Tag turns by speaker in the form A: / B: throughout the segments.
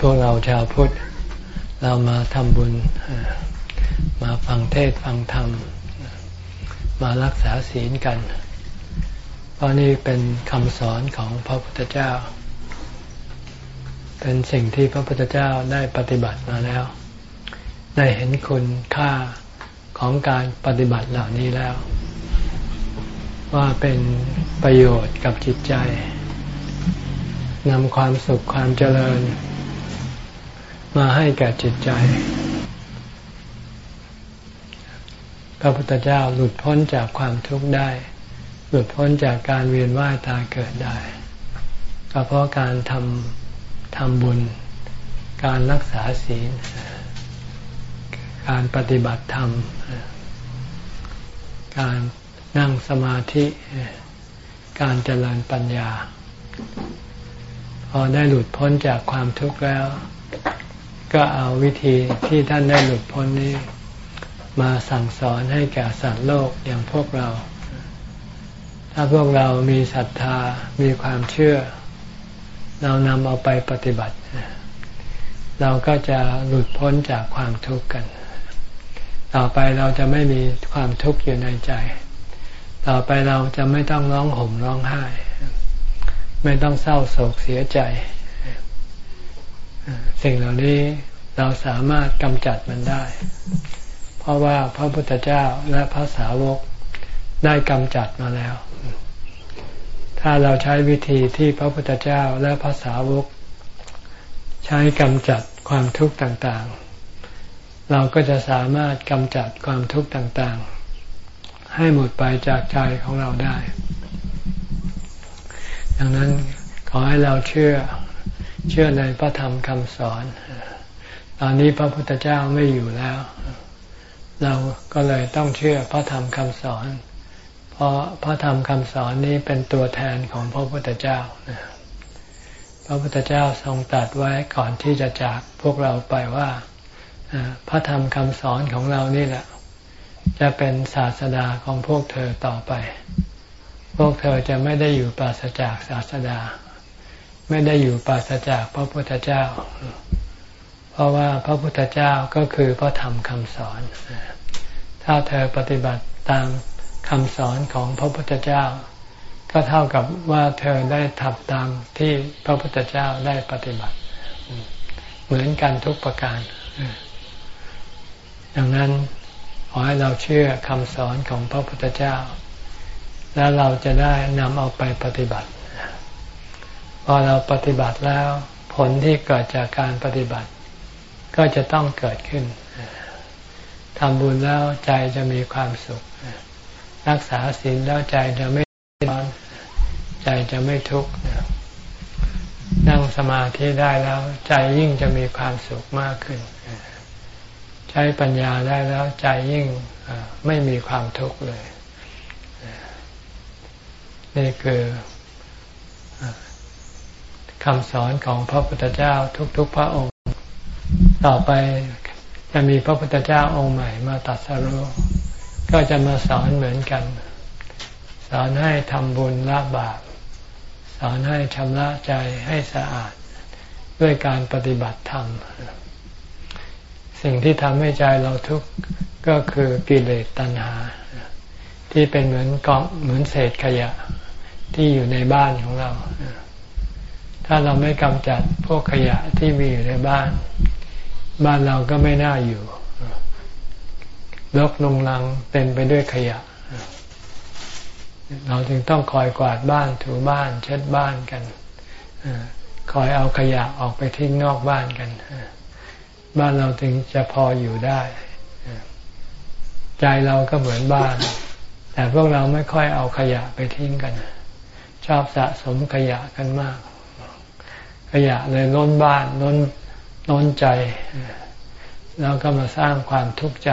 A: พวกเราชาวพุทธ เรามาทำบุญ มาฟังเทศฟังธรรม มารักษาศีลกัน เพราะนี่เป็นคำสอนของพระพุทธเจ้า เป็นสิ่งที่พระพุทธเจ้าได้ปฏิบัติมาแล้ว ได้เห็นคุณค่าของการปฏิบัติเหล่านี้แล้ว ว่าเป็นประโยชน์กับจิตใจนำความสุขความเจริญ มาให้แก่จิตใจ พระพุทธเจ้าหลุดพ้นจากความทุกข์ได้ หลุดพ้นจากการเวียนว่ายตายเกิดได้ก็เพราะการทำทำบุญ การรักษาศีล การปฏิบัติธรรม การนั่งสมาธิ การเจริญปัญญา พอได้หลุดพ้นจากความทุกข์แล้ว ก็เอาวิธีที่ท่านได้หลุดพ้นนี้ มาสั่งสอนให้แก่สัตว์โลกอย่างพวกเรา ถ้าพวกเรามีศรัทธามีความเชื่อ เรานำเอาไปปฏิบัติ เราก็จะหลุดพ้นจากความทุกข์กัน ต่อไปเราจะไม่มีความทุกข์อยู่ในใจ ต่อไปเราจะไม่ต้องร้องห่มร้องไห้ ไม่ต้องเศร้าโศกเสียใจ สิ่งเหล่านี้เราสามารถกำจัดมันได้ เพราะว่าพระพุทธเจ้าและพระสาวกได้กำจัดมาแล้ว ถ้าเราใช้วิธีที่พระพุทธเจ้าและพระสาวก ใช้กำจัดความทุกข์ต่างๆ เราก็จะสามารถกำจัดความทุกข์ต่างๆ ให้หมดไปจากใจของเราได้ ดังนั้นขอให้เราเชื่อ เชื่อในพระธรรมคำสอน ตอนนี้พระพุทธเจ้าไม่อยู่แล้ว เราก็เลยต้องเชื่อพระธรรมคำสอน เพราะพระธรรมคำสอนนี้เป็นตัวแทนของพระพุทธเจ้า พระพุทธเจ้าทรงตัดไว้ก่อนที่จะจากพวกเราไปว่าพระธรรมคำสอนของเรานี่แหละ จะเป็นศาสดาของพวกเธอต่อไป พวกเธอจะไม่ได้อยู่ปราศจากศาสดา ไม่ได้อยู่ปราศจากพระพุทธเจ้า เพราะว่าพระพุทธเจ้าก็คือพระธรรมคำสอน ถ้าเธอปฏิบัติตามคำสอนของพระพุทธเจ้า ก็เท่ากับว่าเธอได้ทำตามที่พระพุทธเจ้าได้ปฏิบัติ เหมือนกันทุกประการ ดังนั้นขอให้เราเชื่อคำสอนของพระพุทธเจ้า แล้วเราจะได้นำเอาไปปฏิบัติ พอเราปฏิบัติแล้ว ผลที่เกิดจากการปฏิบัติ ก็จะต้องเกิดขึ้นทำบุญแล้วใจจะมีความสุข รักษาศีลแล้วใจจะไม่ร้อนใจจะไม่ทุกข์นั่งสมาธิได้แล้ว ใจยิ่งจะมีความสุขมากขึ้น ใช้ปัญญาได้แล้วใจยิ่งไม่มีความทุกข์เลย นี่คือ คำสอนของพระพุทธเจ้าทุก ๆ พระองค์ ต่อไปจะมีพระพุทธเจ้าองค์ใหม่มาตัดสรุก็จะมาสอนเหมือนกัน สอนให้ทำบุญละบาป สอนให้ชำระใจให้สะอาด ด้วยการปฏิบัติธรรม สิ่งที่ทำให้ใจเราทุกข์ก็คือกิเลสตัณหา ที่เป็นเหมือนกองเหมือนเศษขยะที่อยู่ในบ้านของเรา ถ้าเราไม่กำจัดพวกขยะที่มีอยู่ในบ้าน บ้านเราก็ไม่น่าอยู่รกลงลังเต็มไปด้วยขยะ เราจึงต้องคอยกวาดบ้านถูบ้านเช็ดบ้านกันคอยเอาขยะออกไปทิ้งนอกบ้านกัน บ้านเราถึงจะพออยู่ได้ใจเราก็เหมือนบ้าน แต่พวกเราไม่ค่อยเอาขยะไปทิ้งกัน ชอบสะสมขยะกันมาก ขยะเลยล้นบ้านล้นล้นใจ แล้วก็มาสร้างความทุกข์ใจ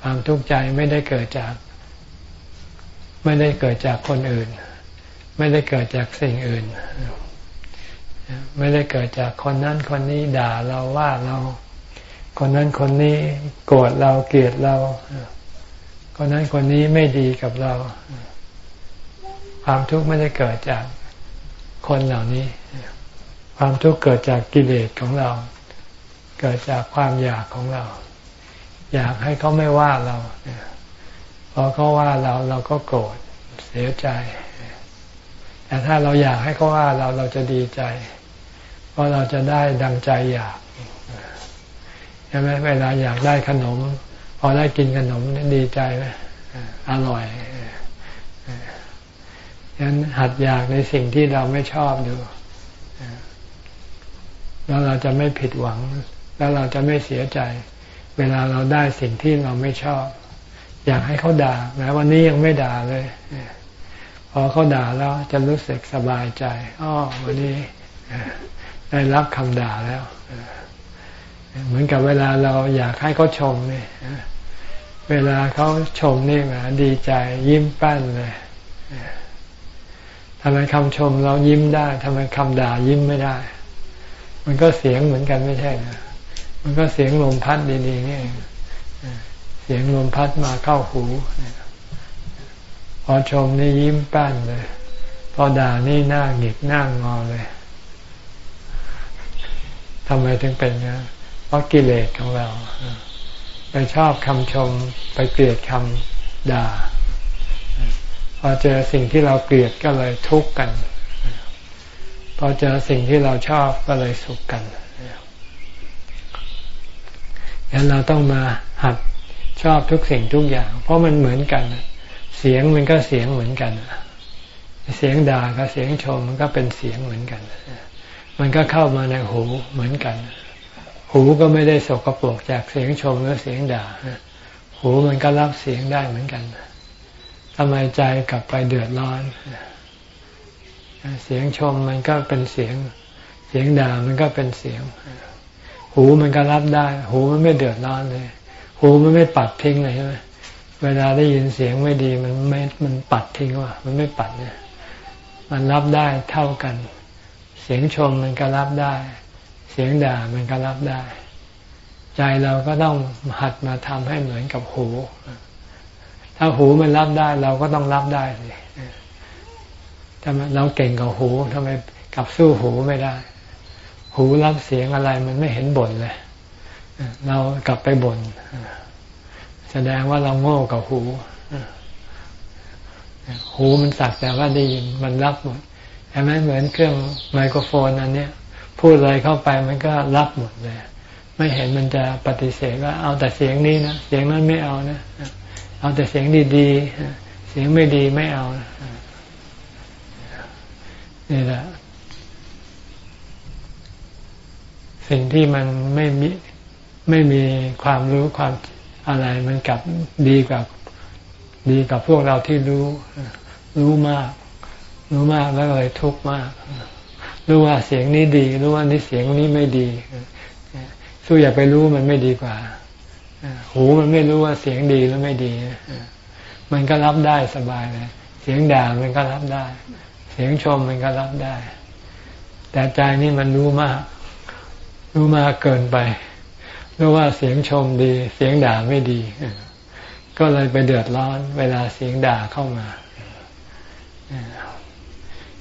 A: ความทุกข์ใจไม่ได้เกิดจาก ไม่ได้เกิดจากคนอื่น ไม่ได้เกิดจากสิ่งอื่น ไม่ได้เกิดจากคนนั้นคนนี้ด่าเราว่าเรา คนนั้นคนนี้โกรธเราเกลียดเรา คนนั้นคนนี้ไม่ดีกับเรา ความทุกข์ไม่ได้เกิดจาก คนเหล่านี้ ความทุกข์เกิดจากกิเลสของเรา เกิดจากความอยากของเรา อยากให้เขาไม่ว่าเราพอเขาว่าเราเราก็โกรธเสียใจ แต่ถ้าเราอยากให้เขาว่าเราเราจะดีใจ เพราะเราจะได้ดังใจอยากใช่ไหมเวลาอยากได้ขนม พอได้กินขนมดีใจไหมอร่อย ยันหัดอยากในสิ่งที่เราไม่ชอบดูแล้วเราจะไม่ผิดหวัง แล้วเราจะไม่เสียใจ เวลาเราได้สิ่งที่เราไม่ชอบ อยากให้เขาด่าแม้วันนี้ยังไม่ด่าเลยพอเขาด่าแล้วจะรู้สึกสบายใจอ๋อวันนี้ได้รับคำด่าแล้วเหมือนกับเวลาเราอยากให้เขาชมนี่เวลาเขาชมนี่แหมดีใจยิ้มปั้นเลย ทำไมคำชมเรายิ้มได้ทำไมคำด่ายิ้มไม่ได้ มันก็เสียงเหมือนกันไม่ใช่นะมันก็เสียงลมพัดดีๆนี่เองเสียงลมพัดมาเข้าหูพอชมนี่ยิ้มปั้นเลย พอด่านี่หน้าหงิกหน้างอเลยทำไมถึงเป็นเงี้ยเพราะกิเลสของเราไปชอบคำชม ไปเกลียดคำด่า พอเจอสิ่งที่เราเกลียดก็เลยทุกข์กัน พอเจอสิ่งที่เราชอบก็เลยสุขกันงั้นเราต้องมาหัดชอบทุกสิ่งทุกอย่าง เพราะมันเหมือนกัน เสียงมันก็เสียงเหมือนกัน เสียงด่ากับเสียงชมมันก็เป็นเสียงเหมือนกัน มันก็เข้ามาในหูเหมือนกัน หูก็ไม่ได้สกปรกจากเสียงชมหรือเสียงด่า หูมันก็รับเสียงได้เหมือนกัน ทำไมใจกลับไปเดือดร้อน เสียงชมมันก็เป็นเสียง เสียงด่ามันก็เป็นเสียง หูมันก็รับได้ หูมันไม่เดือดร้อนเลย หูมันไม่ปัดทิ้งเลยใช่ไหมเวลาได้ยินเสียงไม่ดีมันไม่ มันปัดทิ้งว่ะ มันไม่ปัดเนี่ย มันรับได้เท่ากัน เสียงชมมันก็รับได้ เสียงด่ามันก็รับได้ ใจเราก็ต้องหัดมาทำให้เหมือนกับหู ถ้าหูมันรับได้เราก็ต้องรับได้สิทำไมเราเก่งกับหูทำไมกลับสู้หูไม่ได้ หูรับเสียงอะไรมันไม่เห็นบ่นเลย เรากลับไปบ่นแสดงว่าเราโง่กับหู หูมันสักแต่ว่าได้ยินมันรับหมดใช่ไหมเหมือนเครื่องไมโครโฟนอันเนี้ยพูดอะไรเข้าไปมันก็รับหมดเลย ไม่เห็นมันจะปฏิเสธว่าเอาแต่เสียงนี้นะ เสียงนั้นไม่เอานะ เอาแต่เสียงดีๆ เสียงไม่ดีไม่เอานี่แหละ สิ่งที่มันไม่มีไม่มีความรู้ความอะไรมันกลับดีกว่าดีกับพวกเราที่รู้ รู้มาก รู้มากแล้วเลยทุกข์มาก รู้ว่าเสียงนี้ดี รู้ว่านี่เสียงนี้ไม่ดี สู้อย่าไปรู้มันไม่ดีกว่า หูมันไม่รู้ว่าเสียงดีหรือไม่ดี มันก็รับได้สบายเลย เสียงด่ามันก็รับได้ เสียงชมมันก็รับได้ แต่ใจนี่มันรู้มาก รู้มากเกินไป รู้ว่าเสียงชมดี เสียงด่าไม่ดี ก็เลยไปเดือดร้อน เวลาเสียงด่าเข้ามา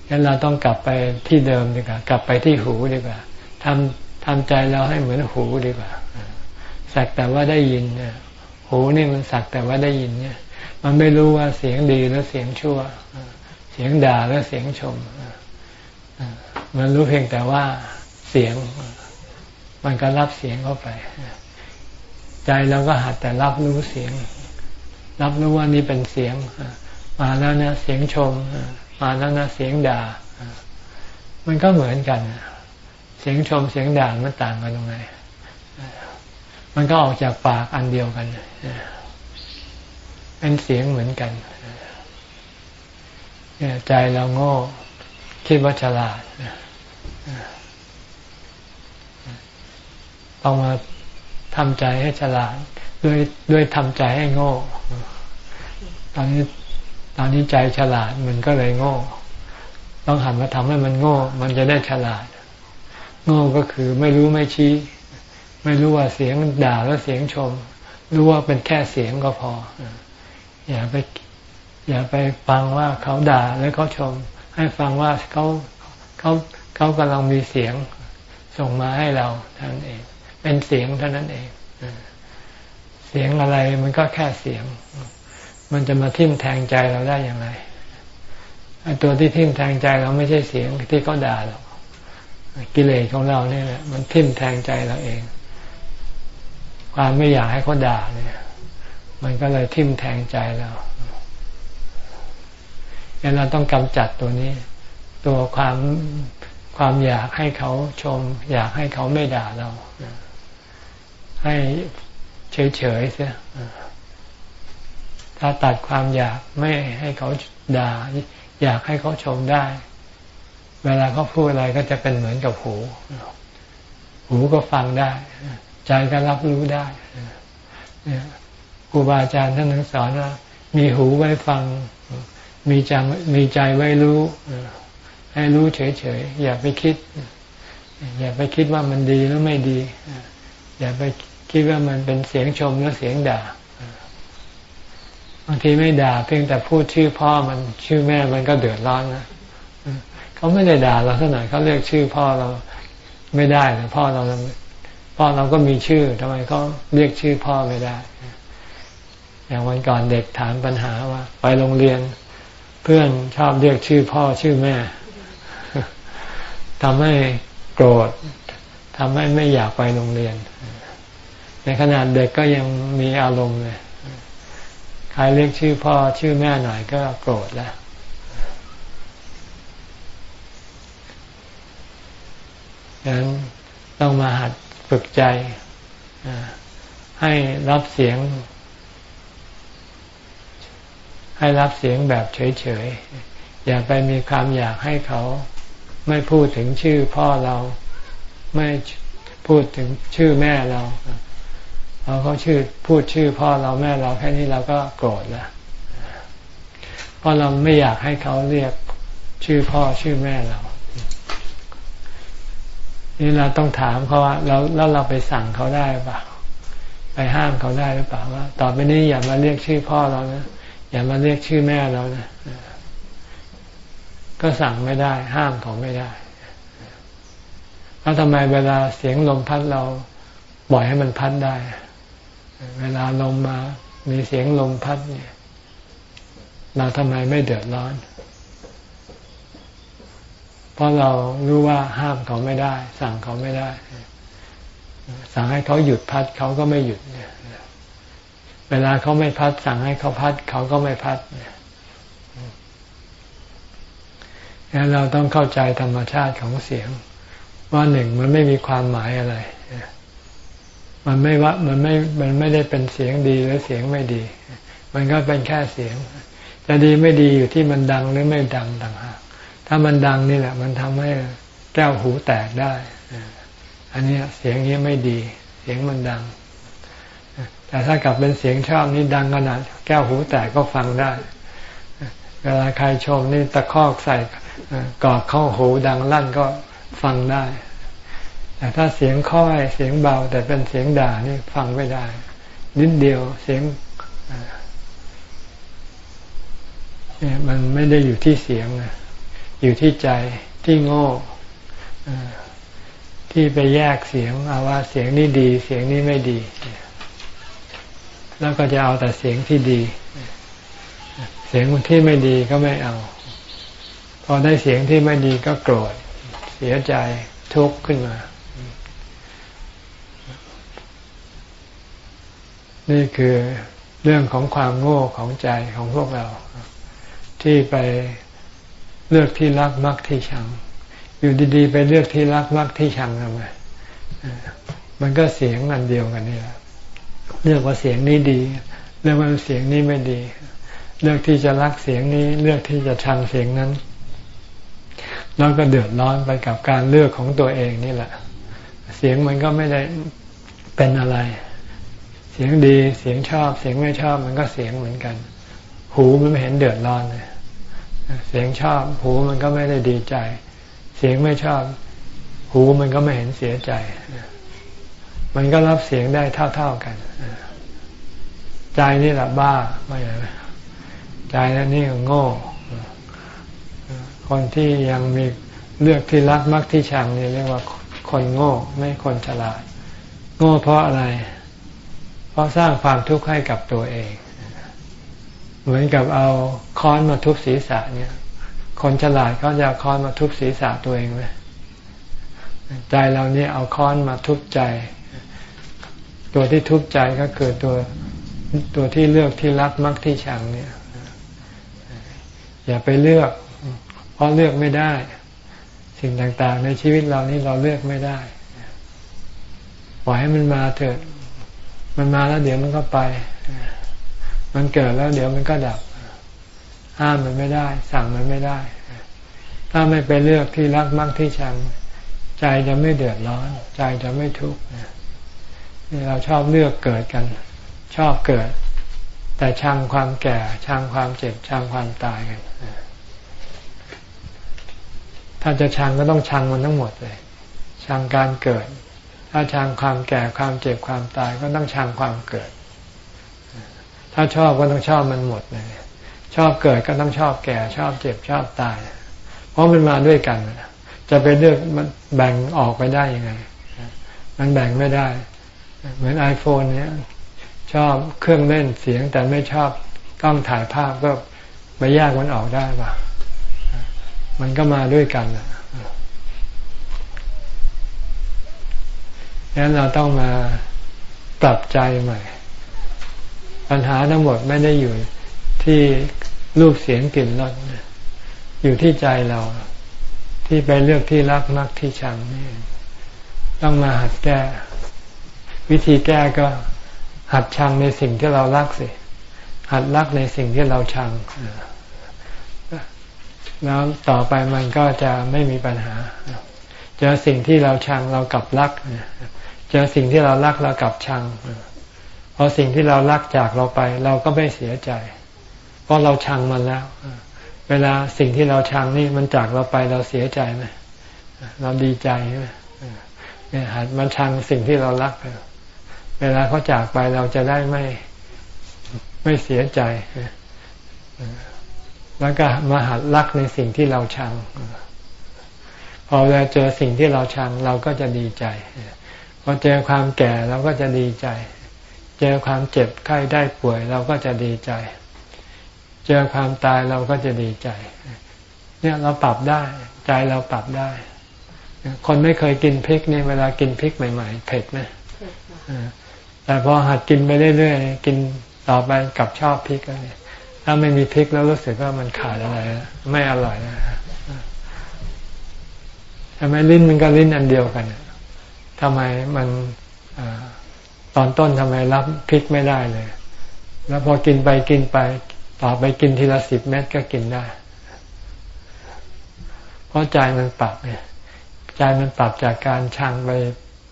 A: งั้นเราต้องกลับไปที่เดิมดีกว่า กลับไปที่หูดีกว่าทำทำใจเราให้เหมือนหูดีกว่า สักแต่ว่าได้ยินเนี่ยหูนี่มันสักแต่ว่าได้ยินเนี่ยมันไม่รู้ว่าเสียงดีหรือเสียงชั่ว เสียงด่าหรือเสียงชม มันรู้เพียงแต่ว่าเสียง มันก็รับเสียงเข้าไป ใจเราก็หัดแต่รับรู้เสียง รับรู้ว่านี่เป็นเสียง มาแล้วนะเสียงชม มาแล้วนะเสียงด่า มันก็เหมือนกัน เสียงชมเสียงด่ามันต่างกันตรงไหน มันก็ออกจากปากอันเดียวกันเป็นเสียงเหมือนกันใจเราโง่คิดว่าฉลาดต้องมาทำใจให้ฉลาด ด้วยด้วยทำใจให้โง่ ตอนนี้ตอนนี้ใจฉลาดมันก็เลยโง่ ต้องหันมาทำให้มันโง่ มันจะได้ฉลาด โง่ก็คือไม่รู้ไม่ชี้ ไม่รู้ว่าเสียงด่าแล้วเสียงชม รู้ว่าเป็นแค่เสียงก็พอ อย่าไป อย่าไปฟังว่าเขาด่าแล้วเขาชม ให้ฟังว่าเขาเขาเขากำลังมีเสียงส่งมาให้เราเท่านั้นเอง เป็นเสียงเท่านั้นเองเสียงอะไรมันก็แค่เสียง มันจะมาทิ่มแทงใจเราได้อย่างไรตัวที่ทิ่มแทงใจเราไม่ใช่เสียงที่เขาด่าเรากิเลสของเราเนี่ยมันทิ่มแทงใจเราเอง ความไม่อยากให้เขาด่าเนี่ย มันก็เลยทิ่มแทงใจเราดังนั้นเราต้องกำจัดตัวนี้ ตัวความความอยากให้เขาชม อยากให้เขาไม่ด่าเรา ให้เฉยๆเสียถ้าตัดความอยากไม่ให้เขาด่า อยากให้เขาชมได้ เวลาเขาพูดอะไรก็จะเป็นเหมือนกับหู หูก็ฟังได้ ใจก็รับรู้ได้ครูบาอาจารย์ท่านทั้งสอนว่า มีหูไว้ฟัง มีใจมีใจไว้รู้ให้รู้เฉยๆอย่าไปคิด อย่าไปคิดว่ามันดีหรือไม่ดี อย่าไปคิดว่ามันเป็นเสียงชมหรือเสียงด่าบางทีไม่ด่าเพียงแต่พูดชื่อพ่อมันชื่อแม่มันก็เดือดร้อนนะเขาไม่ได้ด่าเราเท่าไหร่เขาเรียกชื่อพ่อเราไม่ได้แต่พ่อเรา พ่อเราก็มีชื่อทำไมเขาเรียกชื่อพ่อไม่ได้ อย่างวันก่อนเด็กถามปัญหาว่า ไปโรงเรียน เพื่อนชอบเรียกชื่อพ่อชื่อแม่ทำให้โกรธทำให้ไม่อยากไปโรงเรียน ในขนาดเด็กก็ยังมีอารมณ์เลยใครเรียกชื่อพ่อชื่อแม่หน่อยก็โกรธแล้วฉะนั้นต้องมาหัด ฝึกใจให้รับเสียง ให้รับเสียงแบบเฉยๆ อย่าไปมีความอยากให้เขาไม่พูดถึงชื่อพ่อเราไม่พูดถึงชื่อแม่เราเราเขาชื่อพูดชื่อพ่อเราแม่เราแค่นี้เราก็โกรธล้วเพราะเราไม่อยากให้เขาเรียกชื่อพ่อชื่อแม่เรา นี่เราต้องถามเขาว่าแล้วแล้วเราไปสั่งเขาได้เปล่า ไปห้ามเขาได้หรือเปล่าว่าต่อไปนี้อย่ามาเรียกชื่อพ่อเรานะอย่ามาเรียกชื่อแม่เรานะก็สั่งไม่ได้ ห้ามเขาไม่ได้แล้วทำไมเวลาเสียงลมพัดเราปล่อยให้มันพัดได้ เวลาลมมา มีเสียงลมพัดเนี่ย เราทำไมไม่เดือดร้อน ราะเรารู้ว่าห้ามเขาไม่ได้ สั่งเขาไม่ได้ สั่งให้เขาหยุดพัดเขาก็ไม่หยุดเวลาเขาไม่พัด สั่งให้เขาพัด เขาก็ไม่พัดนี่ยงั้นเราต้องเข้าใจธรรมชาติของเสียง ว่าหนึ่งมันไม่มีความหมายอะไรมันไม่ว่ามันไม่ มันไม่ได้เป็นเสียงดีหรือเสียงไม่ดี มันก็เป็นแค่เสียง จะดีไม่ดีอยู่ที่มันดังหรือไม่ดังต่างหาก ถ้ามันดังนี่แหละ มันทำให้แก้วหูแตกได้ อันนี้เสียงนี้ไม่ดี เสียงมันดัง แต่ถ้ากลับเป็นเสียงชอบนี่ดังขนาด แก้วหูแตกก็ฟังได้ เวลาใครชมนี่ตะคอกใส่กอดเข้าหูดังลั่นก็ฟังได้ แต่ถ้าเสียงค่อยเสียงเบา แต่เป็นเสียงด่านี่ฟังไม่ได้ นิดเดียวเสียงเนี่ยมันไม่ได้อยู่ที่เสียงนะ อยู่ที่ใจที่โง่ที่ไปแยกเสียงเอาว่าเสียงนี้ดี เสียงนี้ไม่ดี แล้วก็จะเอาแต่เสียงที่ดี เสียงที่ไม่ดีก็ไม่เอา พอได้เสียงที่ไม่ดีก็โกรธเสียใจทุกข์ขึ้นมานี่คือเรื่องของความโง่ของใจของพวกเรา ที่ไป เลือกที่รักมักที่ชัง อยู่ดีๆ ไปเลือกที่รักมักที่ชังทำไมมันก็เสียงอันเดียวกันนี่แหละเลือกว่าเสียงนี้ดี เลือกว่าเสียงนี้ไม่ดี เลือกที่จะรักเสียงนี้ เลือกที่จะชังเสียงนั้นแล้วก็เดือดร้อนไปกับการเลือกของตัวเองนี่แหละ เสียงมันก็ไม่ได้เป็นอะไร เสียงดีเสียงชอบ เสียงไม่ชอบมันก็เสียงเหมือนกัน หูมันไม่เห็นเดือดร้อนเลย เสียงชอบหูมันก็ไม่ได้ดีใจ เสียงไม่ชอบ หูมันก็ไม่เห็นเสียใจ มันก็รับเสียงได้เท่าๆกัน ใจนี่แหละบ้าไม่ใช่ใจนั่นนี่โง่ คนที่ยังมีเลือกที่รักมักที่ชังนี่เรียกว่าคนโง่ไม่คนฉลาด โง่เพราะอะไร เพราะสร้างความทุกข์ให้กับตัวเอง เหมือนกับเอาค้อนมาทุบศีรษะเนี่ย คนฉลาดเขาจะค้อนมาทุบศีรษะตัวเองไหมใจเราเนี่ยเอาค้อนมาทุบใจ ตัวที่ทุบใจก็คือตัวตัวที่เลือกที่รักมักที่ชังเนี่ย อย่าไปเลือก เพราะเลือกไม่ได้ สิ่งต่างๆ ในชีวิตเรานี่เราเลือกไม่ได้ปล่อยให้มันมาเถิดมันมาแล้วเดี๋ยวมันก็ไป มันเกิดแล้วเดี๋ยวมันก็ดับ ห้ามมันไม่ได้ สั่งมันไม่ได้ ถ้าไม่ไปเลือกที่รักมักที่ชัง ใจจะไม่เดือดร้อน ใจจะไม่ทุกข์นี่เราชอบเลือกเกิดกัน ชอบเกิด แต่ชังความแก่ ชังความเจ็บ ชังความตายกัน ถ้าจะชังก็ต้องชังมันทั้งหมดเลย ชังการเกิด ถ้าชังความแก่ความเจ็บความตายก็ต้องชังความเกิด ถ้าชอบก็ต้องชอบมันหมดเลยชอบเกิดก็ต้องชอบแก่ ชอบเจ็บชอบตาย เพราะมันมาด้วยกัน จะไปเลือกมันแบ่งออกไปได้ยังไง มันแบ่งไม่ได้ เหมือน iPhone เนี้ยชอบเครื่องเล่นเสียงแต่ไม่ชอบกล้องถ่ายภาพก็ไปแยกมันออกได้ปะมันก็มาด้วยกันดังนั้นเราต้องมาปรับใจใหม่ ปัญหาทั้งหมดไม่ได้อยู่ที่รูปเสียงกลิ่นรสอยู่ที่ใจเรา ที่ไปเลือกที่รักมักที่ชังนี่ต้องมาหัดแก้ วิธีแก้ก็หัดชังในสิ่งที่เรารักสิ หัดรักในสิ่งที่เราชังแล้วต่อไปมันก็จะไม่มีปัญหา เจอสิ่งที่เราชังเรากลับรัก เจอสิ่งที่เรารักเรากลับชังพ อสิ่งที่เรารักจากเราไป เราก็ไม่เสียใจ เพราะเราชังมันแล้ว เวลาสิ่งที่เราชังนี่มันจากเราไปเราเสียใจไหมเราดีใจไหมเนี่ยหัดมันชังสิ่งที่เรารัก เวลาเขาจากไปเราจะได้ไม่ไม่เสียใจแล้วก็มาหัดรักในสิ่งที่เราชัง พอเราเจอสิ่งที่เราชัง เราก็จะดีใจ พอเจอความแก่เราก็จะดีใจ เจอความเจ็บไข้ได้ป่วยเราก็จะดีใจ เจอความตายเราก็จะดีใจ เนี่ยเราปรับได้ ใจเราปรับได้ คนไม่เคยกินพริกเนี่ยเวลากินพริกใหม่ ๆ เผ็ดไหมแต่พอหัดกินไปเรื่อยๆกินต่อไปกับชอบพริกแล้วเนี่ยถ้าไม่มีพริกแล้วรู้สึกว่ามันขาดอะไรไม่อร่อยนะทำไมลิ้นมันก็ลิ้นอันเดียวกันทำไมมันอ ตอนต้นทำไมรับพริกไม่ได้เลย แล้วพอกินไปกินไป ต่อไปกินทีละสิบเม็ดก็กินได้ เพราะใจมันปรับเนี่ยใจมันปรับจากการชังไป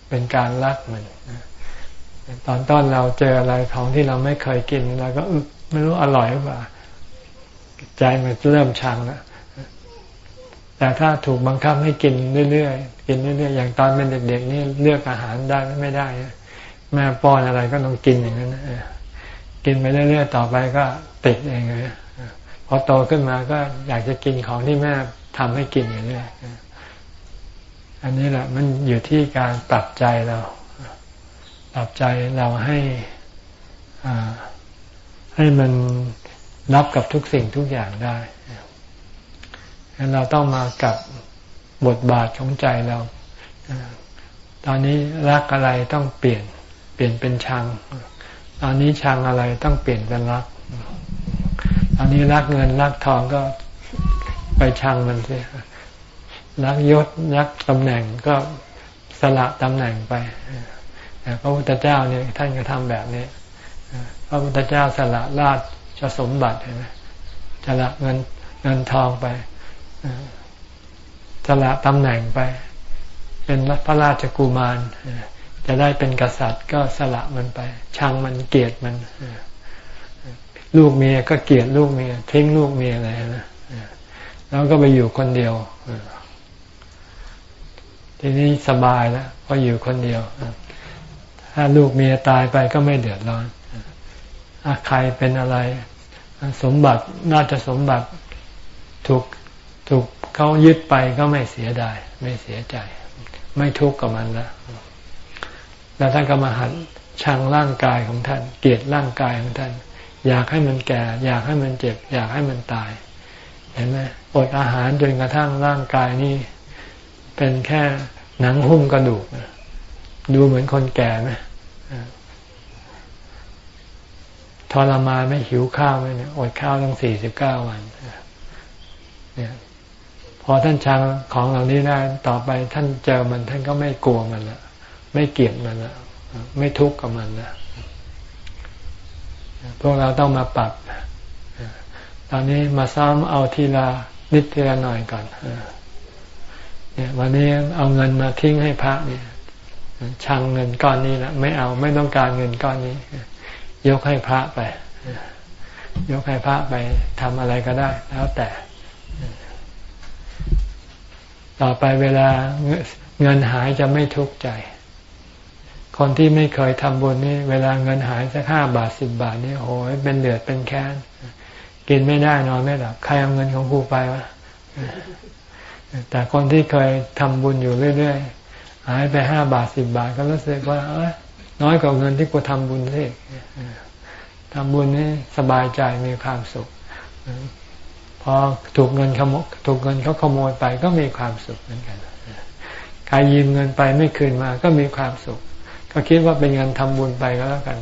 A: เป็นการรักมันตอนต้นเราเจออะไรของที่เราไม่เคยกินเราก็ไม่รู้อร่อยหรือเปล่าใจมันเริ่มชังแล้วแต่ถ้าถูกบังคับให้กินเรื่อยๆกินเรื่อยๆอย่างตอนเป็นเด็กๆนี่เลือกอาหารได้ไม่ได้ แม่ป้อนอะไรก็ต้องกินอย่างนั้นกินไปเรื่อยๆต่อไปก็ติดเองเลยพอโตขึ้นมาก็อยากจะกินของที่แม่ทำให้กินอย่างนี้อันนี้แหละมันอยู่ที่การปรับใจเรา ปรับใจเราให้ให้มันรับกับทุกสิ่งทุกอย่างได้เราต้องมากับบทบาทของใจเรา ตอนนี้รักอะไรต้องเปลี่ยน ปลี่ยนเป็นชัง ตอนนี้ชังอะไรต้องเปลี่ยนเป็นรัก ตอนนี้รักเงินรักทองก็ไปชังมันสิรักยศรักตำแหน่งก็สละตำแหน่งไปพระพุทธเจ้าเนี่ยท่านก็ทำแบบนี้พระพุทธเจ้าสละราชสมบัติเห็นไหมสละเงินเงินทองไปสละตำแหน่งไป เป็นพระราชกุมาร จะได้เป็นกษัตริย์ก็สละมันไป ชังมันเกลียดมัน ลูกเมียก็เกลียดลูกเมียทิ้งลูกเมียอะไรนะแล้วก็ไปอยู่คนเดียวทีนี้สบายแล้วพออยู่คนเดียว ถ้าลูกเมียตายไปก็ไม่เดือดร้อนใครเป็นอะไร สมบัติน่าจะสมบัติถูกถูกเขายึดไปก็ไม่เสียดาย ไม่เสียใจ ไม่ทุกข์กับมันละ แล้วท่านก็มาหัดชังร่างกายของท่าน เกลียดร่างกายของท่าน อยากให้มันแก่ อยากให้มันเจ็บ อยากให้มันตาย เห็นไหมอดอาหารจนกระทั่งร่างกายนี่เป็นแค่หนังหุ้มกระดูกดูเหมือนคนแก่ไหมทรมานไม่หิวข้าวไหมเนี่ยอดข้าวตั้งสี่สิบเก้าวันเนี่ยพอท่านชังของเหล่านี้ได้ต่อไปท่านเจอมันท่านก็ไม่กลัวมันละ ไม่เกลียดมันละไม่ทุกข์กับมันละพวกเราต้องมาปรับตอนนี้มาซ้อมเอาทีละนิดทีละหน่อยก่อนเนี่ยวันนี้เอาเงินมาทิ้งให้พระเนี่ยชังเงินก้อนนี้ละไม่เอาไม่ต้องการเงินก้อนนี้ ยกให้พระไป ยกให้พระไปทำอะไรก็ได้ แล้วแต่ ต่อไปเวลาเงินหายจะไม่ทุกข์ใจ คนที่ไม่เคยทำบุญนี่เวลาเงินหายสักห้าบาทสิบบาทนี่โอ้ยเป็นเดือดเป็นแค้นกินไม่ได้นอนไม่หลับใครเอาเงินของกูไปวะแต่คนที่เคยทำบุญอยู่เรื่อยๆหายไปห้าบาทสิบบาทก็รู้สึกว่าเอน้อยกว่าเงินที่กูทำบุญสิทำบุญนี่สบายใจมีความสุขพอถูกเงินขโมถูกเงินเขาขโมยไปก็มีความสุขเหมือนกันใครยืมเงินไปไม่คืนมาก็มีความสุข ก็คิดว่าเป็นเงินทำบุญไปก็แล้วกัน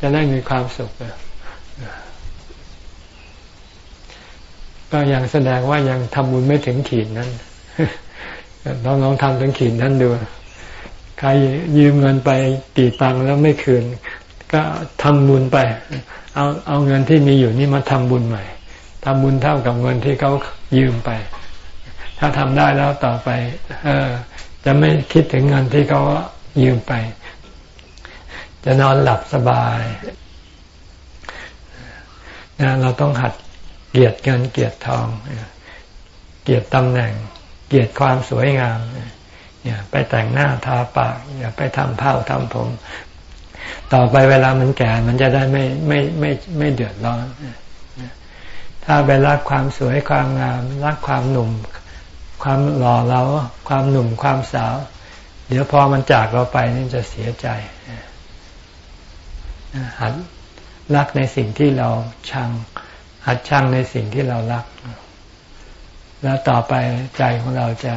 A: จะได้มีความสุขก็ยังแสดงว่ายังทำบุญไม่ถึงขีดนั้นลองลองทำถึงขีดนั้นดูใครยืมเงินไปกี่ตังค์แล้วไม่คืน ก็ทำบุญไป เอาเอาเงินที่มีอยู่นี่มาทำบุญใหม่ทำบุญเท่ากับเงินที่เขายืมไป ถ้าทำได้แล้วต่อไป เออ จะไม่คิดถึงเงินที่เขา ยืมไป จะนอนหลับสบายนะเราต้องหัดเกียรติเงินเกียรติทอง เกียรติตำแหน่ง เกียรติความสวยงามอย่าไปแต่งหน้าทาปาก อย่าไปทำเผ้าทำผม ต่อไปเวลามันแก่มันจะได้ไม่ไม่ไม่ไม่เดือดร้อน ถ้าไปรักความสวยความงาม รักความหนุ่ม ความหล่อเรา ความหนุ่มความสาว เดี๋ยวพอมันจากเราไปนี่จะเสียใจหัดรักในสิ่งที่เราชัง หัดชังในสิ่งที่เรารัก แล้วต่อไปใจของเราจะ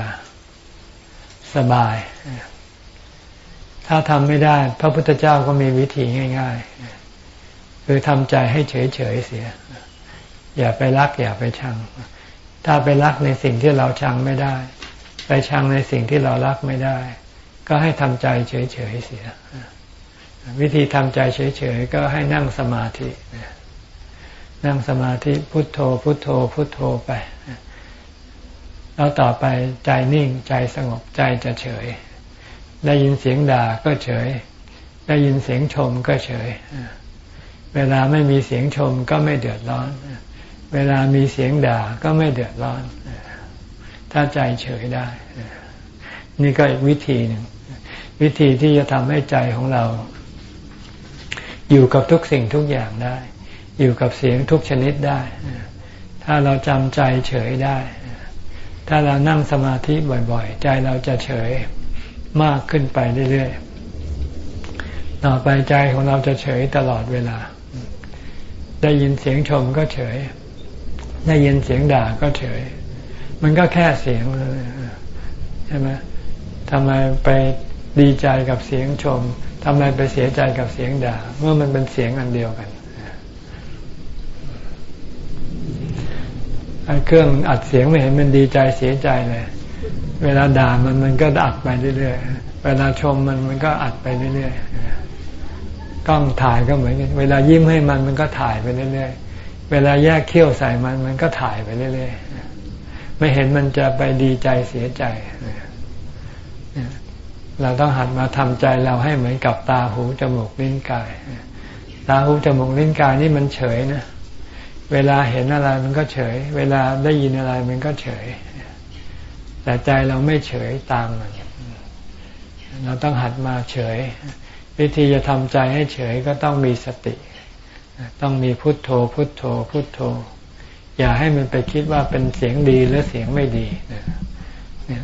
A: สบาย ถ้าทำไม่ได้ พระพุทธเจ้าก็มีวิธีง่ายๆ คือทำใจให้เฉยๆเสีย อย่าไปรัก อย่าไปชัง ถ้าไปรักในสิ่งที่เราชังไม่ได้ ไปชังในสิ่งที่เรารักไม่ได้ ก็ให้ทำใจเฉยๆเสีย วิธีทำใจเฉยๆก็ให้นั่งสมาธิ นั่งสมาธิพุทโธ พุทโธ พุทโธไป แล้วต่อไปใจนิ่งใจสงบใจจะเฉย ได้ยินเสียงด่าก็เฉย ได้ยินเสียงชมก็เฉย เวลาไม่มีเสียงชมก็ไม่เดือดร้อน เวลามีเสียงด่าก็ไม่เดือดร้อน ถ้าใจเฉยได้ นี่ก็อีกวิธีหนึ่ง วิธีที่จะทำให้ใจของเรา อยู่กับทุกสิ่งทุกอย่างได้ อยู่กับเสียงทุกชนิดได้ ถ้าเราจำใจเฉยได้ ถ้าเรานั่งสมาธิบ่อย ๆ ใจเราจะเฉยมากขึ้นไปเรื่อยๆ ต่อไปใจของเราจะเฉยตลอดเวลา ได้ยินเสียงชมก็เฉย ได้ยินเสียงด่าก็เฉย มันก็แค่เสียงใช่ไหมทำไมไป ดีใจกับเสียงชมทำไมไปเสียใจกับเสียงด่า เมื่อมันเป็นเสียงอันเดียวกันเครื่องอัดเสียงไม่เห็นมันดีใจเสียใจเลย เวลาด่ามันมันก็อัดไปเรื่อยๆ เวลาชมมันมันก็อัดไปเรื่อยๆ กล้องถ่ายก็เหมือนกัน เวลายิ้มให้มันมันก็ถ่ายไปเรื่อยๆ เวลาแยกเขี้ยวใส่มันมันก็ถ่ายไปเรื่อยๆ ไม่เห็นมันจะไปดีใจเสียใจ เราต้องหัดมาทำใจเราให้เหมือนกับตาหูจมูกลิ้นกาย ตาหูจมูกลิ้นกายนี่มันเฉยนะ เวลาเห็นอะไรมันก็เฉย เวลาได้ยินอะไรมันก็เฉย แต่ใจเราไม่เฉยตามมันเราต้องหัดมาเฉย วิธีจะทำใจให้เฉยก็ต้องมีสติ ต้องมีพุทโธ พุทโธ พุทโธ อย่าให้มันไปคิดว่าเป็นเสียงดีหรือเสียงไม่ดี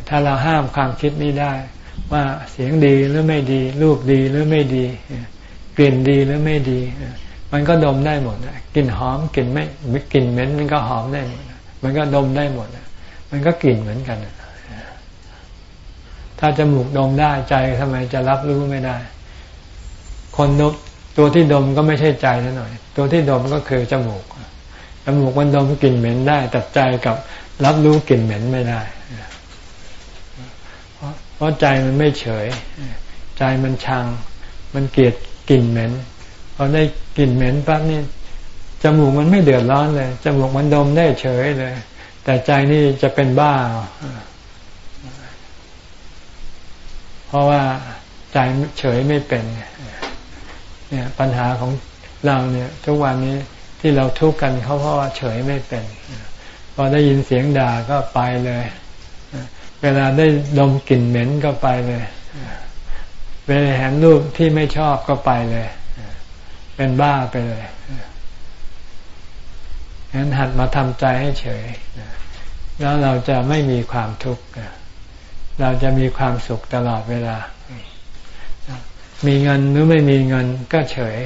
A: ถ้าเราห้ามความคิดนี้ได้ ว่าเสียงดีหรือไม่ดี รูปดีหรือไม่ดี กลิ่นดีหรือไม่ดี มันก็ดมได้หมดกลิ่นหอมกลิ่นไม่กลิ่นเหม็นมันก็หอมได้หมดมันก็ดมได้หมดมันก็กลิ่นเหมือนกันถ้าจมูกดมได้ใจทำไมจะรับรู้ไม่ได้ คนดมตัวที่ดมก็ไม่ใช่ใจนั่นหน่อย ตัวที่ดมก็คือจมูกจมูกมันดมกลิ่นเหม็นได้แต่ใจกับรับรู้กลิ่นเหม็นไม่ได้ เพราะใจมันไม่เฉย ใจมันชัง มันเกลียดกลิ่นเหม็นพอได้กลิ่นเหม็นปั๊บนี่จมูกมันไม่เดือดร้อนเลยจมูกมันดมได้เฉยเลย แต่ใจนี่จะเป็นบ้า เพราะว่าใจเฉยไม่เป็นเนี่ยปัญหาของเราเนี่ย ทุกวันนี้ที่เราทุกข์กันเขาเพราะว่าเฉยไม่เป็น พอได้ยินเสียงด่าก็ไปเลย เวลาได้ดมกลิ่นเหม็นก็ไปเลยเวลาเห็นรูปที่ไม่ชอบก็ไปเลย เป็นบ้าไปเลยงั้นหัดมาทำใจให้เฉย แล้วเราจะไม่มีความทุกข์เราจะมีความสุขตลอดเวลา มีเงินหรือไม่มีเงินก็เฉย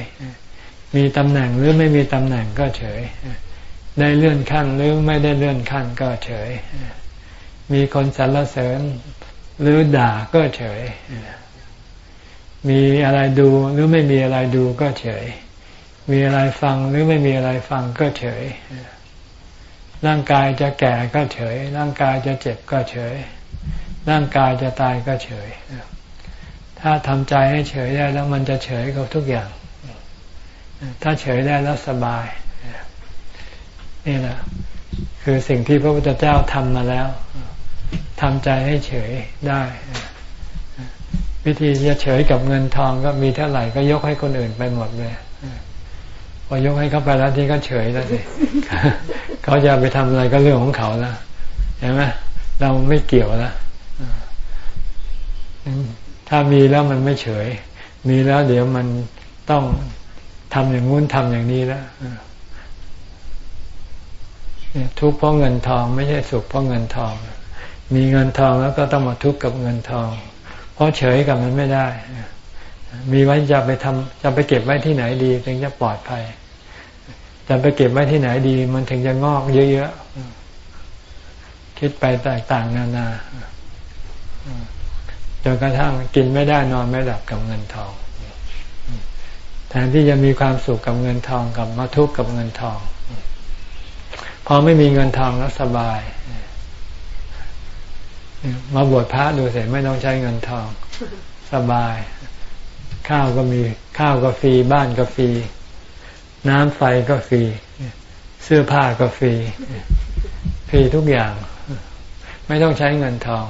A: มีตำแหน่งหรือไม่มีตำแหน่งก็เฉย ได้เลื่อนขั้นหรือไม่ได้เลื่อนขั้นก็เฉย มีคนสรรเสริญหรือด่าก็เฉย มีอะไรดูหรือไม่มีอะไรดูก็เฉย มีอะไรฟังหรือไม่มีอะไรฟังก็เฉย ร่างกายจะแก่ก็เฉย ร่างกายจะเจ็บก็เฉย ร่างกายจะตายก็เฉย ถ้าทำใจให้เฉยได้แล้วมันจะเฉยกับทุกอย่าง ถ้าเฉยได้แล้วสบาย นี่แหละคือสิ่งที่พระพุทธเจ้าทำมาแล้ว ทำใจให้เฉยได้ วิธีจะเฉยกับเงินทองก็มีเท่าไหร่ก็ยกให้คนอื่นไปหมดเลยพอยกให้เขาไปแล้วที่ก็เฉยแล้วสิเขาจะไปทำอะไรก็เรื่องของเขาแล้วเห็นไหมเราไม่เกี่ยวแล้วถ้ามีแล้วมันไม่เฉย มีแล้วเดี๋ยวมันต้องทำอย่างงู้นทำอย่างนี้แล้วทุกข์เพราะเงินทอง ไม่ใช่สุขเพราะเงินทอง มีเงินทองแล้วก็ต้องมาทุกข์กับเงินทอง เพราะเฉยกับมันไม่ได้ มีไว้จะไปทำจะไปเก็บไว้ที่ไหนดีถึงจะปลอดภัย จะไปเก็บไว้ที่ไหนดี มันถึงจะงอกเยอะๆ คิดไปแตกต่างนานาจนกระทั่งกินไม่ได้นอนไม่หลับกับเงินทอง แทนที่จะมีความสุขกับเงินทองกับมาทุกข์กับเงินทอง พอไม่มีเงินทองแล้วสบาย มาบวชพระดูเสร็จไม่ต้องใช้เงินทอง สบาย ข้าวก็มี ข้าวก็ฟรี บ้านก็ฟรี น้ำไฟก็ฟรี เสื้อผ้าก็ฟรี ฟรีทุกอย่าง ไม่ต้องใช้เงินทอง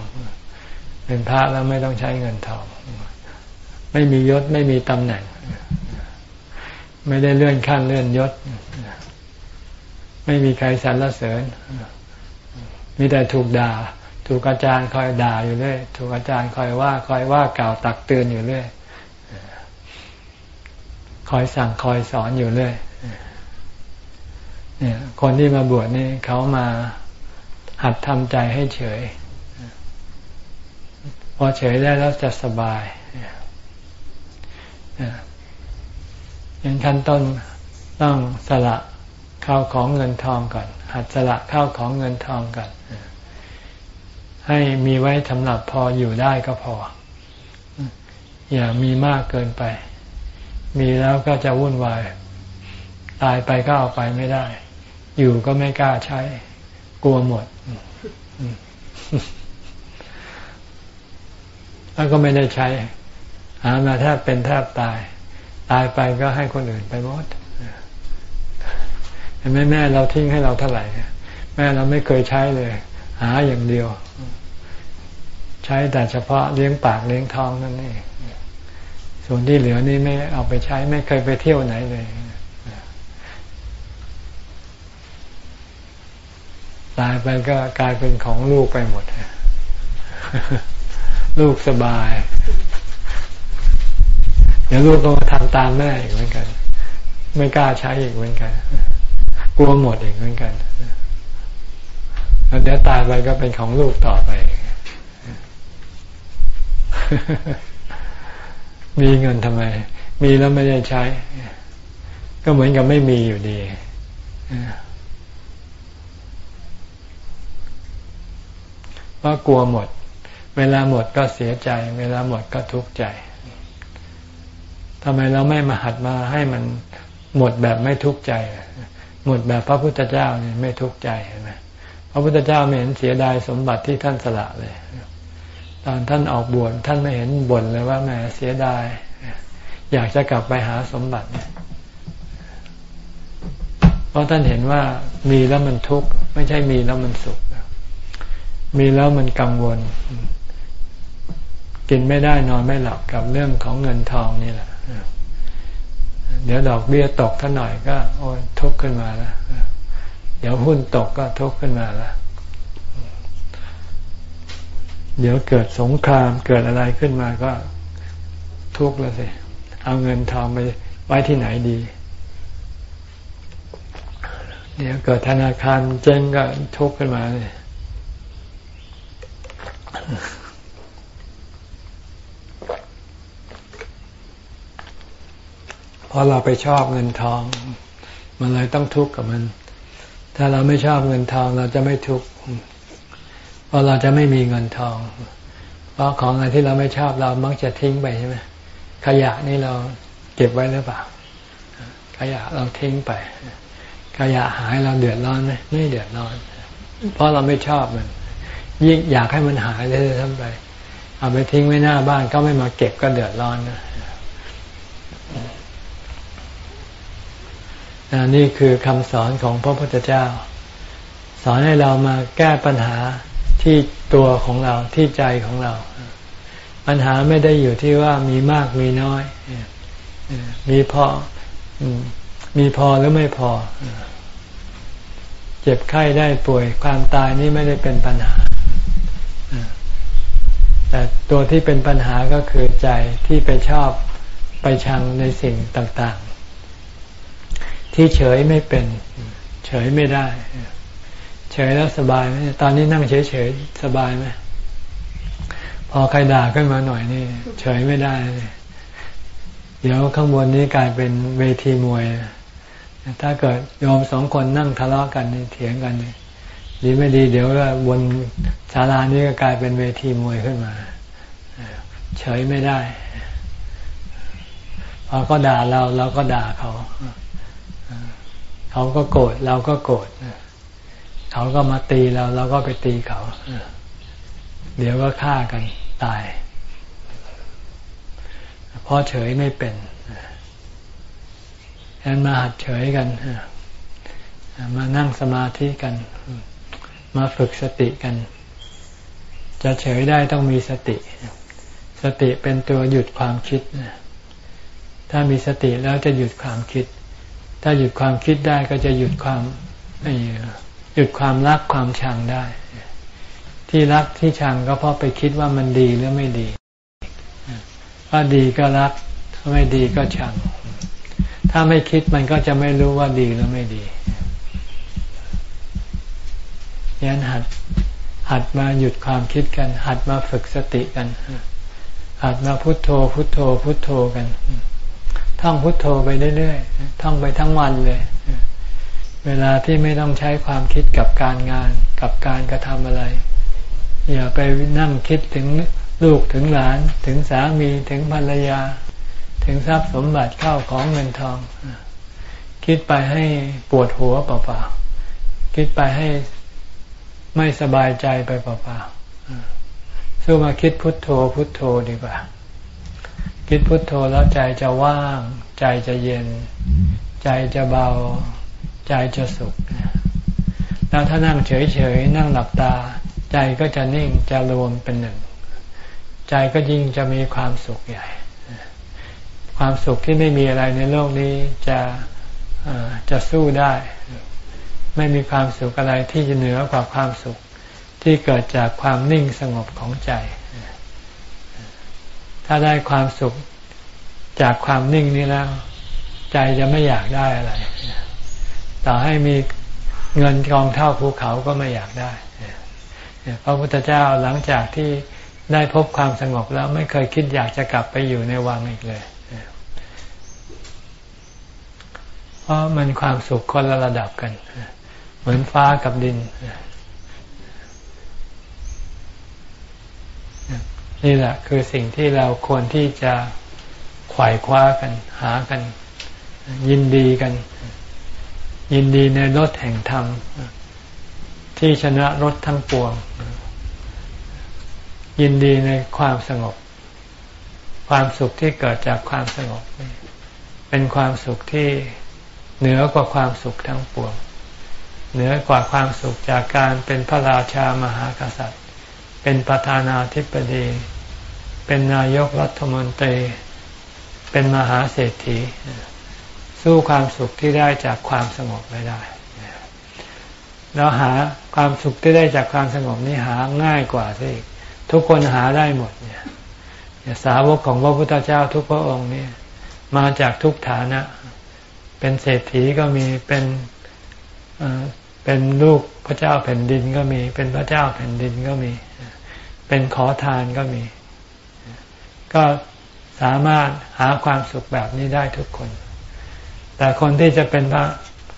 A: เป็นพระแล้วไม่ต้องใช้เงินทอง ไม่มียศไม่มีตำแหน่ง ไม่ได้เลื่อนขั้นเลื่อนยศ ไม่มีใครสรรเสริญ มีแต่ถูกด่า ถูกอาจารย์คอยด่าอยู่เรื่อยถูกอาจารย์คอยว่าคอยว่ากล่าวตักเตือนอยู่เรื่อยคอยสั่งคอยสอนอยู่เรื่อยเนี่ยคนที่มาบวชนี่เขามาหัดทำใจให้เฉย พอเฉยได้แล้วจะสบายอย่างขั้นต้นต้องสละข้าวของเงินทองก่อน หัดสละข้าวของเงินทองก่อน ให้มีไว้สำหรับพออยู่ได้ก็พอ อย่ามีมากเกินไป มีแล้วก็จะวุ่นวาย ตายไปก็เอาไปไม่ได้ อยู่ก็ไม่กล้าใช้ กลัวหมดแล้วก็ไม่ได้ใช้ หามาแทบเป็นแทบตาย ตายไปก็ให้คนอื่นไปหมดเห็นไหมแม่เราทิ้งให้เราเท่าไหร่แม่เราไม่เคยใช้เลย หาอย่างเดียว ใช้แต่เฉพาะเลี้ยงปากเลี้ยงท้องนั่นเองส่วนที่เหลือนี่ไม่เอาไปใช้ไม่เคยไปเที่ยวไหนเลยตายไปก็กลายเป็นของลูกไปหมด ลูกสบาย เดี๋ยวลูกก็มาทำตามแม่อีกเหมือนกัน ไม่กล้าใช้อีกเหมือนกัน กลัวหมดอีกเหมือนกัน แล้วเดี๋ยวตายไปก็เป็นของลูกต่อไป มีเงินทำไม มีแล้วไม่ได้ใช้ ก็เหมือนกับไม่มีอยู่ดีเพราะกลัวหมด เวลาหมดก็เสียใจ เวลาหมดก็ทุกข์ใจทำไมเราไม่มาหัดมาให้มันหมดแบบไม่ทุกข์ใจ หมดแบบพระพุทธเจ้าเนี่ยไม่ทุกข์ใจใช่ไหม ระพุทธเจ้าไม่เห็นเสียดายสมบัติที่ท่านสละเลย ตอนท่านออกบวชท่านไม่เห็นบ่นเลยว่าแหมเสียดาย อยากจะกลับไปหาสมบัติเพราะท่านเห็นว่ามีแล้วมันทุกข์ไม่ใช่มีแล้วมันสุขมีแล้วมันกังวล กินไม่ได้นอนไม่หลับกับเรื่องของเงินทองนี่แหละเดี๋ยวดอกเบี้ยตกท่าหน่อยก็ โอ้ทุกข์ขึ้นมาแล้ว ดี๋ยวหุ้นตกก็ทุกข์ขึ้นมาล้วเดี๋ยวเกิดสงครามเกิดอะไรขึ้นมาก็ทุกข์แล้วสิ เอาเงินทองไปไว้ที่ไหนดี เดี๋ยวเกิดธนาคารเจ๊งก็ทุกข์ขึ้นมาเลยเพราะเราไปชอบเงินทอง มันเลยต้องทุกข์กับมัน ถ้าเราไม่ชอบเงินทองเราจะไม่ทุกข์เพราะเราจะไม่มีเงินทอง เพราะของอะไรที่เราไม่ชอบเรามักจะทิ้งไปใช่ไหมขยะนี่เราเก็บไว้หรือเปล่า ขยะเราทิ้งไป ขยะหายเราเดือดร้อนไหมไม่เดือดร้อน เพราะเราไม่ชอบมัน ยิ่งอยากให้มันหายเลยทั้งไป เอาไปทิ้งไว้หน้าบ้านก็ไม่มาเก็บก็เดือดร้อนนะ นี่คือคำสอนของพระพุทธเจ้า สอนให้เรามาแก้ปัญหาที่ตัวของเราที่ใจของเรา ปัญหาไม่ได้อยู่ที่ว่ามีมากมีน้อย มีพอมีพอหรือไม่พอ เจ็บไข้ได้ป่วยความตายนี่ไม่ได้เป็นปัญหา แต่ตัวที่เป็นปัญหาก็คือใจที่ไปชอบไปชังในสิ่งต่าง ที่เฉยไม่เป็น เฉยไม่ได้ เฉยแล้วสบายไหมตอนนี้นั่งเฉยเฉยสบายไหมพอใครด่าขึ้นมาหน่อยนี่ เฉยไม่ได้ เดี๋ยวข้างบนนี้กลายเป็นเวทีมวย ถ้าเกิดยอมสองคนนั่งทะเลาะกันเถียงกันดีไม่ดี เดี๋ยวบนศาลานี้ก็กลายเป็นเวทีมวยขึ้นมา เฉยไม่ได้พอก็ด่าเราเราก็ด่าเขา เขาก็โกรธเราก็โกรธเขาก็มาตีเรา เราก็ไปตีเขา เดี๋ยวก็ฆ่ากันตายเพราะเฉยไม่เป็นฉะนั้นมาหัดเฉยกัน มานั่งสมาธิกัน มาฝึกสติกัน จะเฉยได้ต้องมีสติ สติเป็นตัวหยุดความคิด ถ้ามีสติแล้วจะหยุดความคิด ถ้าหยุดความคิดได้ก็จะหยุดความหยุดความรักความชังได้ ที่รักที่ชังก็เพราะไปคิดว่ามันดีหรือไม่ดีถ้าดีก็รักถ้าไม่ดีก็ชัง ถ้าไม่คิดมันก็จะไม่รู้ว่าดีหรือไม่ดียันหัดหัดมาหยุดความคิดกัน หัดมาฝึกสติกัน หัดมาพุโทโธพุโทโธพุโทโธกัน ท่องพุทโธไปเรื่อยๆท่องไปทั้งวันเลย เวลาที่ไม่ต้องใช้ความคิดกับการงานกับการกระทำอะไร อย่าไปนั่งคิดถึงลูกถึงหลาน ถึงสามีถึงภรรยา ถึงทรัพย์สมบัติเข้าของเงินทอง คิดไปให้ปวดหัวเปล่าๆคิดไปให้ไม่สบายใจไปเปล่าๆสู้มาคิดพุทโธพุทโธดีกว่า คิดพุทโธแล้วใจจะว่าง ใจจะเย็น ใจจะเบา ใจจะสุข แล้วถ้านั่งเฉยๆนั่งหลับตา ใจก็จะนิ่งจะรวมเป็นหนึ่ง ใจก็ยิ่งจะมีความสุขใหญ่ ความสุขที่ไม่มีอะไรในโลกนี้จะจะสู้ได้ ไม่มีความสุขอะไรที่จะเหนือกว่าความสุขที่เกิดจากความนิ่งสงบของใจ ถ้าได้ความสุขจากความนิ่งนี้แล้ว ใจจะไม่อยากได้อะไร ต่อให้มีเงินกองเท่าภูเขาก็ไม่อยากได้พระพุทธเจ้าหลังจากที่ได้พบความสงบแล้วไม่เคยคิดอยากจะกลับไปอยู่ในวังอีกเลย เพราะมันความสุขคนละระดับกัน เหมือนฟ้ากับดิน นี่แหละคือสิ่งที่เราควรที่จะไขว่คว้ากัน หากัน ยินดีกัน ยินดีในรถแห่งธรรมที่ชนะรถทั้งปวง ยินดีในความสงบ ความสุขที่เกิดจากความสงบ เป็นความสุขที่เหนือกว่าความสุขทั้งปวง เหนือกว่าความสุขจากการเป็นพระราชามหากษัตริย์ เป็นประธานาธิบดี เป็นนายกรัฐมนตรี เป็นมหาเศรษฐี สู้ความสุขที่ได้จากความสงบไม่ได้แล้วหาความสุขที่ได้จากความสงบนี่หาง่ายกว่าสิทุกคนหาได้หมดเนี่ยสาวกของพระพุทธเจ้าทุกพระองค์นี่มาจากทุกฐานะ เป็นเศรษฐีก็มีเป็นเป็นลูกพระเจ้าแผ่นดินก็มี เป็นพระเจ้าแผ่นดินก็มี เป็นขอทานก็มี ก็สามารถหาความสุขแบบนี้ได้ทุกคน แต่คนที่จะเป็นพระ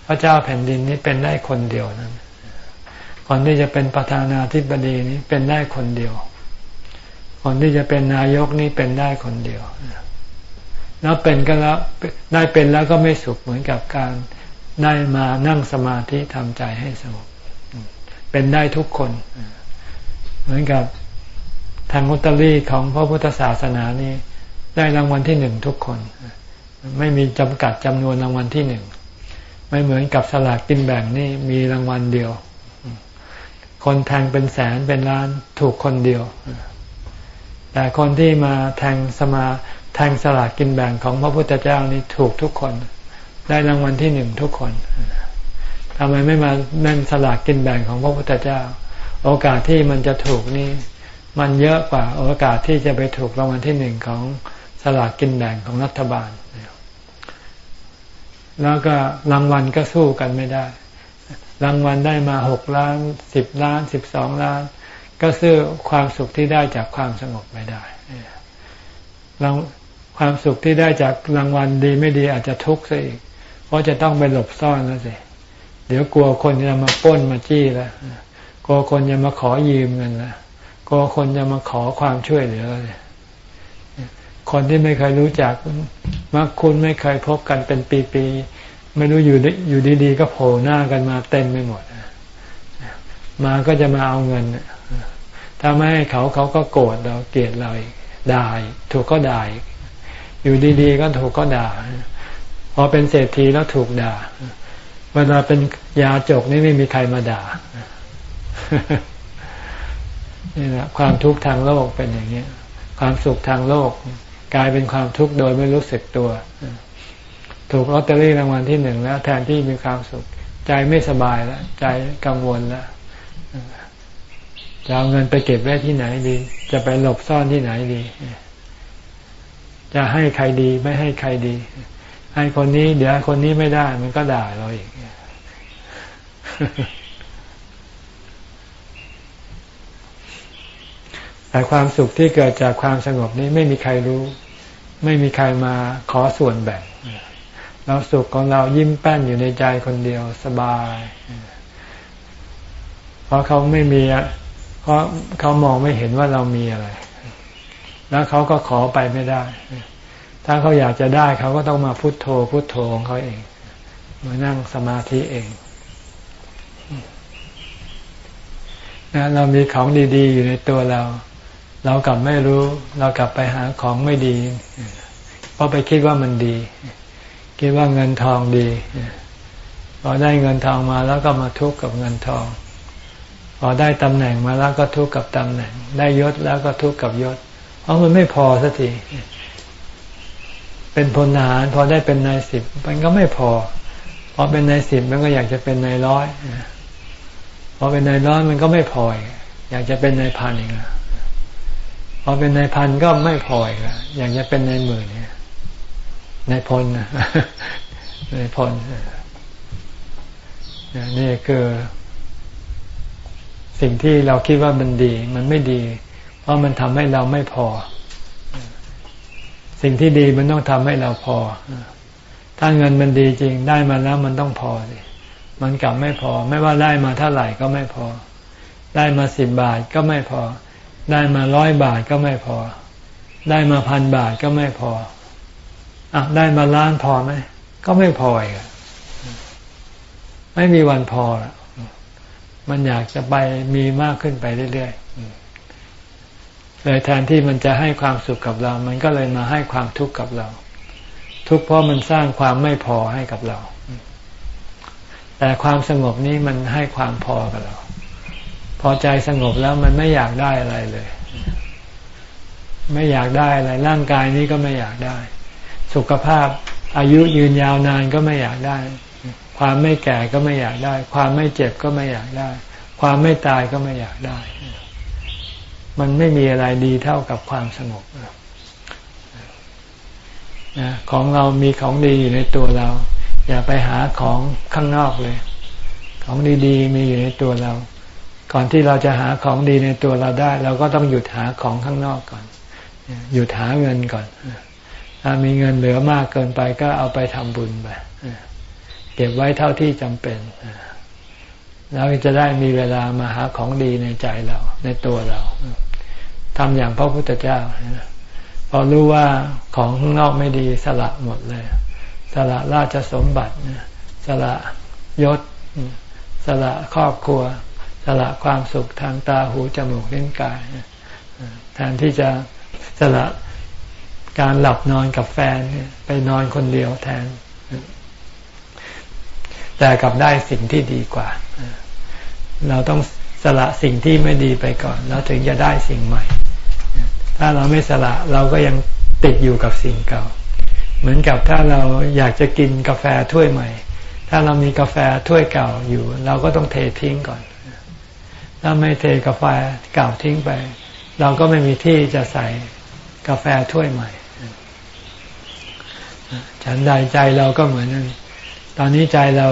A: พระเจ้าแผ่นดินนี้เป็นได้คนเดียวนั้น คนที่จะเป็นประธานาธิบดีนี้เป็นได้คนเดียว คนที่จะเป็นนายกนี่เป็นได้คนเดียว แล้วเป็นก็แล้วได้เป็นแล้วก็ไม่สุขเหมือนกับการได้มานั่งสมาธิทำใจให้สงบเป็นได้ทุกคน เหมือนกับ ทางมุตตลีของพระพุทธศาสนานี้ ได้รางวัลที่หนึ่งทุกคน ไม่มีจำกัดจำนวนรางวัลที่หนึ่งไม่เหมือนกับสลากกินแบ่งนี่มีรางวัลเดียว คนแทงเป็นแสนเป็นล้านถูกคนเดียว แต่คนที่มาแทงสมาแทงสลากกินแบ่งของพระพุทธเจ้านี่ถูกทุกคน ได้รางวัลที่หนึ่งทุกคนทำไมไม่มาเล่นสลากกินแบ่งของพระพุทธเจ้า โอกาสที่มันจะถูกนี่ มันเยอะกว่าโอกาสที่จะไปถูกรางวัลที่หนึ่งของสลากกินแบ่งของรัฐบาล แล้วก็รางวัลก็สู้กันไม่ได้ รางวัลได้มาหกล้านสิบล้านสิบสองล้าน ก็ซื้อความสุขที่ได้จากความสงบไม่ได้รางความสุขที่ได้จากรางวัลดีไม่ดีอาจจะทุกข์ซะอีก เพราะจะต้องไปหลบซ่อนแล้วสิ เดี๋ยวกลัวคนจะมาป้นมาจี้แล้วกลัวคนจะมาขอยืมเงินแล้ว กลัวคนจะมาขอความช่วยเหลือเลยคนที่ไม่เคยรู้จักมักคุณไม่เคยพบกันเป็นปีๆไม่รู้อยู่อยู่ดีๆ ก็โผล่หน้ากันมาเต็มไปหมดมาก็จะมาเอาเงินถ้าไม่ให้เขาเขาก็โกรธเราเกลียดเราด่าถูกก็ด่าอยู่ดีๆ ก็ถูกก็ด่าพอเป็นเศรษฐีแล้วถูกด่าเวลาเป็นยาจกนี่ไม่มีใครมาด่า นี่แหละความทุกข์ทางโลกเป็นอย่างนี้ความสุขทางโลก กลายเป็นความทุกข์โดยไม่รู้สึกตัว ถูกลอตเตอรี่รางวัลที่หนึ่งแล้ว แทนที่มีความสุข ใจไม่สบายแล้วใจกังวลแล้วจะเอาเงินไปเก็บไว้ที่ไหนดี จะไปหลบซ่อนที่ไหนดี จะให้ใครดีไม่ให้ใครดี ให้คนนี้ เดี๋ยวคนนี้ไม่ได้ มันก็ด่าเราอีก แต่ความสุขที่เกิดจากความสงบนี้ไม่มีใครรู้ ไม่มีใครมาขอส่วนแบ่งเราสุขของเรายิ้มแป้นอยู่ในใจคนเดียวสบาย เพราะเขาไม่มีเพราะเขามองไม่เห็นว่าเรามีอะไร แล้วเขาก็ขอไปไม่ได้ ถ้าเขาอยากจะได้เขาก็ต้องมาพุโทโธพุโทโธของเขาเองมานั่งสมาธิเองนะเรามีของดี ๆ อยู่ในตัวเรา เรากลับไม่รู้ เรากลับไปหาของไม่ดี เพราะไปคิดว่ามันดี คิดว่าเงินทองดีพอได้เงินทองมาแล้วก็มาทุกข์กับเงินทอง พอได้ตำแหน่งมาแล้วก็ทุกข์กับตำแหน่ง ได้ยศแล้วก็ทุกข์กับยศ เพราะมันไม่พอสักทีเป็นพลทหารพอได้เป็นนายสิบมันก็ไม่พอพอเป็นนายสิบมันก็อยากจะเป็นนายร้อยพอเป็นนายร้อยมันก็ไม่พออยากจะเป็นนายพันอีกแล้ว อเป็นนายพันก็ไม่พออีกแล้วอยากจะเป็นนายหมื่นเนี่ยนายพลนายพลนี่คือ สิ่งที่เราคิดว่ามันดี มันไม่ดี เพราะมันทำให้เราไม่พอ สิ่งที่ดีมันต้องทำให้เราพอ ถ้าเงินมันดีจริงได้มาแล้วมันต้องพอสิมันกลับไม่พอ ไม่ว่าได้มาเท่าไหร่ก็ไม่พอ ได้มาสิบบาทก็ไม่พอ ได้มาร้อยบาทก็ไม่พอ ได้มาพันบาทก็ไม่พออะได้มาล้านพอไหมก็ไม่พออีกไม่มีวันพอมันอยากจะไปมีมากขึ้นไปเรื่อยๆเลยแทนที่มันจะให้ความสุขกับเรา มันก็เลยมาให้ความทุกข์กับเรา ทุกข์เพราะมันสร้างความไม่พอให้กับเรา แต่ความสงบนี้มันให้ความพอกับเรา พอใจสงบแล้วมันไม่อยากได้อะไรเลย ไม่อยากได้อะไร ร่างกายนี้ก็ไม่อยากได้ สุขภาพอายุยืนยาวนานก็ไม่อยากได้ ความไม่แก่ก็ไม่อยากได้ ความไม่เจ็บก็ไม่อยากได้ ความไม่ตายก็ไม่อยากได้ มันไม่มีอะไรดีเท่ากับความสงบนะของเรามีของดีอยู่ในตัวเรา อย่าไปหาของข้างนอกเลย ของดีๆ มีอยู่ในตัวเรา ก่อนที่เราจะหาของดีในตัวเราได้ เราก็ต้องหยุดหาของข้างนอกก่อน หยุดหาเงินก่อนถ้ามีเงินเหลือมากเกินไปก็เอาไปทำบุญไปเก็บไว้เท่าที่จำเป็นแล้วจะได้มีเวลามาหาของดีในใจเรา ในตัวเราทำอย่างพระพุทธเจ้าพอรู้ว่าของข้างนอกไม่ดีสละหมดเลย สละราชสมบัติสละยศ สละครอบครัว ละความสุขทางตาหูจมูกลิ้นกายแทนที่จะสละการหลับนอนกับแฟนไปนอนคนเดียวแทน แต่กลับได้สิ่งที่ดีกว่า เราต้องสละสิ่งที่ไม่ดีไปก่อน แล้วถึงจะได้สิ่งใหม่ ถ้าเราไม่สละเราก็ยังติดอยู่กับสิ่งเก่า เหมือนกับถ้าเราอยากจะกินกาแฟถ้วยใหม่ ถ้าเรามีกาแฟถ้วยเก่าอยู่ เราก็ต้องเททิ้งก่อน ถ้าไม่เทกาแฟเก่าทิ้งไป เราก็ไม่มีที่จะใส่กาแฟถ้วยใหม่ ฉันใดใจเราก็เหมือนนั้นตอนนี้ใจเรา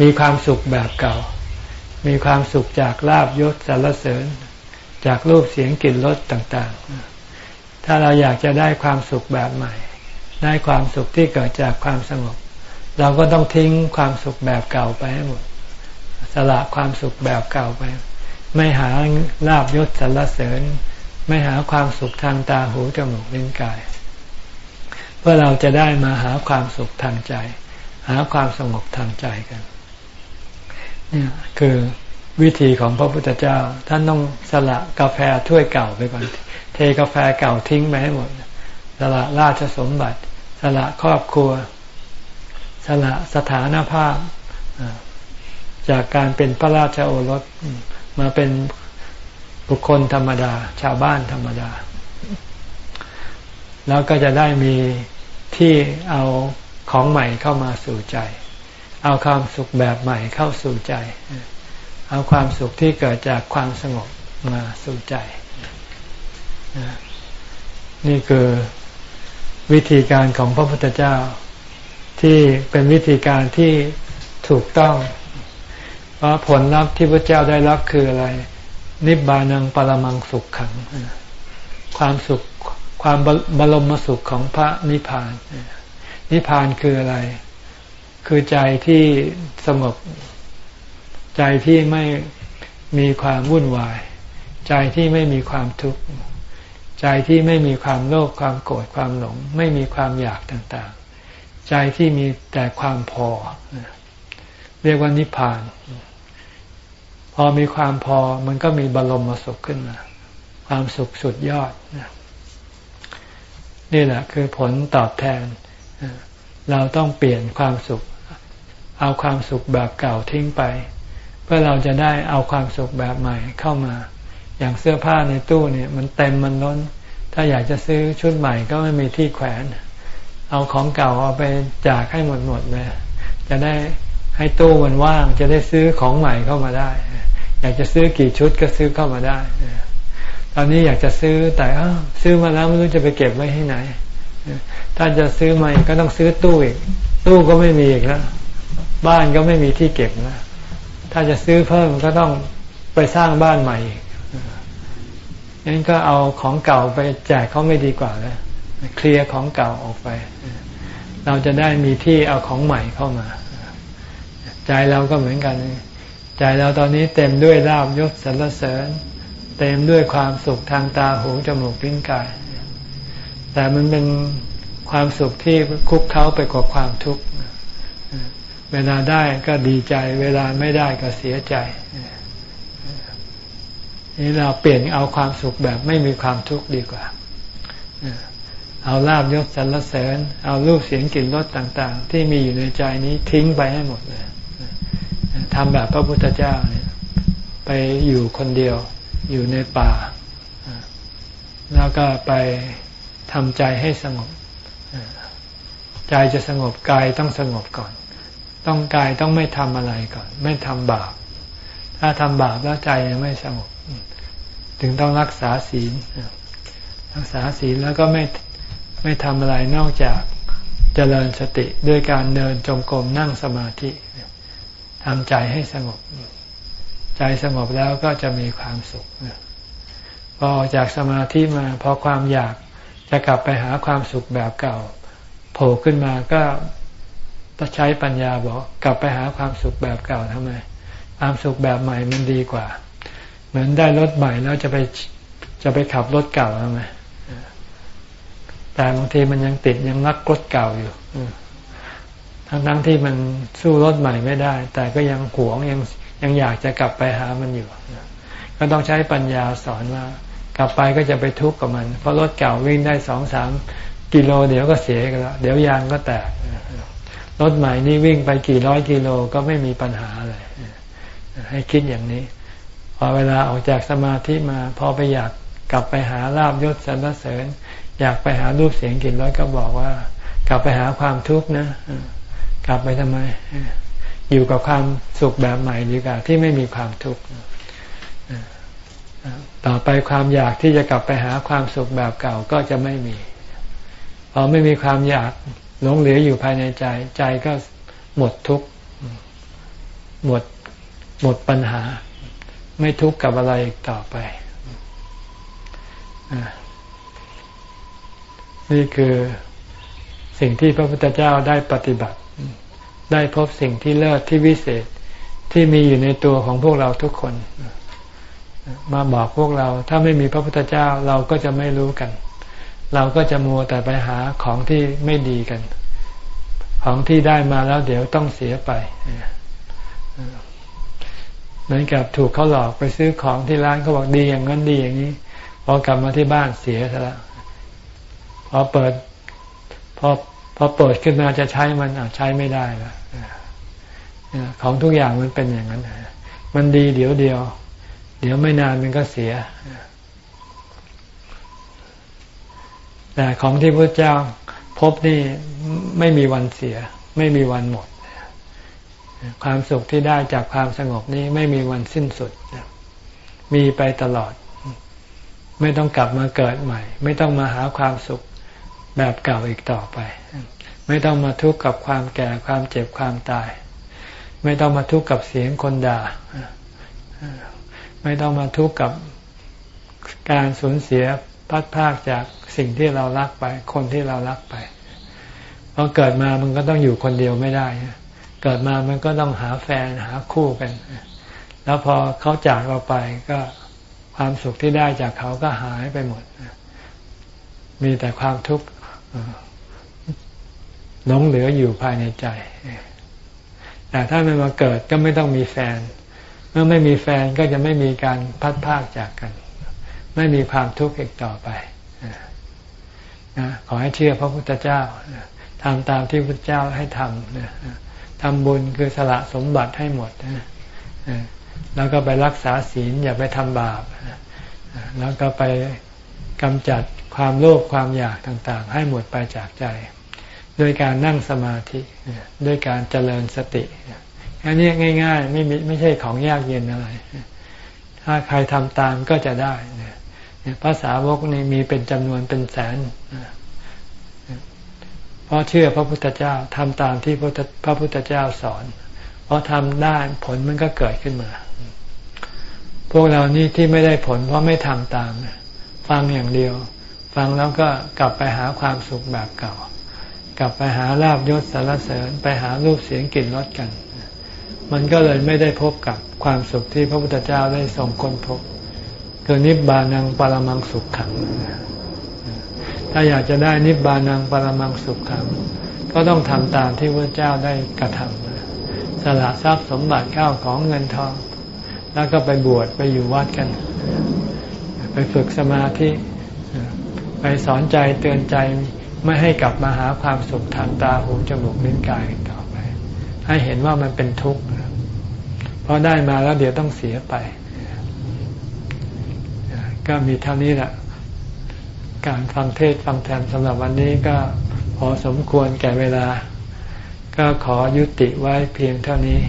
A: มีความสุขแบบเก่า มีความสุขจากลาบยศสรรเสริญ จากรูปเสียงกลิ่นรสต่าง ๆ ถ้าเราอยากจะได้ความสุขแบบใหม่ ได้ความสุขที่เกิดจากความสงบ เราก็ต้องทิ้งความสุขแบบเก่าไปให้หมด สละความสุขแบบเก่าไป ไม่หาลาบยศสรรเสริญ ไม่หาความสุขทางตาหูจมูกลิ้นกาย เพื่อเราจะได้มาหาความสุขทางใจ หาความสงบทางใจกันเนี่ยคือวิธีของพระพุทธเจ้าท่านต้องสละกาแฟถ้วยเก่าไปก่อนเทกาแฟเก่าทิ้งไปให้หมด สละราชสมบัติ สละครอบครัว สละสถานภาพ จากการเป็นพระราชโอรสมาเป็นบุคคลธรรมดา ชาวบ้านธรรมดา แล้วก็จะได้มีที่เอาของใหม่เข้ามาสู่ใจ เอาความสุขแบบใหม่เข้าสู่ใจ เอาความสุขที่เกิดจากความสงบมาสู่ใจ นี่คือวิธีการของพระพุทธเจ้าที่เป็นวิธีการที่ถูกต้อง ราะผลลัพธ์ที่พระเจ้าได้รับคืออะไร นิบานังปรมังสุขขัง ความสุขความบรมสุขของพระนิพพาน นิพพานคืออะไร คือใจที่สงบใจที่ไม่มีความวุ่นวาย ใจที่ไม่มีความทุกข์ ใจที่ไม่มีความโลภความโกรธความหลง ไม่มีความอยากต่างๆ ใจที่มีแต่ความพอ เรียกว่านิพพาน พอมีความพอมันก็มีบรมมาสุขขึ้นมาความสุขสุดยอดนี่แหละคือผลตอบแทน เราต้องเปลี่ยนความสุข เอาความสุขแบบเก่าทิ้งไป เพื่อเราจะได้เอาความสุขแบบใหม่เข้ามา อย่างเสื้อผ้าในตู้เนี่ยมันเต็มมันล้น ถ้าอยากจะซื้อชุดใหม่ก็ไม่มีที่แขวน เอาของเก่าเอาไปจากให้หมดหมดเลยจะได้ให้ตู้มันว่างจะได้ซื้อของใหม่เข้ามาได้ อยากจะซื้อกี่ชุดก็ซื้อเข้ามาได้ตอนนี้อยากจะซื้อแต่ซื้อมาแล้วไม่รู้จะไปเก็บไว้ที่ไหนถ้าจะซื้อใหม่ก็ต้องซื้อตู้อีก ตู้ก็ไม่มีอีกแล้วบ้านก็ไม่มีที่เก็บนะถ้าจะซื้อเพิ่มก็ต้องไปสร้างบ้านใหม่อีกงั้นก็เอาของเก่าไปแจกเขาไม่ดีกว่าแล้วเคลียร์ของเก่าออกไป เราจะได้มีที่เอาของใหม่เข้ามา ใจเราก็เหมือนกัน ใจเราตอนนี้เต็มด้วยลาบยศสรรเสริญ เต็มด้วยความสุขทางตาหูจมูกลิ้นกาย แต่มันเป็นความสุขที่คุกเข้าไปกับความทุกข์เวลาได้ก็ดีใจ เวลาไม่ได้ก็เสียใจนี่เราเปลี่ยนเอาความสุขแบบไม่มีความทุกข์ดีกว่า เอาลาบยศสรรเสริญ เอารูปเสียงกลิ่นรสต่าง ๆ ที่มีอยู่ในใจนี้ทิ้งไปให้หมดเลย ทำแบบพระพุทธเจ้าเนี่ย ไปอยู่คนเดียวอยู่ในป่า แล้วก็ไปทำใจให้สงบ ใจจะสงบกายต้องสงบก่อน ต้องกายต้องไม่ทำอะไรก่อน ไม่ทำบาป ถ้าทำบาปแล้วใจยังไม่สงบ ถึงต้องรักษาศีล รักษาศีลแล้วก็ไม่ไม่ทำอะไรนอกจากเจริญสติด้วยการเดินจงกรมนั่งสมาธิ ทำใจให้สงบ ใจสงบแล้วก็จะมีความสุขพอออกจากสมาธิมาพอความอยากจะกลับไปหาความสุขแบบเก่าโผล่ขึ้นมาก็ใช้ปัญญาบอกกลับไปหาความสุขแบบเก่าทำไม ความสุขแบบใหม่มันดีกว่า เหมือนได้รถใหม่แล้วจะไปจะไปขับรถเก่าทำไมแต่บางทีมันยังติดยังรักรถเก่าอยู่ ทั้งทั้งที่มันสู้รถใหม่ไม่ได้ แต่ก็ยังหวงยังยังอยากจะกลับไปหามันอยู่ ก็ต้องใช้ปัญญาสอนว่า กลับไปก็จะไปทุกข์กับมัน เพราะรถเก่าวิ่งได้สองสามกิโลเดี๋ยวก็เสียกันแล้วเดี๋ยวยางก็แตกรถใหม่นี่วิ่งไปกี่ร้อยกิโลก็ไม่มีปัญหาอะไรให้คิดอย่างนี้ พอเวลาออกจากสมาธิมา พอไปอยากกลับไปหาลาบยศสรรเสริญ อยากไปหารูปเสียงกลิ่นรสก็บอกว่า กลับไปหาความทุกข์นะ กลับไปทำไม อยู่กับความสุขแบบใหม่ดีกว่าที่ไม่มีความทุกข์ต่อไปความอยากที่จะกลับไปหาความสุขแบบเก่าก็จะไม่มีพอไม่มีความอยากหลงเหลืออยู่ภายในใจ ใจก็หมดทุกข์หมดหมดปัญหา ไม่ทุกข์กับอะไรอีกต่อไปนี่คือสิ่งที่พระพุทธเจ้าได้ปฏิบัติ ได้พบสิ่งที่เลิศที่วิเศษที่มีอยู่ในตัวของพวกเราทุกคน มาบอกพวกเราถ้าไม่มีพระพุทธเจ้าเราก็จะไม่รู้กัน เราก็จะมัวแต่ไปหาของที่ไม่ดีกัน ของที่ได้มาแล้วเดี๋ยวต้องเสียไปเหมือนกับถูกเขาหลอกไปซื้อของที่ร้านเขาบอกดีอย่างนั้นดีอย่างนี้พอกลับมาที่บ้านเสียซะแล้วพอเปิดพอ พอเปิดขึ้นมาจะใช้มันอาจใช้ไม่ได้แล้วของทุกอย่างมันเป็นอย่างนั้นมันดีเดี๋ยวเดียว เดี๋ยวไม่นานมันก็เสียแต่ของที่พระเจ้าพบนี่ไม่มีวันเสีย ไม่มีวันหมด ความสุขที่ได้จากความสงบนี้ไม่มีวันสิ้นสุด มีไปตลอด ไม่ต้องกลับมาเกิดใหม่ ไม่ต้องมาหาความสุข แบบเก่าอีกต่อไป ไม่ต้องมาทุกข์กับความแก่ความเจ็บความตาย ไม่ต้องมาทุกข์กับเสียงคนด่า ไม่ต้องมาทุกข์กับการสูญเสียพัดพากจากสิ่งที่เรารักไป คนที่เรารักไปพอเกิดมามันก็ต้องอยู่คนเดียวไม่ได้เกิดมามันก็ต้องหาแฟนหาคู่กัน แล้วพอเขาจากเราไปก็ความสุขที่ได้จากเขาก็หายไปหมด มีแต่ความทุกข์ หลงเหลืออยู่ภายในใจ แต่ถ้ามันมาเกิดก็ไม่ต้องมีแฟน เมื่อไม่มีแฟนก็จะไม่มีการพัดพากจากกัน ไม่มีความทุกข์อีกต่อไปนะขอให้เชื่อพระพุทธเจ้าทำตามที่พระเจ้าให้ทำทำบุญคือสละสมบัติให้หมดแล้วก็ไปรักษาศีลอย่าไปทำบาป แล้วก็ไป กำจัดความโลภความอยากต่างๆ ให้หมดไปจากใจ ด้วยการนั่งสมาธิด้วยการเจริญสติอันนี้ง่าย ๆ ไม่ไม่ใช่ของยากเย็นอะไร ถ้าใครทำตามก็จะได้ภาษาวกนี่มีเป็นจำนวนเป็นแสนเพราะเชื่อพระพุทธเจ้าทำตามที่พระพุทธเจ้าสอนเพราะทำได้ผลมันก็เกิดขึ้นมา พวกเรานี่ที่ไม่ได้ผลเพราะไม่ทำตาม ฟังอย่างเดียว ฟังแล้วก็กลับไปหาความสุขแบบเก่า กลับไปหาลาบยศสารเสริญไปหารูปเสียงกลิ่นรสกัน มันก็เลยไม่ได้พบกับความสุขที่พระพุทธเจ้าได้ทรงค้นพบคือนิบานังปรมังสุขขัง ถ้าอยากจะได้นิบานังปรมังสุขขัง ก็ต้องทำตามที่พระเจ้าได้กระทำสละทรัพย์สมบัติข้าวของเงินทอง แล้วก็ไปบวชไปอยู่วัดกัน ไปฝึกสมาธิไปสอนใจเตือนใจไม่ให้กลับมาหาความสุขทางตาหูจมูกลิ้นกายต่อไป ให้เห็นว่ามันเป็นทุกข์เพราะได้มาแล้วเดี๋ยวต้องเสียไป ก็มีเท่านี้แหละการฟังเทศฟังธรรมสำหรับวันนี้ก็พอสมควรแก่เวลา ก็ขอยุติไว้เพียงเท่านี้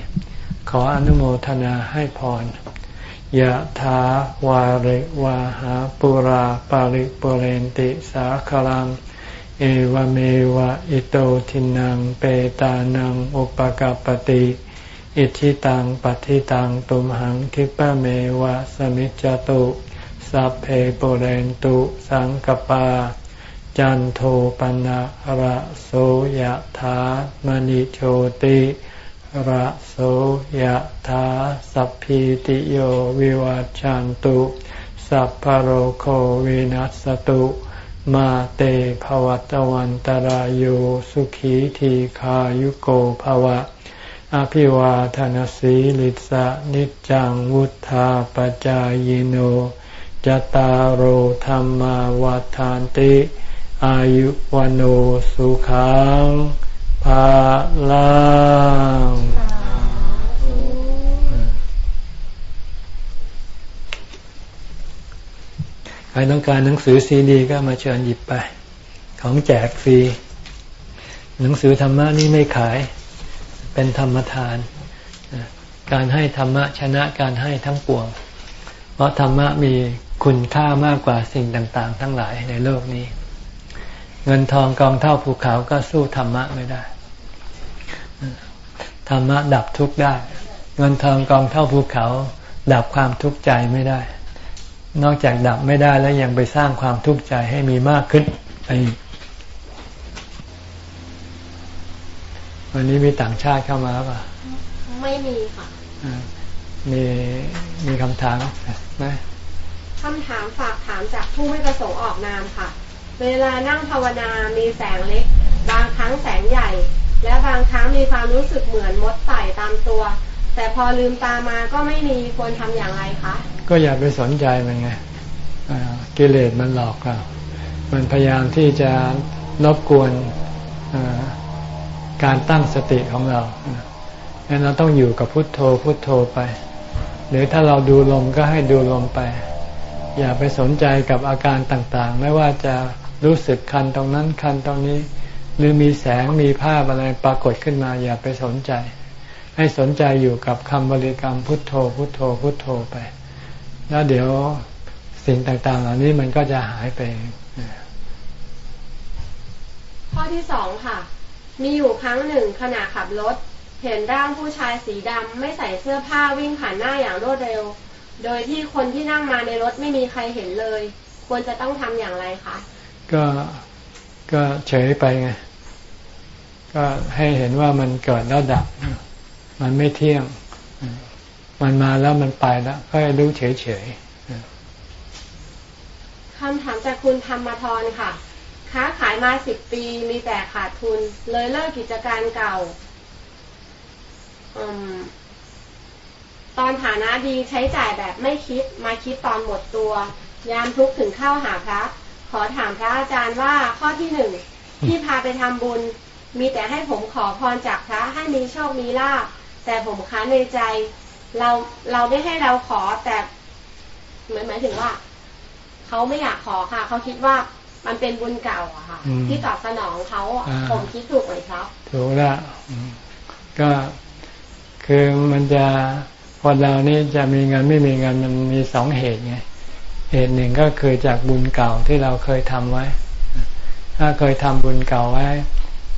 A: ขออนุโมทนาให้พร ยะถาวาริวาหาปุราปาริปุเรนติสาคลัง เอวเมวะอิโตทินังเปตานังอุปกาปติ อิทิตังปฏิตังตุมหังคิปะเมวะสมิจจตุสัพเพปุเรนตุสังกปา จันโทปนะระโสยธามณิโชติ ระโสยธาสัพพิติโยวิวัจจันตุสัพพโรโควินัสตุมาเตภวัตวันตารโยสุขีทีขายุโกภวะ อภิวาทานสีลิสะนิจังวุธาปจายโนจตารโหธรรมวาทานติ อายุวันสุขังาลังใครต้องการหนังสือซีดีก็มาเชิญหยิบไป ของแจกฟรี หนังสือธรรมะนี่ไม่ขาย เป็นธรรมทาน การให้ธรรมะชนะการให้ทั้งปวง เพราะธรรมะมีคุณค่ามากกว่าสิ่งต่าง ๆ ทั้งหลายในโลกนี้เงินทองกองเท่าภูเขาก็สู้ธรรมะไม่ได้ ธรรมะดับทุกข์ได้ เงินทองกองเท่าภูเขา ดับความทุกข์ใจไม่ได้ นอกจากดับไม่ได้แล้วยังไปสร้างความทุกข์ใจให้มีมากขึ้นไปวันนี้มีต่างชาติเข้ามาป่ะ
B: ไม่มีค่ะ
A: มีมีคำถามไหม
B: คำถามฝากถามจากผู้ไม่ประสงค์ออกนามค่ะ เวลานั่งภาวนา มีแสงเล็ก บางครั้งแสงใหญ่ และบางครั้งมีความรู้สึกเหมือนมดไต่ตามตัว แต่พอลืมตามาก็ไม่มีควรทำอย่างไรคะ
A: ก็อย่าไปสนใจมันไงกิเลสมันหลอกเรา มันพยายามที่จะรบกวนการตั้งสติของเราดังนั้นเราต้องอยู่กับพุทโธพุทโธไป หรือถ้าเราดูลมก็ให้ดูลมไป อย่าไปสนใจกับอาการต่างๆ ไม่ว่าจะรู้สึกคันตรงนั้นคันตรงนี้ หรือมีแสงมีภาพอะไรปรากฏขึ้นมาอย่าไปสนใจ ให้สนใจอยู่กับคำบริกรรมพุทโธ พุทโธ พุทโธไป แล้วเดี๋ยวสิ่งต่างๆ เหล่านี้มันก็จะหายไป
B: ข้อที่สองค่ะ มีอยู่ครั้งหนึ่งขณะขับรถ เห็นร่างผู้ชายสีดำไม่ใส่เสื้อผ้าวิ่งผ่านหน้าอย่างรวดเร็ว โดยที่คนที่นั่งมาในรถไม่มีใครเห็นเลย ควรจะต้องทำอย่างไรคะ
A: ก็ก็เฉยไปไง ก็ให้เห็นว่ามันเกิดแล้วดับ มันไม่เที่ยง มันมาแล้วมันไปแล้วก็ให้รู้เฉยเฉย
B: คำถามจากคุณธรรมทรค่ะ ค้าขายมาสิบปีมีแต่ขาดทุน เลยเลิกกิจการเก่าตอนฐานะดีใช้จ่ายแบบไม่คิดมาคิดตอนหมดตัว ยามทุกข์ถึงเข้าหาพระ ขอถามพระอาจารย์ว่าข้อที่หนึ่งที่พาไปทำบุญ มีแต่ให้ผมขอพรจากพระให้มีโชคมีลาภแต่ผมค้านในใจ เราเราไม่ให้เราขอแต่เหมือนหมายถึงว่าเขาไม่อยากขอค่ะเขาคิดว่ามันเป็นบุญเก่าอะค่ะ ที่ตอบสนองเขาผมคิดถูกไหมครับ
A: ถูกแล้วก็คือมันจะคนเรานี่จะมีเงินไม่มีเงินมันมีสองเหตุไงเหตุหนึ่งก็คือจากบุญเก่าที่เราเคยทำไว้ ถ้าเคยทำบุญเก่าไว้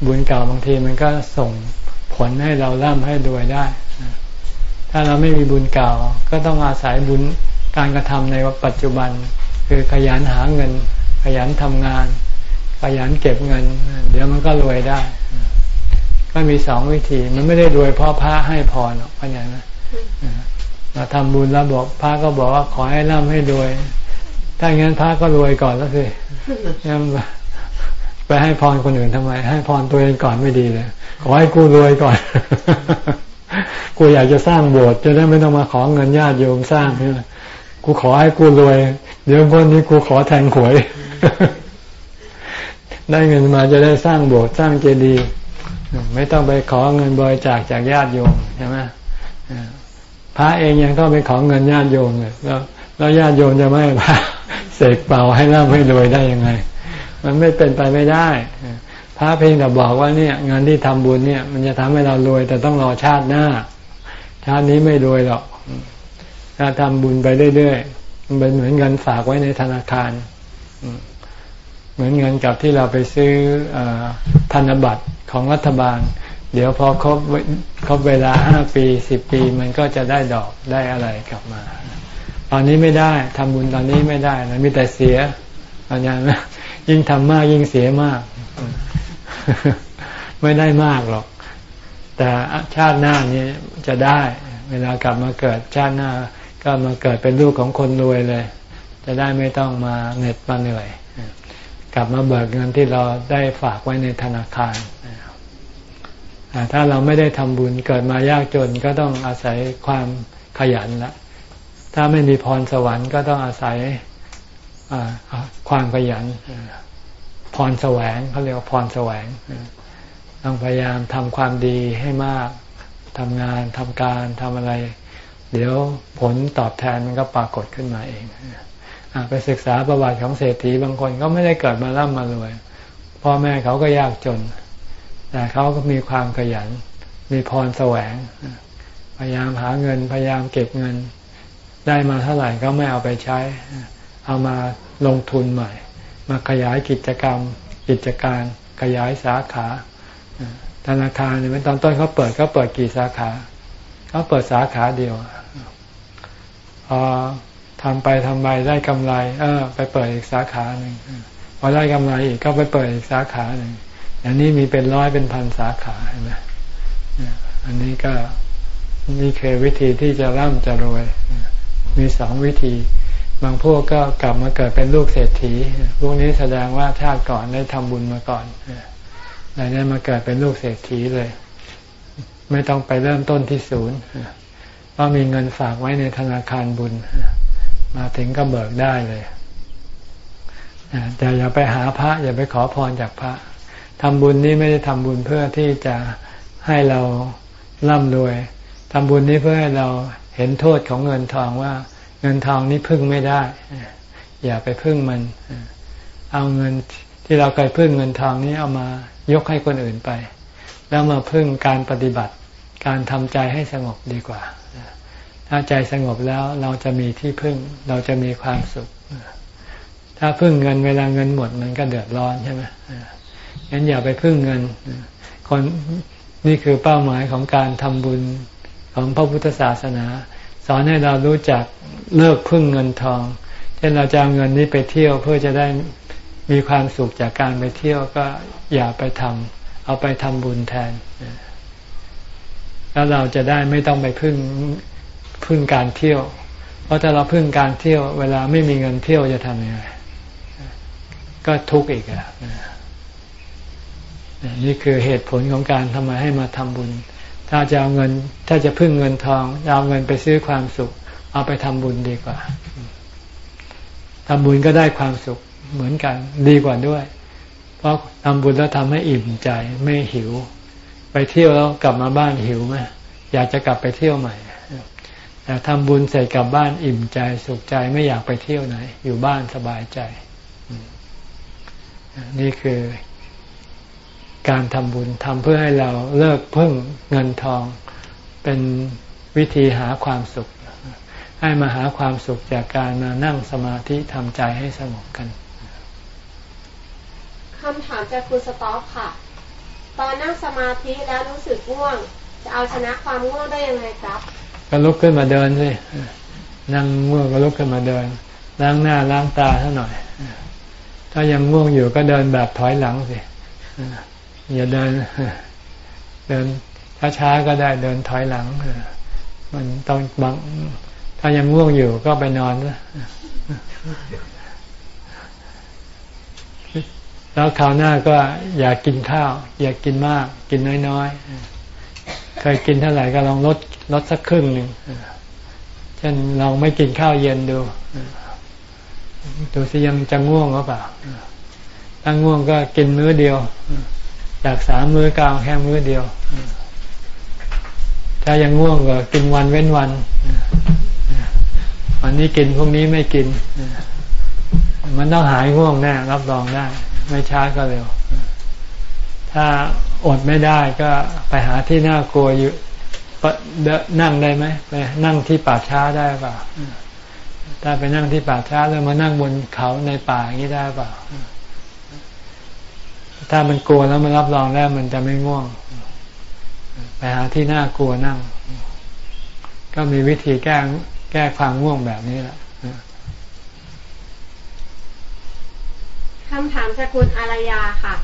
A: บุญเก่าบางทีมันก็ส่งผลให้เราร่ำให้รวยได้ ถ้าเราไม่มีบุญเก่า ก็ต้องอาศัยบุญการกระทำในปัจจุบัน คือขยันหาเงิน ขยันทำงาน ขยันเก็บเงิน เดี๋ยวมันก็รวยได้ ก็มีสองวิธี มันไม่ได้รวยเพราะพระให้พรหรอกพระอย่างนะเราทำบุญแล้วบอกพระก็บอกว่าขอให้ร่ำให้รวย ถ้าอย่างนั้นพระก็รวยก่อนแล้วสิ ไปให้พรคนอื่นทำไม ให้พรตัวเองก่อนไม่ดีเลยขอให้กูรวยก่อน กูอยากจะสร้างโบสถ์จะได้ไม่ต้องมาขอเงินญาติโยมสร้างนี่กูขอให้กูรวย เดี๋ยวคนนี้กูขอแทงหวย ได้เงินมาจะได้สร้างโบสถ์สร้างเจดีย์ไม่ต้องไปขอเงินบริจาคจากญาติโยมใช่ไหมพระเองยังต้องไปขอเงินญาติโยมเลยแล้วแล้วญาติโยมจะไม่พระเสกเป่าให้ร่ำให้รวยได้ยังไง มันไม่เป็นไปไม่ได้พระเพียงแต่บอกว่าเนี่ยงานที่ทำบุญเนี่ย มันจะทำให้เรารวยแต่ต้องรอชาติหน้า ชาตินี้ไม่รวยหรอกถ้าทำบุญไปเรื่อยๆมันเป็นเหมือนเงินฝากไว้ในธนาคารเหมือนเงินกับที่เราไปซื้อพันบัตรของรัฐบาล เดี๋ยวพอครบครบเวลาห้าปีสิบปีมันก็จะได้ดอกได้อะไรกลับมา ตอนนี้ไม่ได้ทำบุญตอนนี้ไม่ได้นะมีแต่เสียอาจารย์นะ ยิ่งทำมากยิ่งเสียมาก ไม่ได้มากหรอก แต่ชาติหน้านี้จะได้ เวลากลับมาเกิดชาติหน้า ก็มาเกิดเป็นลูกของคนรวยเลย จะได้ไม่ต้องมาเหน็ดมาเหนื่อย กลับมาเบิกเงินที่เราได้ฝากไว้ในธนาคารถ้าเราไม่ได้ทำบุญเกิดมายากจนก็ต้องอาศัยความขยันละถ้าไม่มีพรสวรรค์ก็ต้องอาศัย ความขยันพรแสวงเขาเรียกว่าพรแสวงต้องพยายามทำความดีให้มากทำงานทำการทำอะไร เดี๋ยวผลตอบแทนมันก็ปรากฏขึ้นมาเองไปศึกษาประวัติของเศรษฐีบางคนก็ไม่ได้เกิดมาร่ำมารวยพ่อแม่เขาก็ยากจน แต่เขาก็มีความขยัน มีพรแสวง พยายามหาเงินพยายามเก็บเงิน ได้มาเท่าไหร่ก็ไม่เอาไปใช้ เอามาลงทุนใหม่ มาขยายกิจกรรม กิจการขยายสาขา ธนาคารเนี่ยตอนต้นเขาเปิดเขาเปิดกี่สาขาเขาเปิดสาขาเดียวพอทำไปทำไปได้กำไร เออ ไปเปิดอีกสาขาหนึ่งพอได้กำไรอีกก็ไปเปิดอีกสาขาหนึ่งอย่างนี้มีเป็นร้อยเป็นพันสาขาเห็นไหมอันนี้ก็นี่คือวิธีที่จะร่ำจะรวย มีสองวิธี บางพวกก็กลับมาเกิดเป็นลูกเศรษฐี พวกนี้แสดงว่าชาติก่อนได้ทำบุญมาก่อนในนี้มาเกิดเป็นลูกเศรษฐีเลย ไม่ต้องไปเริ่มต้นที่ศูนย์เพราะมีเงินฝากไว้ในธนาคารบุญ มาถึงก็เบิกได้เลยแต่อย่าไปหาพระ อย่าไปขอพรจากพระทำบุญนี้ไม่ได้ทำบุญเพื่อที่จะให้เราร่ำรวยทำบุญนี้เพื่อให้เราเห็นโทษของเงินทองว่า เงินทองนี้พึ่งไม่ได้ อย่าไปพึ่งมัน เอาเงินที่เราเคยพึ่งเงินทองนี้เอามายกให้คนอื่นไป แล้วมาพึ่งการปฏิบัติ การทำใจให้สงบดีกว่า ถ้าใจสงบแล้วเราจะมีที่พึ่ง เราจะมีความสุข ถ้าพึ่งเงินเวลาเงินหมดมันก็เดือดร้อนใช่ไหมงั้นอย่าไปพึ่งเงิน คนนี่คือเป้าหมายของการทำบุญของพระพุทธศาสนา อนให้เรารู้จักเลิกพึ่งเงินทอง เช่นเราจะเอาเงินนี้ไปเที่ยวเพื่อจะได้มีความสุขจากการไปเที่ยวก็อย่าไปทำเอาไปทำบุญแทน แล้วเราจะได้ไม่ต้องไปพึ่งพึ่งการเที่ยว เพราะถ้าเราพึ่งการเที่ยว เวลาไม่มีเงินเที่ยวจะทำยังไงก็ทุกข์อีกอะนี่คือเหตุผลของการทำไมให้มาทำบุญ ถ้าจะเอาเงิน ถ้าจะพึ่งเงินทองเอาเงินไปซื้อความสุข เอาไปทำบุญดีกว่าทำบุญก็ได้ความสุขเหมือนกัน ดีกว่าด้วย เพราะทำบุญแล้วทำให้อิ่มใจไม่หิว ไปเที่ยวแล้วกลับมาบ้านหิวไหมอยากจะกลับไปเที่ยวใหม่แต่ทำบุญเสร็จกลับบ้านอิ่มใจสุขใจไม่อยากไปเที่ยวไหน อยู่บ้านสบายใจ นี่คือ การทำบุญทำเพื่อให้เราเลิกพึ่งเงินทอง เป็นวิธีหาความสุข ให้มาหาความสุขจากการมานั่งสมาธิทำใจให้สงบกัน
B: คำถามจากคุณสต๊อปค่ะ ตอนนั่งสมาธิแล้วรู้สึกง่วง จะเอาชนะความง่วงได้ยังไงครับ
A: ก็ลุกขึ้นมาเดินสินั่งง่วงก็ลุกขึ้นมาเดิน ล้างหน้าล้างตาเท่าหน่อย ถ้ายังง่วงอยู่ก็เดินแบบถอยหลังสิ อย่าเดินเดินช้าๆก็ได้เดินถอยหลังมันต้องบางถ้ายังง่วงอยู่ก็ไปนอนนะแล้วคราวหน้าก็อย่ากกินข้าว อย่ากกินมาก กินน้อยๆเคยกินเท่าไหร่ก็ลองลดลดสักครึ่งหนึ่งเช่นลองไม่กินข้าวเย็นดูดูสิยังจะง่วงหรือเปล่าถ้าง่วงก็กินมื้อเดียว จากสามมื้อกลางแค่มื้อเดียว ถ้ายังง่วงก็กินวันเว้นวันวันนี้กินพรุ่งนี้ไม่กิน มันต้องหายง่วงแน่รับรองได้ ไม่ช้าก็เร็ว ถ้าอดไม่ได้ก็ไปหาที่น่ากลัวอยู่นั่งได้ไหมไปนั่งที่ป่าช้าได้เปล่าถ้าไปนั่งที่ป่าช้าแล้วมานั่งบนเขาในป่าอย่างนี้ได้เปล่า ถ้ามันกลัวแล้วมันรับรองแล้วมันจะไม่ง่วง ไปหาที่น่ากลัวนั่ง ก็มีวิธีแก้แก้ความง่วงแบบนี้แหละ
B: คำถามสกุลอารยาค่ะ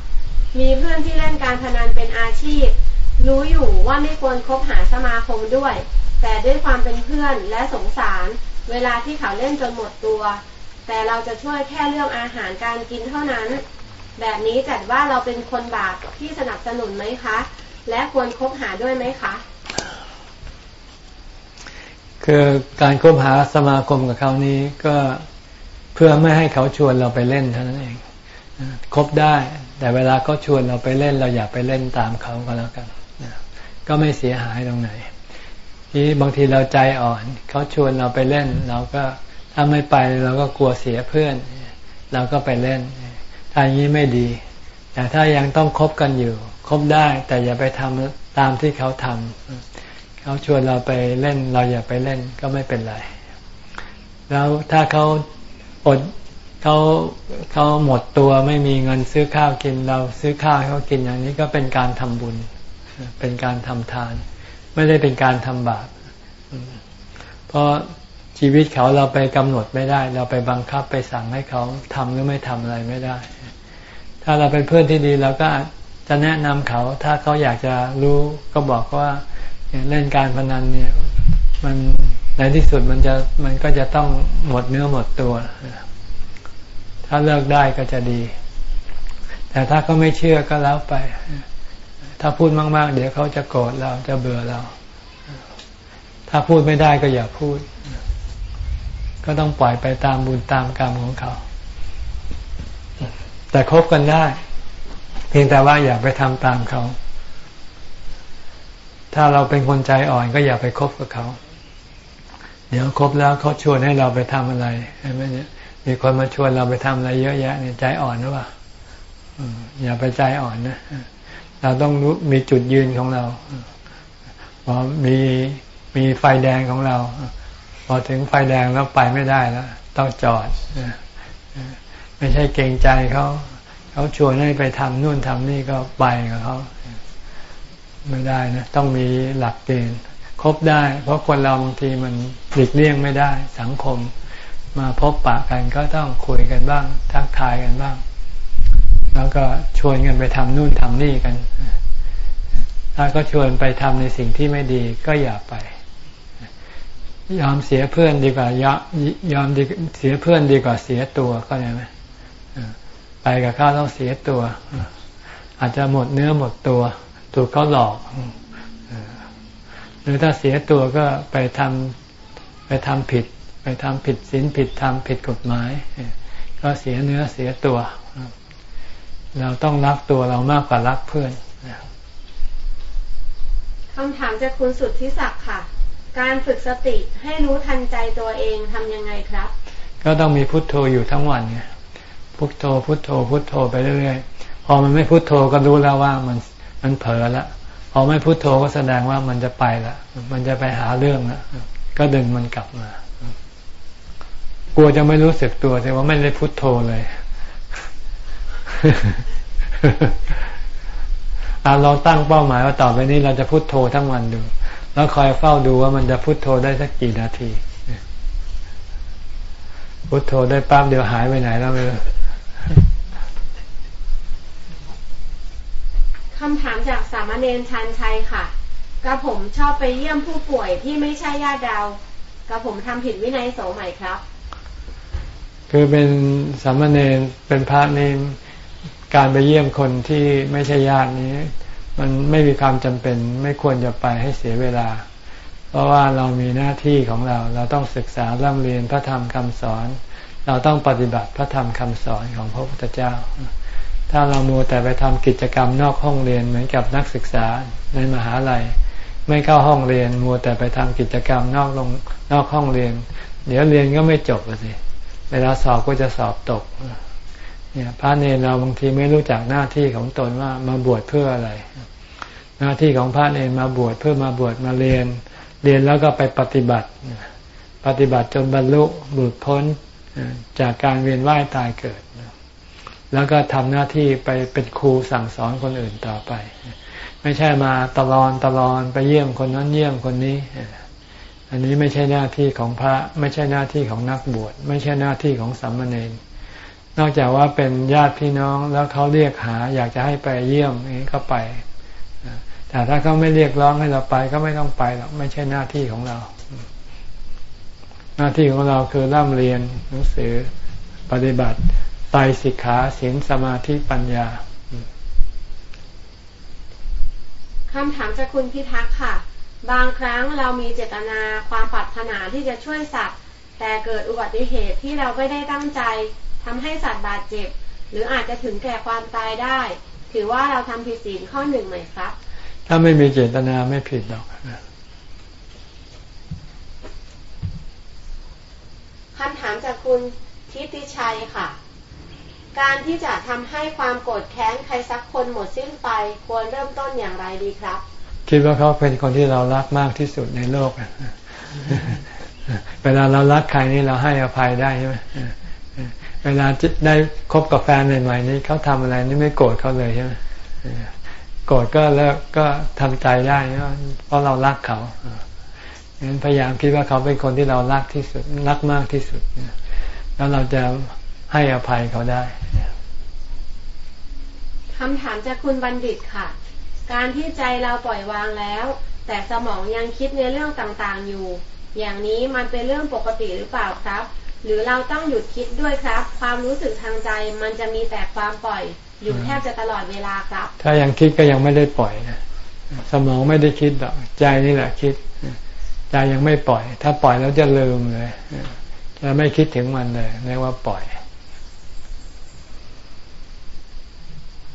B: มีเพื่อนที่เล่นการพนันเป็นอาชีพ รู้อยู่ว่าไม่ควรคบหาสมาคมด้วย แต่ด้วยความเป็นเพื่อนและสงสาร เวลาที่เขาเล่นจนหมดตัว แต่เราจะช่วยแค่เรื่องอาหารการกินเท่านั้น แบบนี้จัดว่าเราเป็นคนบาปที่สนับสนุนไหมคะ และควรคบหาด้วยไหมคะ
A: คือการคบหาสมาคมกับเขานี้ก็เพื่อไม่ให้เขาชวนเราไปเล่นเท่านั้นเองคบได้ แต่เวลาเขาชวนเราไปเล่น เราอย่าไปเล่นตามเขาก็แล้วกันก็ไม่เสียหายตรงไหน ที่บางทีเราใจอ่อน เขาชวนเราไปเล่น เราก็ถ้าไม่ไปเราก็กลัวเสียเพื่อน เราก็ไปเล่น ถ้าอย่างนี้ไม่ดี แต่ถ้ายังต้องคบกันอยู่คบได้ แต่อย่าไปทำตามที่เขาทำเขาชวนเราไปเล่น เราอย่าไปเล่นก็ไม่เป็นไร แล้วถ้าเขาอดเขาเขาหมดตัวไม่มีเงินซื้อข้าวกิน เราซื้อข้าวให้เขากินอย่างนี้ก็เป็นการทำบุญ เป็นการทำทาน ไม่ได้เป็นการทำบาปเพราะชีวิตเขาเราไปกำหนดไม่ได้ เราไปบังคับไปสั่งให้เขาทำหรือไม่ทำอะไรไม่ได้ ถ้าเราเป็นเพื่อนที่ดีเราก็จะแนะนำเขา ถ้าเขาอยากจะรู้ก็บอกว่าเล่นการพนันเนี่ย มันในที่สุดมันจะมันก็จะต้องหมดเนื้อหมดตัว ถ้าเลิกได้ก็จะดี แต่ถ้าเขาไม่เชื่อก็แล้วไป ถ้าพูดมากๆ เดี๋ยวเขาจะโกรธเราจะเบื่อเรา ถ้าพูดไม่ได้ก็อย่าพูด ก็ต้องปล่อยไปตามบุญตามกรรมของเขา แต่คบกันได้ เพียงแต่ว่าอย่าไปทำตามเขา ถ้าเราเป็นคนใจอ่อนก็อย่าไปคบกับเขา เดี๋ยวคบแล้วเขาชวนให้เราไปทำอะไรใช่ไหมเนี่ยมีคนมาชวนเราไปทำอะไรเยอะแยะเนี่ยใจอ่อนหรือเปล่าอย่าไปใจอ่อนนะ เราต้องรู้มีจุดยืนของเราพอมีมีไฟแดงของเรา พอถึงไฟแดงแล้วไปไม่ได้แล้ว ต้องจอด ไม่ใช่เกรงใจเขาเขาชวนให้ไปทำนู่นทำนี่ก็ไปกับเขาไม่ได้นะต้องมีหลักเกณฑ์ครบได้ เพราะคนเราบางทีมันหลีกเลี่ยงไม่ได้ สังคม มาพบปะกันก็ต้องคุยกันบ้าง ทักทายกันบ้าง แล้วก็ชวนกันไปทำนู่นทำนี่กัน ถ้าก็ชวนไปทำในสิ่งที่ไม่ดีก็อย่าไป ยอมเสียเพื่อนดีกว่ายยอมเสียเพื่อนดีกว่าเสียตัวก็ได้ไหม ไปกับเขาต้องเสียตัว อาจจะหมดเนื้อหมดตัว ถูกเขาหลอก หรือถ้าเสียตัวก็ไปทำไปทำผิด ไปทำผิดศีลผิดธรรมผิดกฎหมาย ก็เสียเนื้อเสียตัว เราต้องรักตัวเรามากกว่ารักเพื่อน
B: คำถามจากคุณสุดที่ศักดิ์ค่ะ การฝึกสติให้รู้ทันใจตัวเองทำยังไงครับ
A: ก็ต้องมีพุทโธอยู่ทั้งวันไง พุทโธ พุทโธ พุทโธไปเรื่อยๆพอมันไม่พุทโธก็รู้แล้วว่ามันมันเผลอละพอไม่พุทโธก็แสดงว่ามันจะไปละมันจะไปหาเรื่องละก็ดึงมันกลับมากลัวจะไม่รู้สึกตัวแต่ว่าไม่ได้พุทโธเลยเราตั้งเป้าหมายว่าต่อไปนี้เราจะพุทโธทั้งวันดู แล้วคอยเฝ้าดูว่ามันจะพุทโธได้สักกี่นาที พุทโธได้ปั๊บเดี๋ยวหายไปไหนแล้วไม่รู้
B: คำถามจากสามเณรชันชัยค่ะ กระผมชอบไปเยี่ยมผู้ป่วยที่ไม่ใช่ญาติเรากระผมทำผิดวินัยโสใหม่ครับ
A: คือเป็นสามเณรเป็นพระนี่การไปเยี่ยมคนที่ไม่ใช่ญาตินี้ มันไม่มีความจำเป็นไม่ควรจะไปให้เสียเวลา เพราะว่าเรามีหน้าที่ของเรา เราต้องศึกษาเร่ำเรียนพระธรรมคำสอน เราต้องปฏิบัติพระธรรมคำสอนของพระพุทธเจ้า ถ้าเรามัวแต่ไปทำกิจกรรมนอกห้องเรียนเหมือนกับนักศึกษาในมหาลัย ไม่เข้าห้องเรียนมัวแต่ไปทำกิจกรรมนอกลงนอกห้องเรียน เดี๋ยวเรียนก็ไม่จบสิเวลาสอบก็จะสอบตกเนี่ยพระเนรเราบางทีไม่รู้จักหน้าที่ของตนว่ามาบวชเพื่ออะไร หน้าที่ของพระเนรมาบวชเพื่อมาบวชมาเรียน เรียนแล้วก็ไปปฏิบัติ ปฏิบัติจนบรรลุบุตรพ้น จากการเวียนว่ายตายเกิด แล้วก็ทำหน้าที่ไปเป็นครูสั่งสอนคนอื่นต่อไป ไม่ใช่มาตลอนตลอนไปเยี่ยมคนนั้นเยี่ยมคนนี้ อันนี้ไม่ใช่หน้าที่ของพระ ไม่ใช่หน้าที่ของนักบวช ไม่ใช่หน้าที่ของสัมมาเนรนอกจากว่าเป็นญาติพี่น้องแล้วเขาเรียกหา อยากจะให้ไปเยี่ยมนี้ก็ไปแต่ถ้าเขาไม่เรียกร้องให้เราไปก็ไม่ต้องไปหรอกไม่ใช่หน้าที่ของเรา หน้าที่ของเราคือร่ำเรียนหนังสือปฏิบัติไตรสิกขาศีลสมาธิปัญญา
B: คำถามจากคุณพิทักษ์ค่ะ บางครั้งเรามีเจตนาความปรารถนาที่จะช่วยสัตว์ แต่เกิดอุบัติเหตุที่เราไม่ได้ตั้งใจทำให้สัตว์บาดเจ็บ หรืออาจจะถึงแก่ความตายได้ ถือว่าเราทำผิดศีลข้อหนึ่งไหมครับ
A: ถ้าไม่มีเจตนาไม่ผิดหรอก
B: คำถามจากคุณทิติชัยค่ะ การที่จะทำให้ความโกรธแค้นใครสักคนหมดสิ้นไป ควรเริ่มต้นอย่างไรดีครับ
A: คิดว่าเขาเป็นคนที่เรารักมากที่สุดในโลกเวลาเรารักใครนี่เราให้อภัยได้ใช่ไหมเวลาได้คบกับแฟนใหม่ๆนี้เขาทำอะไรนี่ไม่โกรธเขาเลยใช่ไหมโกรธก็เลิกก็ทำใจได้เพราะเรารักเขา งั้นพยายามคิดว่าเขาเป็นคนที่เรารักที่สุดรักมากที่สุดแล้วเราจะให้อภัยเขาได้
B: คำถามจากคุณบัณฑิตค่ะ การที่ใจเราปล่อยวางแล้ว แต่สมองยังคิดในเรื่องต่างๆอยู่ อย่างนี้มันเป็นเรื่องปกติหรือเปล่าครับ หรือเราต้องหยุดคิดด้วยครับ ความรู้สึกทางใจมันจะมีแต่ความปล่อย อยู่แทบจะตลอดเวลาครับ
A: ถ้ายังคิดก็ยังไม่ได้ปล่อยนะสมองไม่ได้คิดหรอกใจนี่แหละคิด ใจยังไม่ปล่อย ถ้าปล่อยแล้วจะลืมเลยจะไม่คิดถึงมันเลยเรียกว่าปล่อย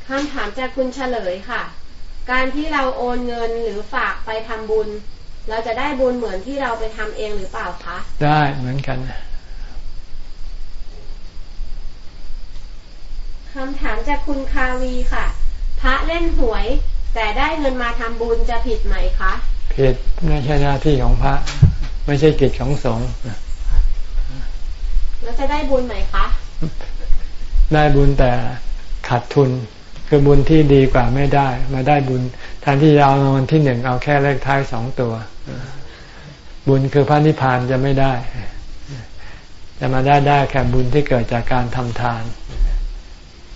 B: คำถามจากคุณเฉลยค่ะ การที่เราโอนเงินหรือฝากไปทำบุญ เราจะได้บุญเหมือนที่เราไปทำเองหรือเปล่าคะ
A: ได้เหมือนกัน
B: คำถามจากคุณคาวีค่ะ พระเล่นหวย แต่ได้เงินมาทำบุญจะผิดไหมคะ
A: ผิดไม่ใช่หน้าที่ของพระ ไม่ใช่กิจของสงฆ์
B: แล้วจะได้บุญไหมคะ
A: ได้บุญแต่ขาดทุน คือบุญที่ดีกว่าไม่ได้ มาได้บุญแทนที่จะเอาวันที่หนึ่งเอาแค่เลขท้ายสองตัว บุญคือพระนิพพานจะไม่ได้ จะมาได้ได้แค่บุญที่เกิดจากการทำทาน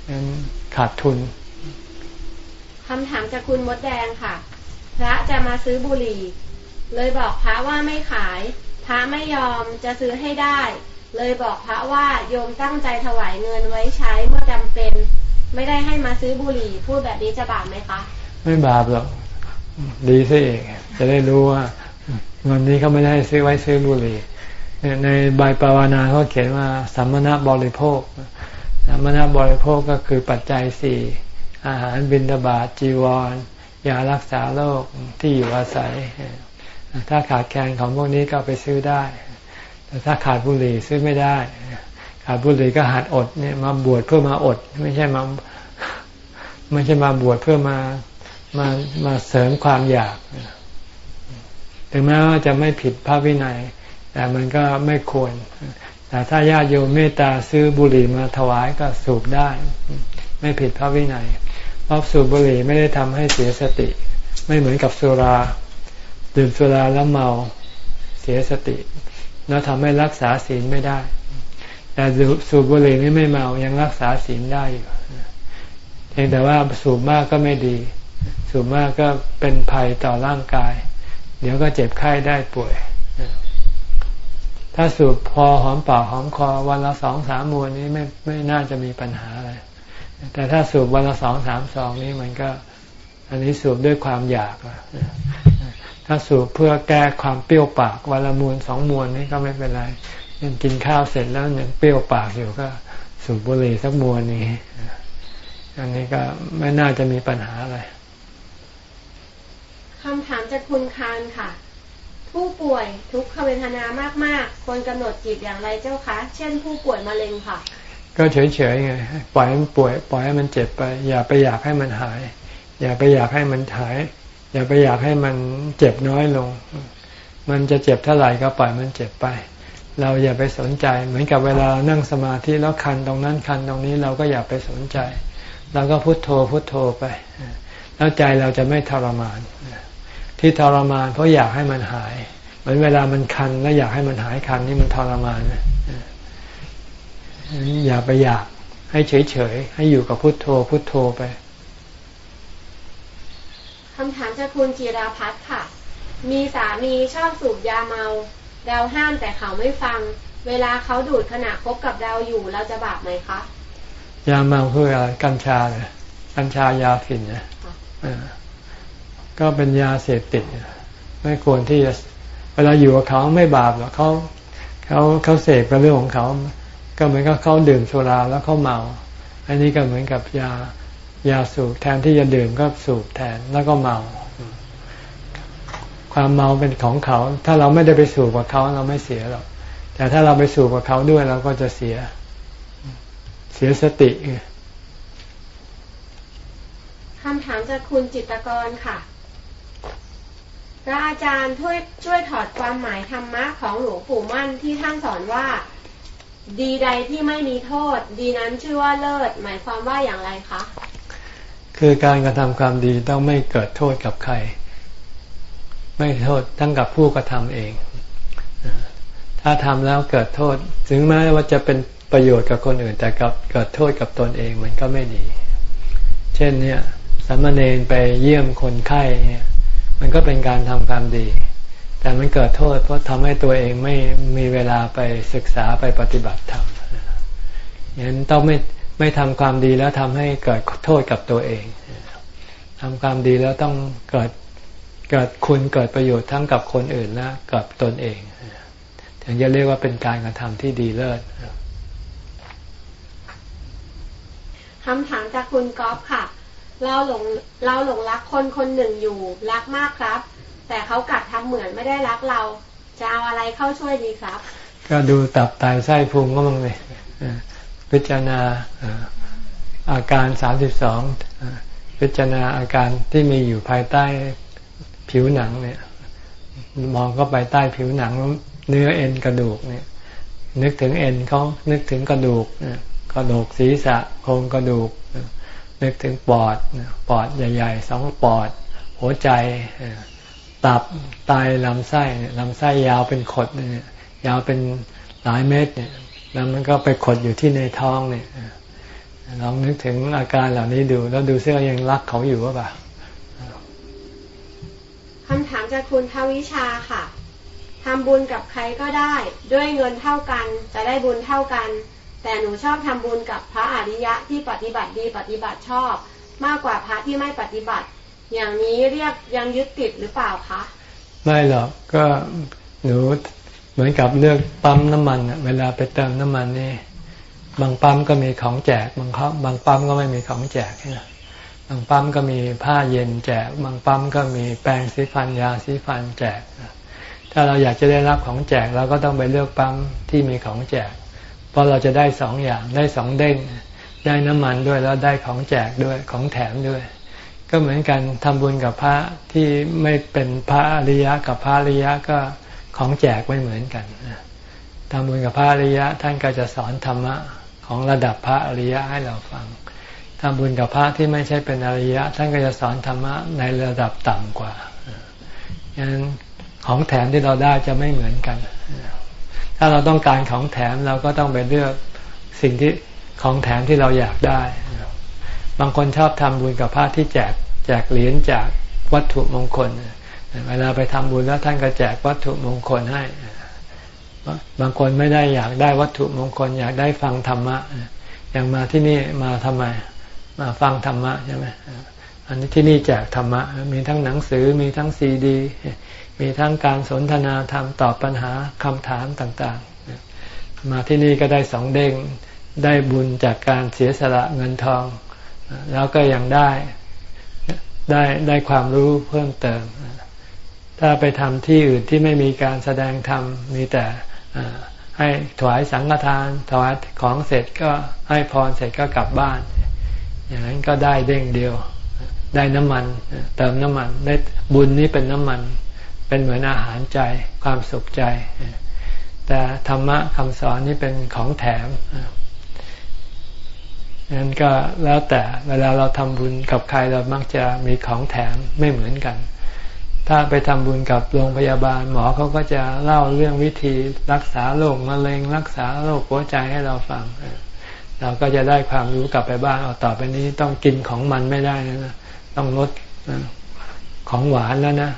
A: นั้นขาดทุน
B: คำถามจากคุณมดแดงค่ะ พระจะมาซื้อบุหรี่ เลยบอกพระว่าไม่ขาย พระไม่ยอมจะซื้อให้ได้ เลยบอกพระว่าโยมตั้งใจถวายเงินไว้ใช้เมื่อจำเป็น ไม่ได้ให้มาซื้อบุหรี่ พูดแบบนี้จะบาปไหมคะ
A: ไม่บาปหรอกดีซะเองจะได้รู้ว่าเงินนี้เขาไม่ได้ซื้อไว้ซื้อบุหรี่ในใบปวานาเขาเขียนว่าสัมมณบริโภคสัมณบริโภคก็คือปัจจัยสี่อาหารบิณฑบาตจีวร ยารักษาโรคที่อยู่อาศัย ถ้าขาดแคลนของพวกนี้ก็ไปซื้อได้ แต่ถ้าขาดบุหรี่ซื้อไม่ได้ ขาดบุหรี่ก็หัดอดเนี่ยมาบวชเพื่อมาอด ไม่ใช่มาไม่ใช่มาบวชเพื่อมามามาเสริมความอยาก ถึงแม้ว่าจะไม่ผิดพระวินัย แต่มันก็ไม่ควร แต่ถ้าญาติโยมเมตตาซื้อบุหรี่มาถวายก็สูบได้ ไม่ผิดพระวินัย เพราะสูบบุหรี่ไม่ได้ทำให้เสียสติ ไม่เหมือนกับสุราดื่มสุราแล้วเมาเสียสติแล้วทำให้รักษาศีลไม่ได้แแต่สูบบุหรี่นี่ไม่เมายังรักษาศีลได้อยู่เพียงแต่ว่าสูบมากก็ไม่ดี สูบมากก็เป็นภัยต่อร่างกาย เดี๋ยวก็เจ็บไข้ได้ป่วย ถ้าสูบพอหอมปากหอมคอวันละสองสามมวนนี้ไม่ไม่น่าจะมีปัญหาอะไร แต่ถ้าสูบวันละสองสามซองนี้มันก็ อันนี้สูบด้วยความอยากถ้าสูบเพื่อแก้ความเปรี้ยวปากวันละมวนสองมวนนี้ก็ไม่เป็นไรยังกินข้าวเสร็จแล้วยังเปรี้ยวปากอยู่ก็สูบบุหรี่สักมวนนี้อันนี้ก็ไม่น่าจะมีปัญหาอะไร
B: คำถามจากคุณคานค่ะ ผู้ป่วยทุกขเวทนามากๆควรกำหนดจิตอย่างไรเจ้าคะ เช่นผู้ป่วยมะเร็งค่ะ
A: ก็เฉยๆไงปล่อยมันป่วย ปล่อยให้มันเจ็บไป อย่าไปอยากให้มันหาย อย่าไปอยากให้มันหาย อย่าไปอยากให้มันเจ็บน้อยลง มันจะเจ็บเท่าไหร่ก็ปล่อยมันเจ็บไป เราอย่าไปสนใจ เหมือนกับเวลานั่งสมาธิแล้วคันตรงนั้นคันตรงนี้เราก็อย่าไปสนใจเราก็พุโทโธพุโทโธไปแล้วใจเราจะไม่ทรมาน ที่ทรมานเพราะอยากให้มันหาย เหมือนเวลามันคันแล้วอยากให้มันหายคันนี่มันทรมานนะ อย่าไปอยากให้เฉยๆ ให้อยู่กับพุโทโธ พุโทโธไป
B: คำถามจากคุณจิราพัฒค่ะ มีสามีชอบสูบยาเมา เราห้ามแต่เขาไม่ฟัง เวลาเขาดูดขณะคบกับเราอยู่เราจะบาปไหมคะ
A: ยาเมาคืออะไรกัญชาเนี่ยกัญชายาฝิ่นเนี่ยก็เป็นยาเสพติด ไม่ควรที่จะ เวลาอยู่กับเขาไม่บาปหรอกเขาเขาเขาเสพเป็นเรื่องของเขา ก็เหมือนกับเขาดื่มโซดาแล้วเขาเมา อันนี้ก็เหมือนกับยายาสูบแทนที่จะดื่มก็สูบแทนแล้วก็เมา ความเมาเป็นของเขา ถ้าเราไม่ได้ไปสูบกับเขาเราไม่เสียหรอกแต่ถ้าเราไปสูบกับเขาด้วยเราก็จะเสีย เสียสติ
B: คำถามจากคุณจิตกรค่ะพระอาจารย์ช่วยช่วยถอดความหมายธรรมะของหลวงปู่มั่นที่ท่านสอนว่า ดีใดที่ไม่มีโทษ ดีนั้นชื่อว่าเลิศ หมายความว่าอย่างไรคะ
A: คือการกระทำความดีต้องไม่เกิดโทษกับใคร ไม่โทษทั้งกับผู้กระทำเอง ถ้าทำแล้วเกิดโทษ ถึงแม้ว่าจะเป็นประโยชน์กับคนอื่น แต่กับเกิดโทษกับตนเองมันก็ไม่ดี เช่นเนี่ยสามเณรไปเยี่ยมคนไข้เนี่ย มันก็เป็นการทำความดี แต่มันเกิดโทษเพราะทำให้ตัวเองไม่มีเวลาไปศึกษาไปปฏิบัติธรรมงั้นต้องไม่ไม่ทำความดีแล้วทำให้เกิดโทษกับตัวเองทำความดีแล้วต้องเกิดเกิดคุณเกิดประโยชน์ทั้งกับคนอื่นและกับตนเองถึงจะเรียกว่าเป็นการกระทำที่ดีเลิศ
B: คำถามจากคุณก๊อฟค่ะ เราหลงเราหลงรักคนคนหนึ่งอยู่ รักมากครับ แต่เขากลับทำเหมือนไม่ได้รักเรา จะเอาอะไรเข้าช่วยดีครับ
A: ก็ดูตับไตไส้พุงก็มั่งเลยพิจารณาอาการสามสิบสองพิจารณาอาการที่มีอยู่ภายใต้ผิวหนังเนี่ย มองก็ไปใต้ผิวหนังเนื้อเอ็นกระดูกเนี่ย นึกถึงเอ็นเขานึกถึงกระดูกเนี่ยกระดูกศีรษะโครงกระดูก นึกถึงปอดปอดใหญ่ๆสองปอด หัวใจ ตับไตลำไส้ลำไส้ยาวเป็นขดเนี่ยยาวเป็นหลายเมตรเนี่ย แล้วมันก็ไปขดอยู่ที่ในท้องเนี่ยลองนึกถึงอาการเหล่านี้ดู แล้วดูซิว่ายังรักเขาอยู่หรือเปล่า
B: คำถามจากคุณทวิชาค่ะทำบุญกับใครก็ได้ ด้วยเงินเท่ากันจะได้บุญเท่ากัน แต่หนูชอบทำบุญกับพระอริยะที่ปฏิบัติดีปฏิบัติชอบ มากกว่าพระที่ไม่ปฏิบัติ อย่างนี้เรียกยังยึดติดหรือเปล่าคะ
A: ไม่หรอกก็หนูเหมือนกับเลือกปั๊มน้ำมันเวลาไปเติมน้ำมันนี่บางปั๊มก็มีของแจกบางครับบางปั๊มก็ไม่มีของแจกนะบางปั๊มก็มีผ้าเย็นแจก บางปั๊มก็มีแปรงสีฟันยาสีฟันแจก ถ้าเราอยากจะได้รับของแจกเราก็ต้องไปเลือกปั๊มที่มีของแจก เพราะเราจะได้สองอย่างได้สองเด้งได้น้ำมันด้วยแล้วได้ของแจกด้วยของแถมด้วย ก็เหมือนกันทำบุญกับพระที่ไม่เป็นพระอริยะกับพระอริยะก็ของแจกไม่เหมือนกันทำบุญกับพระอริยะท่านก็จะสอนธรรมะของระดับพระอริยะให้เราฟังทำบุญกับพระที่ไม่ใช่เป็นอริยะ ท่านก็จะสอนธรรมะในระดับต่ำกว่าอย่างนั้นของแถมที่เราได้จะไม่เหมือนกัน ถ้าเราต้องการของแถมเราก็ต้องไปเลือกสิ่งที่ของแถมที่เราอยากได้ บางคนชอบทำบุญกับพระที่แจก แจกเหรียญจากวัตถุมงคล เวลาไปทำบุญแล้วท่านก็แจกวัตถุมงคลให้ บางคนไม่ได้อยากได้วัตถุมงคล อยากได้ฟังธรรมะ อย่างมาที่นี่มาทำไม มาฟังธรรมะใช่ไหมอันนี้ที่นี่แจกธรรมะ มีทั้งหนังสือ มีทั้งซีดี มีทั้งการสนทนาธรรมตอบปัญหาคำถามต่างๆ มาที่นี่ก็ได้สองเด้งได้บุญจากการเสียสละเงินทอง แล้วก็ยังได้ ได้ได้ความรู้เพิ่มเติม ถ้าไปทำที่อื่นที่ไม่มีการแสดงธรรมมีแต่ให้ถวายสังฆทานถวายของเสร็จก็ให้พรเสร็จก็กลับบ้าน อย่างนั้นก็ได้เด้งเดียว ได้น้ำมัน เติมน้ำมันได้บุญนี้เป็นน้ำมัน เป็นเหมือนอาหารใจความสุขใจ แต่ธรรมะคำสอนนี่เป็นของแถม นั้นก็แล้วแต่เวลาเราทำบุญกับใครเรามักจะมีของแถมไม่เหมือนกัน ถ้าไปทำบุญกับโรงพยาบาล หมอเขาก็จะเล่าเรื่องวิธีรักษาโรคมะเร็งรักษาโรคหัวใจให้เราฟัง เราก็จะได้ความรู้กลับไปบ้านเอาต่อไปนี้ต้องกินของมันไม่ได้นะ ต้องลดของหวานแล้วนะ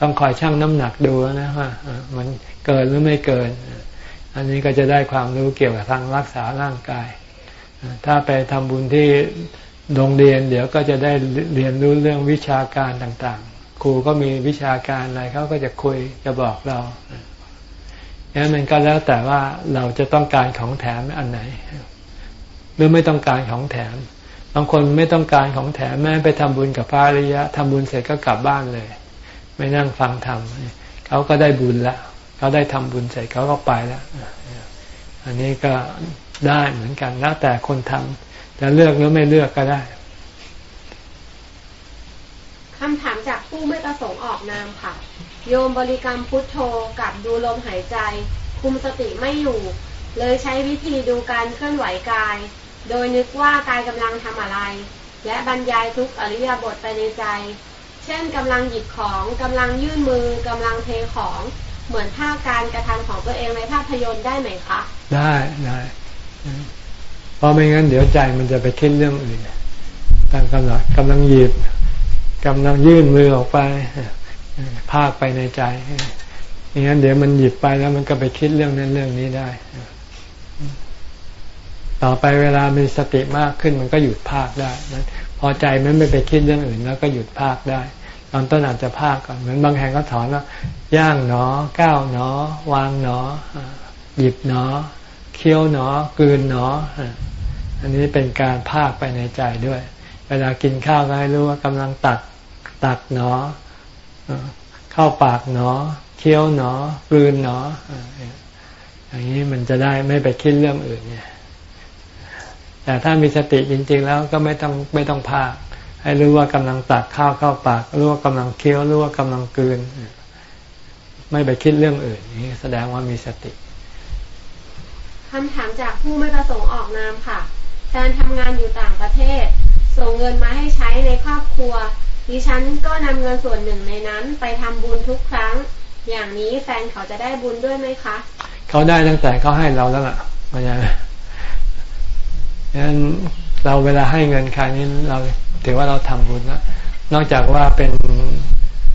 A: ต้องคอยชั่งน้ำหนักดูนะว่ามันเกินหรือไม่เกิน อันนี้ก็จะได้ความรู้เกี่ยวกับทางรักษาร่างกาย ถ้าไปทำบุญที่โรงเรียน เดี๋ยวก็จะได้เรียนรู้เรื่องวิชาการต่างๆ ครูก็มีวิชาการอะไรเขาก็จะคุยจะบอกเรานี่มันก็แล้วแต่ว่าเราจะต้องการของแถมอันไหน หรือไม่ต้องการของแถม บางคนไม่ต้องการของแถมแม้ไปทำบุญกับพระอริยะทำบุญเสร็จก็กลับบ้านเลย ไม่นั่งฟังธรรมเขาก็ได้บุญละเขาได้ทำบุญเสร็จเขาก็ไปแล้วอันนี้ก็ ได้เหมือนกันแล้วแต่คนทำจะเลือกหรือไม่เลือกก็ได้
B: คำถามจากผู้ไม่ประสงค์ออกนามค่ะ โยมบริกรรมพุทโธกับดูลมหายใจ คุมสติไม่อยู่ เลยใช้วิธีดูการเคลื่อนไหวกาย โดยนึกว่ากายกำลังทำอะไร และบรรยายทุกอริยบทไปในใจ เช่นกำลังหยิบของกำลังยื่นมือกำลังเทของเหมือนภาพการกระทำของตัวเองในภาพยนตร์ได้ไหมคะ
A: ได้ได้ เพราะไม่งั้นเดี๋ยวใจมันจะไปคิดเรื่องอื่นตั้งกำลังกำลังหยิบกำลังยื่นมือออกไป ภาคไปในใจอย่างนั้นเดี๋ยวมันหยิบไปแล้วมันก็ไปคิดเรื่องนั้นเรื่องนี้ได้ ต่อไปเวลามีสติมากขึ้นมันก็หยุดภาคได้พอใจมันไม่ไปคิดเรื่องอื่น แล้วก็หยุดภาคได้ ตอนต้นอาจจะภาคก่อนเหมือนบางแห่งก็ถอนว่าย่างหนอ ก้าวหนอ วางหนอ หยิบหนอ เคี้ยวหนอกลืนหนอ อันนี้เป็นการภาคไปในใจด้วย เวลากินข้าวก็ให้รู้ว่ากำลังตักตักหนอ เข้าปากหนอ เคี้ยวหนอกลืนหนอ อย่างนี้มันจะได้ไม่ไปคิดเรื่องอื่นเนี่ยแต่ถ้ามีสติจริง ๆ แล้วก็ไม่ต้องไม่ต้องภาคให้รู้ว่ากำลังตักข้าวเข้าปากรู้ว่ากำลังเคี้ยวรู้ว่ากำลังกลืน ไม่ไปคิดเรื่องอื่นนี่แสดงว่ามีสติ
B: คำถามจากผู้ไม่ประสงค์ออกนามค่ะแฟนทำงานอยู่ต่างประเทศ ส่งเงินมาให้ใช้ในครอบครัว ดิฉันก็นำเงินส่วนหนึ่งในนั้นไปทำบุญทุกครั้ง อย่างนี้แฟนเขาจะได้บุญด้วยไหมคะ
A: เขาได้ตั้งแต่เขาให้เราแล้วล่ะมาอย่างนั้นเราเวลาให้เงินใครนี้เราถือว่าเราทำบุญแล้วนอกจากว่าเป็น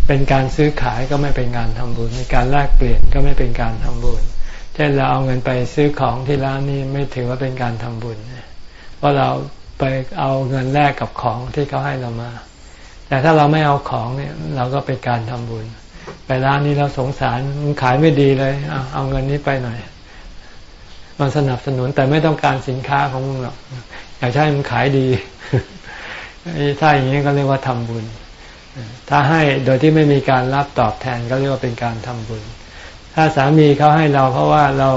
A: เป็นการซื้อขายก็ไม่เป็นการทำบุญในการแลกเปลี่ยนก็ไม่เป็นการทำบุญ เช่นเราเอาเงินไปซื้อของที่ร้านนี่ไม่ถือว่าเป็นการทำบุญเพราะเราไปเอาเงินแลกกับของที่เขาให้เรามา แต่ถ้าเราไม่เอาของเนี่ยเราก็เป็นการทำบุญ ไปร้านนี้เราสงสารมันขายไม่ดีเลยเอาเอาเงินนี้ไปหน่อย มันสนับสนุนแต่ไม่ต้องการสินค้าของมึงหรอกอยากให้มันขายดีถ้าอย่างนี้ก็เรียกว่าทำบุญ ถ้าให้โดยที่ไม่มีการรับตอบแทนก็เรียกว่าเป็นการทำบุญ ถ้าสามีเขาให้เราเพราะว่าเรา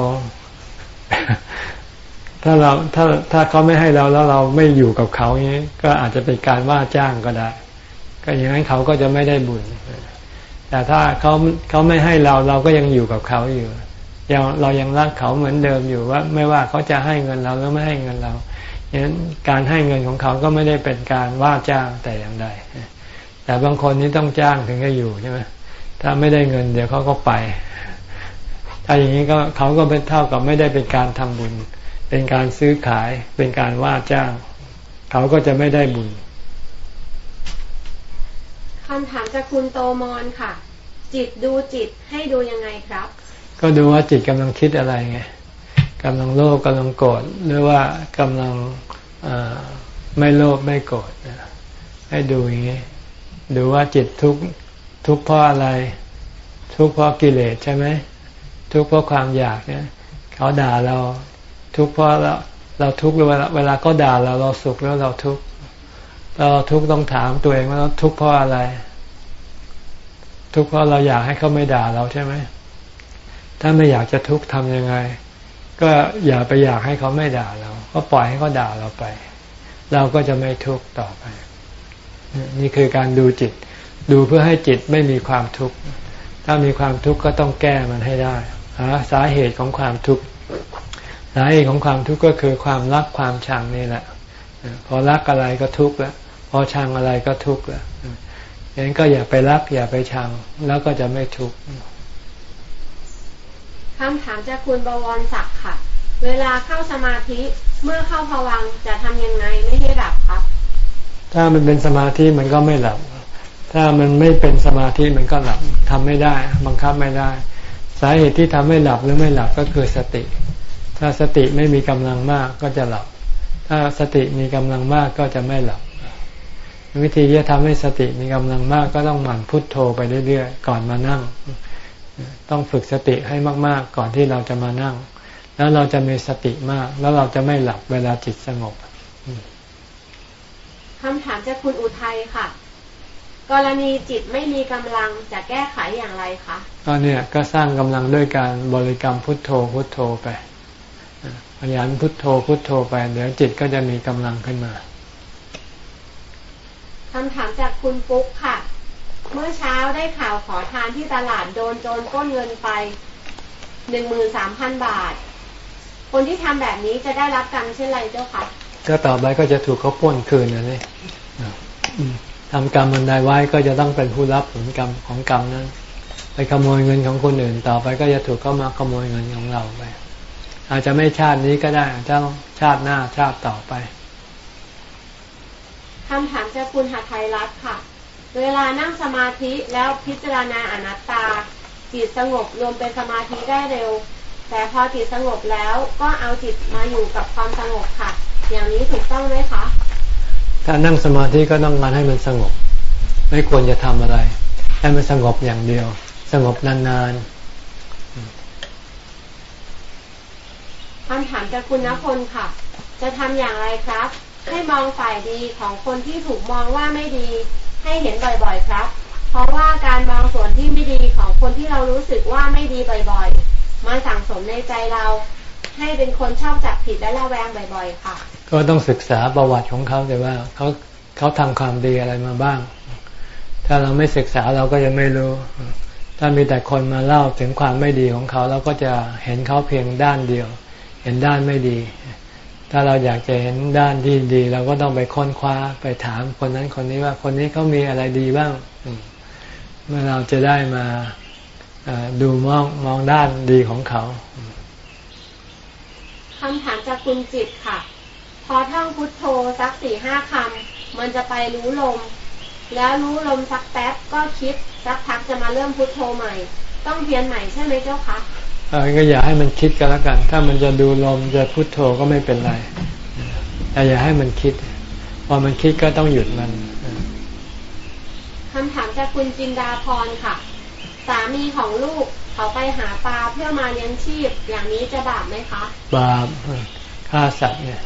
A: ถ้าเราถ้าถ้าเขาไม่ให้เราแล้วเราไม่อยู่กับเขาอย่างนี้ก็อาจจะเป็นการว่าจ้างก็ได้ ก็อย่างนั้นเขาก็จะไม่ได้บุญ แต่ถ้าเขาเขาไม่ให้เราเราก็ยังอยู่กับเขาอยู่ยังเรายังรักเขาเหมือนเดิมอยู่ว่า ไม่ว่าเขาจะให้เงินเราหรือไม่ให้เงินเราอย่างนั้นการให้เงินของเขาก็ไม่ได้เป็นการว่าจ้างแต่อย่างใดแต่บางคนนี้ต้องจ้างถึงจะอยู่ใช่ไหมถ้าไม่ได้เงินเดี๋ยวเขาก็ไป ถ้าอย่างนี้ก็เขาก็เป็นเท่ากับไม่ได้เป็นการทำบุญ เป็นการซื้อขาย เป็นการว่าจ้าง เขาก็จะไม่ได้บุญ
B: คำถามจากคุณโตมอนค่ะ จิตดูจิตให้ดูยังไงครับ
A: ก็ดูว่าจิตกำลังคิดอะไรไงกำลังโลภกำลังโกรธหรือว่ากำลังไม่โลภไม่โกรธให้ดูอย่างนี้ดูว่าจิตทุกทุกเพราะอะไร ทุกเพราะกิเลสใช่ไหม ทุกเพราะความอยากเนี่ยเขาด่าเราทุกเพราะเราเราทุกเวลาเวลาก็ด่าเราเราสุขแล้วเราทุกเราทุกต้องถามตัวเองว่าเราทุกเพราะอะไร ทุกเพราะเราอยากให้เขาไม่ด่าเราใช่ไหมถ้าไม่อยากจะทุกข์ทำยังไง ก็อย่าไปอยากให้เขาไม่ด่าเรา ก็ปล่อยให้เขาด่าเราไป เราก็จะไม่ทุกข์ต่อไป นี่คือการดูจิต ดูเพื่อให้จิตไม่มีความทุกข์ถ้ามีความทุกข์ก็ต้องแก้มันให้ได้ หาสาเหตุของความทุกข์สาเหตุของความทุกข์ก็คือความรักความชังนี่แหละ พอรักอะไรก็ทุกข์แล้วพอชังอะไรก็ทุกข์แล้วอย่างนั้นก็อย่าไปรักอย่าไปชังแล้วก็จะไม่ทุกข์
B: คำถามจากคุณบวรศักดิ์ค่ะ เวลาเข้าสมาธิเมื่อเข้าภวังจะทำยังไงไม่ให้หลับครับ
A: ถ้ามันเป็นสมาธิมันก็ไม่หลับ ถ้ามันไม่เป็นสมาธิมันก็หลับทำไม่ได้ บังคับไม่ได้ สาเหตุที่ทำให้หลับหรือไม่หลับก็คือสติ ถ้าสติไม่มีกำลังมากก็จะหลับ ถ้าสติมีกำลังมากก็จะไม่หลับ วิธีที่จะทำให้สติมีกำลังมากก็ต้องหมั่นพุทโธไปเรื่อยๆก่อนมานั่ง ต้องฝึกสติให้มากๆ ก่อนที่เราจะมานั่ง แล้วเราจะมีสติมาก แล้วเราจะไม่หลับเวลาจิตสงบ
B: คำถามจากคุณอุทัยค่ะ กรณีจิตไม่มีกำลังจะแก้ไขอย่างไรคะ
A: ก็เนี่ยก็สร้างกำลังด้วยการบริกรรมพุทโธพุทโธไปพยายามพุทโธพุทโธไปเดี๋ยวจิตก็จะมีกำลังขึ้นมา
B: คำถามจากคุณปุ๊กค่ะ เมื่อเช้าได้ข่าวขอทานที่ตลาดโดนโจรก้นเงินไปหนึ่งมืนสามพันบาท คนที่ทำแบบนี้จะได้รับกรรมเช่นไรเจ้าคะ
A: ก็ต่อไปก็จะถูกเขาป้นคืนนะนี่ ทำกรรมมันใดไว้ก็จะต้องเป็นผู้รับผลกรรมของกรรมนั้น ไปขโมยเงินของคนอื่นต่อไปก็จะถูกเข้ามาขโมยเงินของเราไป อาจจะไม่ชาตินี้ก็ได้อาจจะชาติหน้าชาติต่อไป
B: คำถามจากคุณหาไทยรัฐค่ะ เวลานั่งสมาธิแล้วพิจารณาอนัตตา จิตสงบรวมเป็นสมาธิได้เร็ว แต่พอจิตสงบแล้วก็เอาจิตมาอยู่กับความสงบค่ะ อย่างนี้ถูกต้องไหมคะ
A: ถ้านั่งสมาธิก็ต้องการให้มันสงบ ไม่ควรจะทำอะไร ให้มันสงบอย่างเดียว สงบนาน
B: ๆคำถามจากคุณณพลค่ะ จะทำอย่างไรครับ ให้มองฝ่ายดีของคนที่ถูกมองว่าไม่ดี ให้เห็นบ่อยๆครับ เพราะว่าการมองส่วนที่ไม่ดีของคนที่เรารู้สึกว่าไม่ดีบ่อยๆมันสั่งสมในใจเรา ให้เป็นคนชอบจับผิดและระแวงบ่อย ๆ ค่ะ
A: ก็ต้องศึกษาประวัติของเขาแต่ว่าเขาเขาทำความดีอะไรมาบ้าง ถ้าเราไม่ศึกษาเราก็จะไม่รู้ ถ้ามีแต่คนมาเล่าถึงความไม่ดีของเขาเราก็จะเห็นเขาเพียงด้านเดียว เห็นด้านไม่ดี ถ้าเราอยากจะเห็นด้านที่ดี เราก็ต้องไปค้นคว้าไปถามคนนั้นคนนี้ว่าคนนี้เขามีอะไรดีบ้าง เมื่อเราจะได้มาดูมองมองด้านดีของเขา
B: คำถามจากคุณจิตค่ะ พอท่องพุทโธสักสี่ห้าคำมันจะไปรู้ลม แล้วรู้ลมสักแป๊บก็คิดสักพักจะมาเริ่มพุทโธใหม่ ต้องเพียนใหม่ใช่ไหมเจ้าคะ
A: ก็อย่าให้มันคิดกันแล้วกัน ถ้ามันจะดูลมจะพุโทโธก็ไม่เป็นไรแต่อย่าให้มันคิด พอมันคิดก็ต้องหยุดมัน
B: คำถามจากคุณจินดาพรค่ะ สามีของลูกเขาไปหาปลาเพื่อมาเลี้ยงชีพ อย่างนี้จะบาปไหมคะ
A: บาปฆ่าสัตว์เนี่ย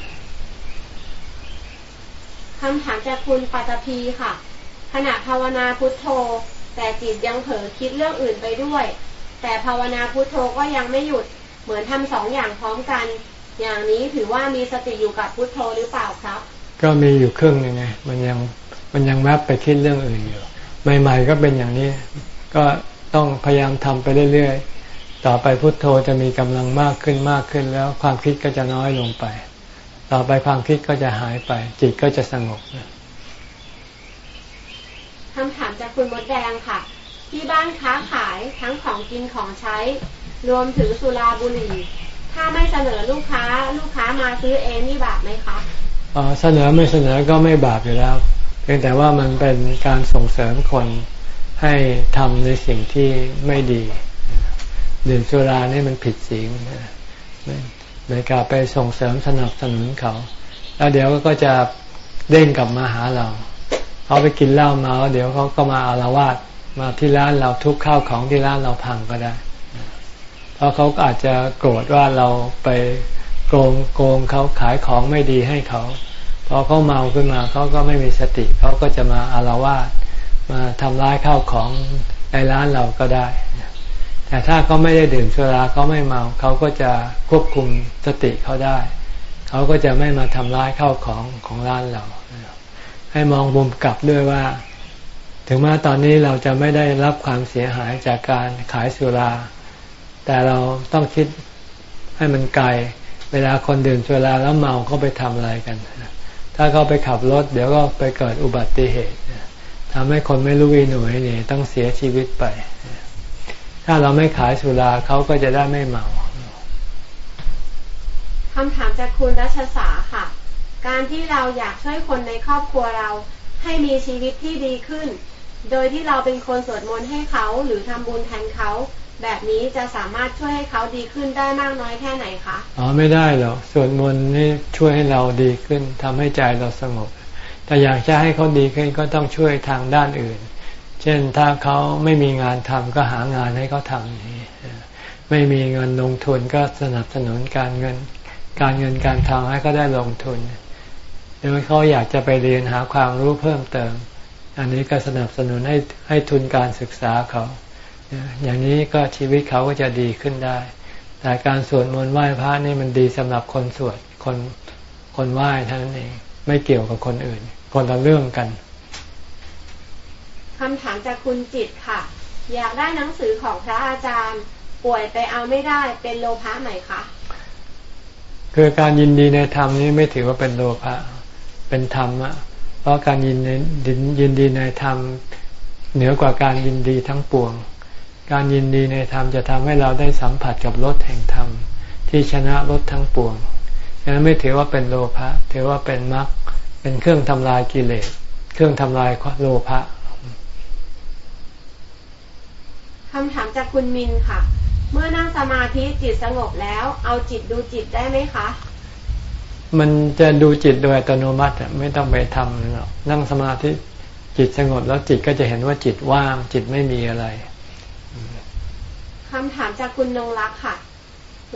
B: คำถามจากคุณปัตภีค่ะ ขณะภาวนาพุทโธ แต่จิตยังเผลอคิดเรื่องอื่นไปด้วย แต่ภาวนาพุทโธก็ยังไม่หยุด เหมือนทำสองอย่างพร้อมกัน อย่างนี้ถือว่ามีสติอยู่กับพุทโธหรือเปล่าครับ
A: ก็มีอยู่ครึ่งยังไงมันยังมันยังแวบไปคิดเรื่องอื่นอยู่ใหม่ ๆ ก็เป็นอย่างนี้ ก็ต้องพยายามทำไปเรื่อยๆต่อไปพุทโธจะมีกำลังมากขึ้นมากขึ้นแล้วความคิดก็จะน้อยลงไป ต่อไปความคิดก็จะหายไป จิตก็จะสงบ
B: คำถามจากคุณมดแดงค่ะ ที่บ้านค้าขายทั้งของกินของใช้ รวมถึงสุราบุหรี่ ถ้าไม่เสนอลูกค้า ลูกค้ามาซื้อเองนี่บาปไหมคะ
A: อ๋อเสนอไม่เสนอก็ไม่บาปอยู่แล้ว เพียงแต่ว่ามันเป็นการส่งเสริมคนให้ทำในสิ่งที่ไม่ดีดื่มสุรานี่มันผิดศีล เลยกลับไปส่งเสริมสนับสนุนเขา แล้วเดี๋ยวก็จะเด้งกลับมาหาเราเขาไปกินเหล้ามาแล้วเดี๋ยวเขาก็มาอารวาสมาที่ร้านเราทุกข้าวของที่ร้านเราพังก็ได้ เพราะเขาอาจจะโกรธว่าเราไปโกงโกงเขาขายของไม่ดีให้เขาพอเขาเมาขึ้นมาเขาก็ไม่มีสติเขาก็จะมาอารวาสมาทำร้ายข้าวของในร้านเราก็ได้ แต่ถ้าเขาไม่ได้ดื่มสุราเขาไม่เมาเขาก็จะควบคุมสติเขาได้ เขาก็จะไม่มาทำร้ายเข้าของของร้านเราให้มองมุมกลับด้วยว่า ถึงแม้ตอนนี้เราจะไม่ได้รับความเสียหายจากการขายสุรา แต่เราต้องคิดให้มันไกล เวลาคนดื่มสุราแล้วเมาเขาไปทำอะไรกัน ถ้าเขาไปขับรถ เดี๋ยวก็ไปเกิดอุบัติเหตุทำให้คนไม่รู้วิหน่วยนี่ต้องเสียชีวิตไป ถ้าเราไม่ขายสุราเขาก็จะได้ไม่เมา
B: คำถามจากคุณรัชสาค่ะ การที่เราอยากช่วยคนในครอบครัวเรา ให้มีชีวิตที่ดีขึ้น โดยที่เราเป็นคนสวดมนต์ให้เขาหรือทำบุญแทนเขา แบบนี้จะสามารถช่วยให้เขาดีขึ้นได้มากน้อยแค่ไหนคะ
A: อ๋อไม่ได้หรอกสวดมนต์นี่ช่วยให้เราดีขึ้นทำให้ใจเราสงบแต่อยากจะให้เขาดีขึ้นก็ต้องช่วยทางด้านอื่น เช่นถ้าเขาไม่มีงานทำก็หางานให้เขาทำไม่มีเงินลงทุนก็สนับสนุนการเงินการเงินการทองให้เขาได้ลงทุนหรือเขาอยากจะไปเรียนหาความรู้เพิ่มเติม อันนี้ก็สนับสนุนให้ให้ทุนการศึกษาเขา อย่างนี้ก็ชีวิตเขาก็จะดีขึ้นได้ แต่การสวดมนต์ไหว้พระนี่มันดีสำหรับคนสวดคนคนไหว้เท่านั้นเอง ไม่เกี่ยวกับคนอื่น คนละเรื่องกัน
B: คำถามจากคุณจิตค่ะ อยากได้หนังสือของพระอาจารย์ ป่วยไปเอาไม่ได้เป็นโลภะไหมคะ
A: คือการยินดีในธรรมนี้ไม่ถือว่าเป็นโลภะเป็นธรรมะเพราะการยินยินดีในธรรมเหนือกว่าการยินดีทั้งปวง การยินดีในธรรมจะทำให้เราได้สัมผัสกับรสแห่งธรรม ที่ชนะรสทั้งปวงฉะนั้นไม่ถือว่าเป็นโลภะถือว่าเป็นมรรคเป็นเครื่องทำลายกิเลส เครื่องทำลายโลภะ
B: คำถามจากคุณมินค่ะ เมื่อนั่งสมาธิจิตสงบแล้ว เอาจิตดูจิตได้ไหมคะ
A: มันจะดูจิตโดยอัตโนมัติไม่ต้องไปทำหรอกนั่งสมาธิจิตสงบแล้วจิตก็จะเห็นว่าจิตว่าง จิตไม่มีอะไร
B: คำถามจากคุณนงรักค่ะ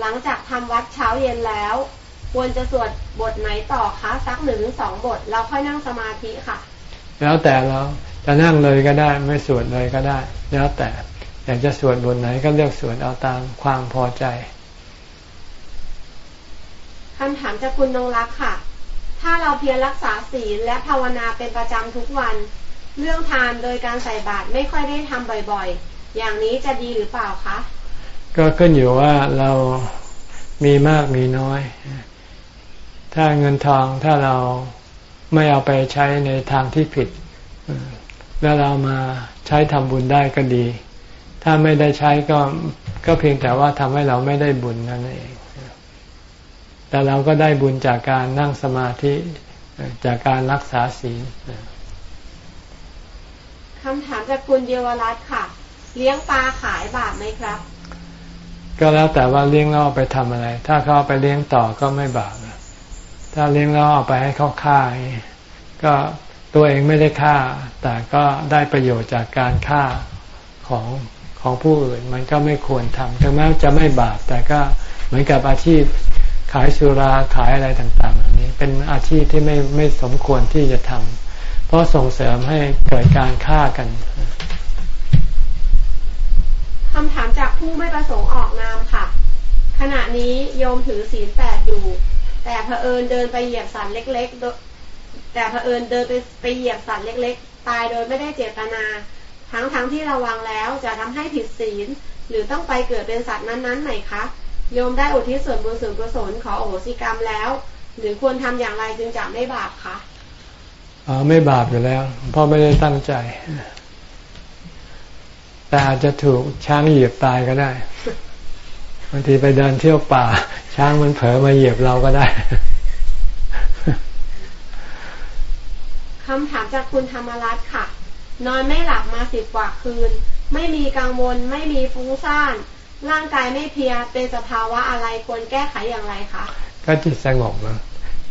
B: หลังจากทำวัดเช้าเย็นแล้ว ควรจะสวดบทไหนต่อคะสักหนึ่งสองบทเราค่อยนั่งสมาธิค่ะ
A: แล้วแต่เราจะนั่งเลยก็ได้ ไม่สวดเลยก็ได้ แล้วแต่ อยากจะสวดบทไหนก็เลือกสวดเอาตามความพอใจ
B: คำถามจากคุณนงรักค่ะ ถ้าเราเพียรรักษาศีลและภาวนาเป็นประจำทุกวัน เรื่องทานโดยการใส่บาตรไม่ค่อยได้ทำบ่อยๆ อย่างนี้จะดีหรือเปล่าคะ
A: ก็ขึ้นอยู่ว่าเรามีมากมีน้อย ถ้าเงินทองถ้าเราไม่เอาไปใช้ในทางที่ผิด แล้วเรามาใช้ทำบุญได้ก็ดี ถ้าไม่ได้ใช้ก็ก็เพียงแต่ว่าทำให้เราไม่ได้บุญนั่นเอง แต่เราก็ได้บุญจากการนั่งสมาธิจากการรักษาศีล
B: คำถามจากคุณเยาวรัตค่ะ เลี้ยงปลาขายบาปไหมครับ
A: ก็แล้วแต่ว่าเลี้ยงเราไปทำอะไร ถ้าเขาไปเลี้ยงต่อก็ไม่บาปถ้าเลี้ยงแล้วเอาไปให้เขาฆ่าก็ตัวเองไม่ได้ฆ่า แต่ก็ได้ประโยชน์จากการฆ่าของ ของผู้อื่นมันก็ไม่ควรทำถึงแม้จะไม่บาปแต่ก็เหมือนกับอาชีพขายสุราขายอะไรต่างๆแบบนี้ เป็นอาชีพที่ไม่ไม่สมควรที่จะทำเพราะส่งเสริมให้เกิดการฆ่ากัน
B: คำถามจากผู้ไม่ประสงค์ออกนามค่ะ ขณะนี้โยมถือศีลแปดอยู่ แต่เผอิญเดินไปเหยียบสัตว์เล็ก ๆ แต่เผอิญเดินไปไปเหยียบสัตว์เล็ก ๆ ตายโดยไม่ได้เจตนา ทั้งๆทที่ระวังแล้วจะทำให้ผิดศีล หรือต้องไปเกิดเป็นสัตว์นั้นๆไหมคะโยมได้อุทิศส่วนบุญส่วนกุศลขอโอโหสิกรรมแล้ว หรือควรทำอย่างไรจึงจะไม่บาปคะ
A: อ๋อไม่บาปอยู่แล้ว เพราะไม่ได้ตั้งใจ แต่อาจจะถูกช้างเหยียบตายก็ได้บางทีไปเดินเที่ยวป่า ช้างมันเผลอมาเหยียบเราก็ได้
B: คำถามจากคุณธรรมรัตน์ค่ะ นอนไม่หลับมาสิบกว่าคืน ไม่มีกังวล ไม่มีฟุ้งซ่าน ร่างกายไม่เพีย เป็นสภาวะอะไรควรแก้ไขอย่างไรคะ
A: ก็จิตสงบ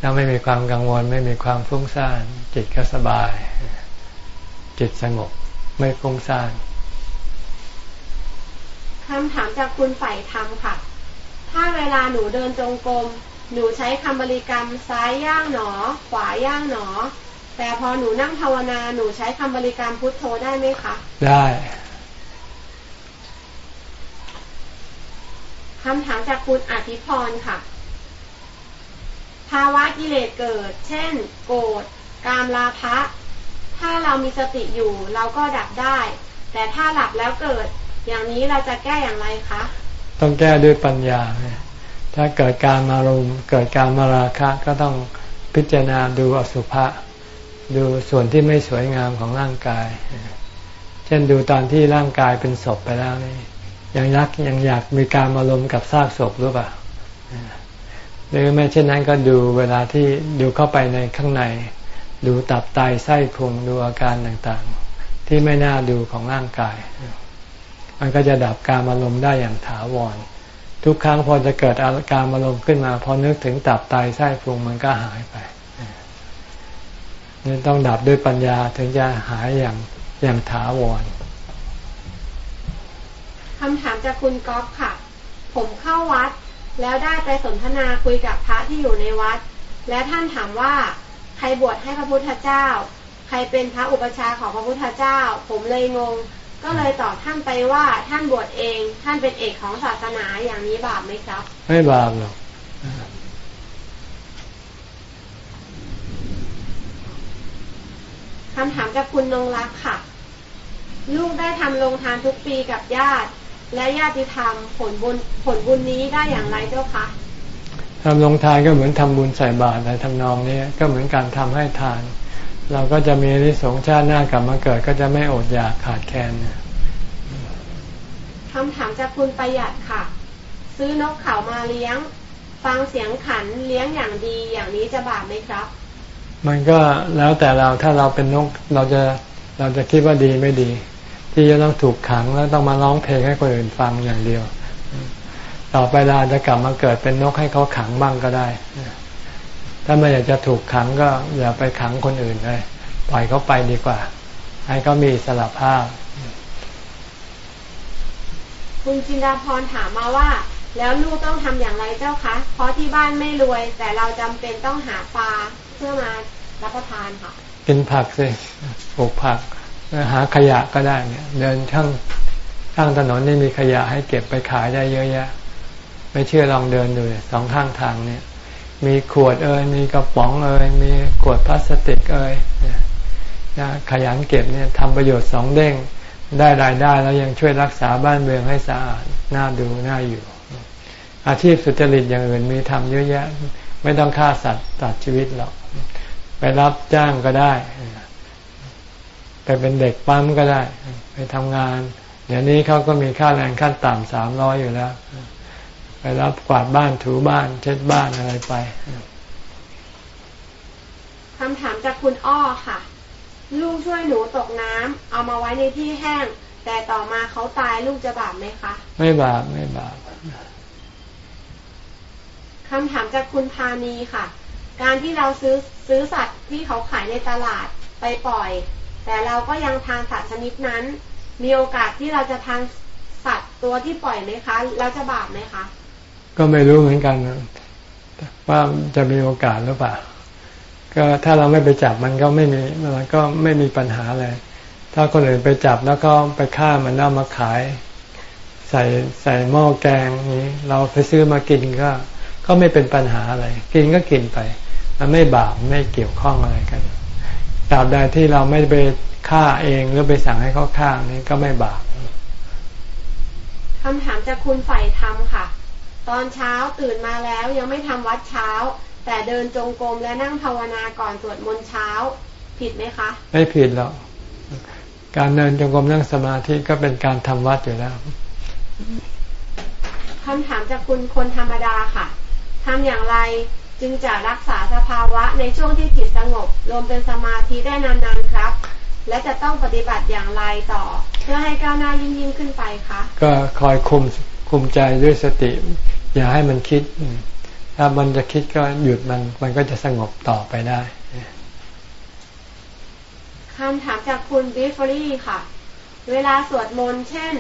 A: ถ้าไม่มีความกังวล ไม่มีความฟุ้งซ่าน จิตก็สบาย จิตสงบ ไม่ฟุ้งซ่าน
B: คำถามจากคุณฝ่ายธรรมค่ะ ถ้าเวลาหนูเดินจงกรม หนูใช้คำบริกรรมซ้ายย่างหนอ ขวาย่างหนอ แต่พอหนูนั่งภาวนาหนูใช้คำบริกรรมพุทโธได้ไหมคะ
A: ได้
B: คำถามจากคุณอธิพรค่ะ ภาวะกิเลสเกิด เช่น โกรธกามราคะถ้าเรามีสติอยู่เราก็ดับได้ แต่ถ้าหลับแล้วเกิด อย่างนี้เราจะแก้อย่างไรคะ
A: ต้องแก้ด้วยปัญญา ถ้าเกิดการมารมเกิดการมาราคะก็ต้องพิจารณาดูอสุภะ ดูส่วนที่ไม่สวยงามของร่างกาย เช่นดูตอนที่ร่างกายเป็นศพไปแล้วนี่ยังยักยังอยากมีการมาลมณ์กับซากศพหรือเปล่าหรือไม่เช่นนั้นก็ดูเวลาที่ดูเข้าไปในข้างใน ดูตับไตไส้พุงดูอาการต่างๆ ที่ไม่น่าดูของร่างกาย มันก็จะดับการอารมณ์ได้อย่างถาวร ทุกครั้งพอจะเกิดอาการอารมณ์ขึ้นมาพอนึกถึงตับไตไส้พุงมันก็หายไป นี่ต้องดับด้วยปัญญาถึงจะหายอย่างอย่างถาวร
B: คำถามจากคุณก๊อฟค่ะ ผมเข้าวัด แล้วได้ไปสนทนาคุยกับพระที่อยู่ในวัด และท่านถามว่า ใครบวชให้พระพุทธเจ้า ใครเป็นพระอุปชาของพระพุทธเจ้า ผมเลยงง ก็เลยตอบท่านไปว่าท่านบวชเอง ท่านเป็นเอกของศาสนาอย่างนี้บาปไหมครับ
A: ไม่บาปหรอก
B: คำถามจากคุณนงรักค่ะ ลูกได้ทำลงทานทุกปีกับญาติ และญาติธรรมผลบุญผลบุญนี้ได้อย่างไรเจ้าคะ
A: ทำลงทานก็เหมือนทำบุญใส่บาตรในทำนองนี้ก็เหมือนการทำให้ทาน เราก็จะมีริสงชาติหน้ากลับมาเกิด ก็จะไม่อดอยากขาดแคลน
B: คำถามจากคุณประหยัดค่ะ ซื้อนกเขามาเลี้ยง ฟังเสียงขันเลี้ยงอย่างดีอย่างนี้จะบาปไหมครับ
A: มันก็แล้วแต่เราถ้าเราเป็นนกเราจะเราจะคิดว่าดีไม่ดี ที่จะต้องถูกขังแล้วต้องมาร้องเพลงให้คนอื่นฟังอย่างเดียว ต่อไปเราจะกลับมาเกิดเป็นนกให้เขาขังบ้างก็ได้ ถ้าไม่อยากจะถูกขังก็อย่าไปขังคนอื่นเลยปล่อยเขาไปดีกว่า ให้เขามีสลับภาพ
B: คุณจินดาพรถามมาว่า แล้วลูกต้องทำอย่างไรเจ้าคะ เพราะที่บ้านไม่รวย แต่เราจำเป็นต้องหาปลา พื่อมารับประทานค่ะ
A: กินผักสิปลูกผักหาขยะก็ได้เนี่ย เดินข้างข้างถนนนี่มีขยะให้เก็บไปขายได้เยอะแยะ ไม่เชื่อลองเดินดูสองข้างทางเนี่ย มีขวดเอ่ยมีกระป๋องเอ่ยมีขวดพลาสติกเอ่ยนะขยันเก็บเนี่ยทำประโยชน์สองเด้งได้รายได้แล้วยังช่วยรักษาบ้านเมืองให้สะอาดน่าดูน่าอยู่ อาชีพสุจริตอย่างอื่นมีทำเยอะแยะ ไม่ต้องฆ่าสัตว์ตัดชีวิตหรอก ไปรับจ้างก็ได้ ไปเป็นเด็กปั๊มก็ได้ ไปทำงาน เดี๋ยวนี้เขาก็มีค่าแรงขั้นต่ำสามร้อยอยู่แล้ว ไปรับกวาดบ้านถูบ้านเช็ดบ้านอะไรไป
B: คำถามจากคุณอ้อค่ะ ลูกช่วยหนูตกน้ำเอามาไว้ในที่แห้ง แต่ต่อมาเขาตายลูกจะบาปไหมคะ
A: ไม่บาปไม่บาป
B: คำถามจากคุณพานีค่ะ การที่เราซื้อซื้อสัตว์ที่เขาขายในตลาดไปปล่อย แต่เราก็ยังทานสัตว์ชนิดนั้น มีโอกาสที่เราจะทานสัตว์ตัวที่ปล่อยไหมคะ เราจะบาปไหมคะ
A: ก็ไม่รู้เหมือนกันว่าจะมีโอกาสหรือเปล่า ก็ถ้าเราไม่ไปจับมันก็ไม่มีมันก็ไม่มีปัญหาอะไร ถ้าคนอื่นไปจับแล้วก็ไปฆ่ามันเอามาขาย ใส่ใส่หม้อแกงนี้ เราไปซื้อมากินก็ ก็ไม่เป็นปัญหาอะไร กินก็กินไป มันไม่บาปไม่เกี่ยวข้องอะไรกันตราบใดที่เราไม่ไปฆ่าเองหรือไปสั่งให้เขาฆ่านี่ก็ไม่บาป
B: คำถามจากคุณฝ่ายธรรมค่ะ ตอนเช้าตื่นมาแล้วยังไม่ทำวัดเช้า แต่เดินจงกรมและนั่งภาวนาก่อนสวดมนต์เช้า ผิดไหมคะ
A: ไม่ผิดหรอกการเดินจงกรมนั่งสมาธิก็เป็นการทำวัดอยู่แล้ว
B: คำถามจากคุณคนธรรมดาค่ะทำอย่างไร จึงจะรักษาสภาวะในช่วงที่จิตสงบ รวมเป็นสมาธิได้นานๆครับ และจะต้องปฏิบัติอย่างไรต่อ เพื่อให้ก้าวหน้ายิ่งยิ่งขึ้นไปคะ
A: ก็คอยคุมคุมใจด้วยสติ อย่าให้มันคิด ถ้ามันจะคิดก็หยุดมันมันก็จะสงบต่อไปได้
B: คำถามจากคุณบิฟฟรี่ค่ะ เวลาสวดมนต์เช่น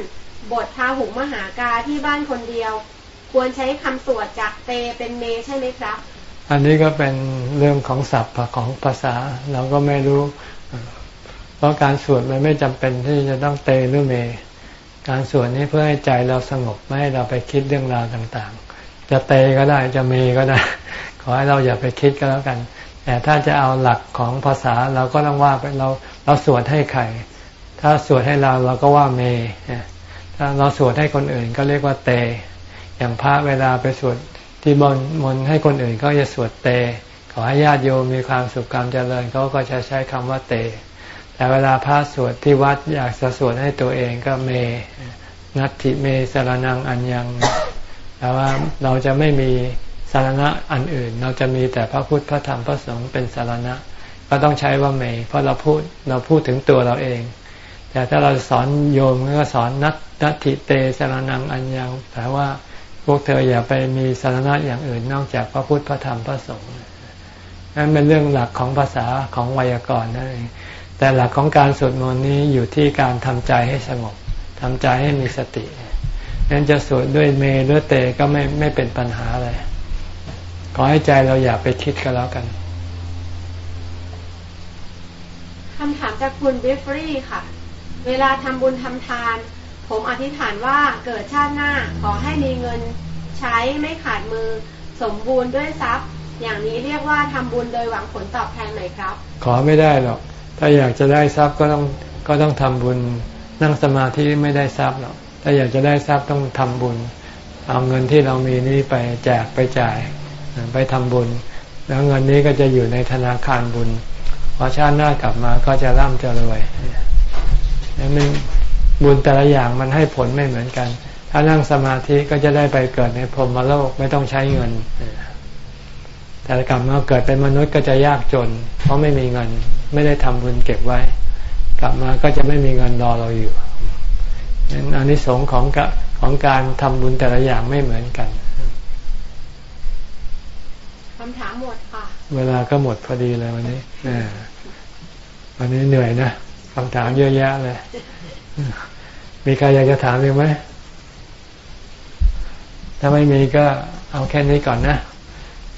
B: บทพาหุงมหากาที่บ้านคนเดียว ควรใช้คำสวดจากเตเป็นเมใช่ไหมครับ
A: อันนี้ก็เป็นเรื่องของศัพท์ของภาษาเราก็ไม่รู้ เพราะการสวดมันไม่จำเป็นที่จะต้องเตหรือเม การสวดนี้เพื่อให้ใจเราสงบไม่ให้เราไปคิดเรื่องราวต่างๆ จะเตก็ได้จะเมก็ได้ ขอให้เราอย่าไปคิดก็แล้วกัน แต่ถ้าจะเอาหลักของภาษาเราก็ต้องว่าไปเราเราสวดให้ใคร ถ้าสวดให้เราเราก็ว่าเมถ้าเราสวดให้คนอื่นก็เรียกว่าเตอย่างพระเวลาไปสวด ที่บนมนให้คนอื่นก็จะสวดเต ขอให้ญาติโยมมีความสุขความเจริญเขาก็จะใช้คำว่าเต แต่เวลาพระสวดที่วัดอยากจะสวดให้ตัวเองก็เม นัตถิเมสรนังอัญญังแต่ว่าเราจะไม่มีสารณะอันอื่น เราจะมีแต่พระพุทธพระธรรมพระสงฆ์เป็นสารณะ ก็ต้องใช้ว่าเม เพราะเราพูดเราพูดถึงตัวเราเอง แต่ถ้าเราสอนโยมก็สอนนัตนัตถิเตสารนังอัญญังแต่ว่า พวกเธออย่าไปมีสารณะอย่างอื่นนอกจากพระพุทธพระธรรมพระสงฆ์นั่นเป็นเรื่องหลักของภาษาของไวยากรณ์นั่นเองแต่หลักของการสวดมนต์นี้อยู่ที่การทำใจให้สงบทำใจให้มีสตินั้นจะสวดด้วยเมหรือเตก็ไม่ไม่เป็นปัญหาอะไรขอให้ใจเราอย่าไปคิดก็แล้วกัน
B: คำถามจากคุณเบฟฟรี่ค่ะ เวลาทำบุญทำทาน ผมอธิษฐานว่าเกิดชาติหน้าขอให้มีเงินใช้ไม่ขาดมือ สมบูรณ์ด้วยทรัพย์ อย่างนี้เรียกว่าทำบุญโดยหวังผลตอบแทนไหมครับ
A: ขอไม่ได้หรอก ถ้าอยากจะได้ทรัพย์ก็ต้องก็ต้องทำบุญนั่งสมาธิไม่ได้ทรัพย์หรอก ถ้าอยากจะได้ทรัพย์ต้องทำบุญ เอาเงินที่เรามีนี้ไปแจกไปจ่ายไปทำบุญ แล้วเงินนี้ก็จะอยู่ในธนาคารบุญพอชาติหน้า กลับมาก็จะร่ำจะรวยนั่น บุญแต่ละอย่างมันให้ผลไม่เหมือนกัน ถ้านั่งสมาธิก็จะได้ไปเกิดในพรหมโลกไม่ต้องใช้เงิน แต่กลับมาเกิดเป็นมนุษย์ก็จะยากจน เพราะไม่มีเงิน ไม่ได้ทำบุญเก็บไว้ กลับมาก็จะไม่มีเงินรอเราอยู่นั้นอนิสงส์ของของการทำบุญแต่ละอย่างไม่เหมือนกัน
B: คำถามหมดค่ะ
A: เวลาก็หมดพอดีเลยวันนี้วันนี้เหนื่อยนะคำถามเยอะแยะเลย มีใครอยากจะถามอีกไหม ถ้าไม่มีก็เอาแค่นี้ก่อนนะ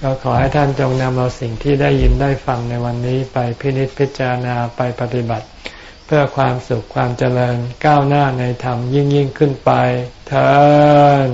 A: ก็ขอให้ท่านจงนำเอาสิ่งที่ได้ยินได้ฟังในวันนี้ไปพินิจพิจารณาไปปฏิบัติ เพื่อความสุขความเจริญก้าวหน้าในธรรมยิ่งยิ่งขึ้นไปเถิด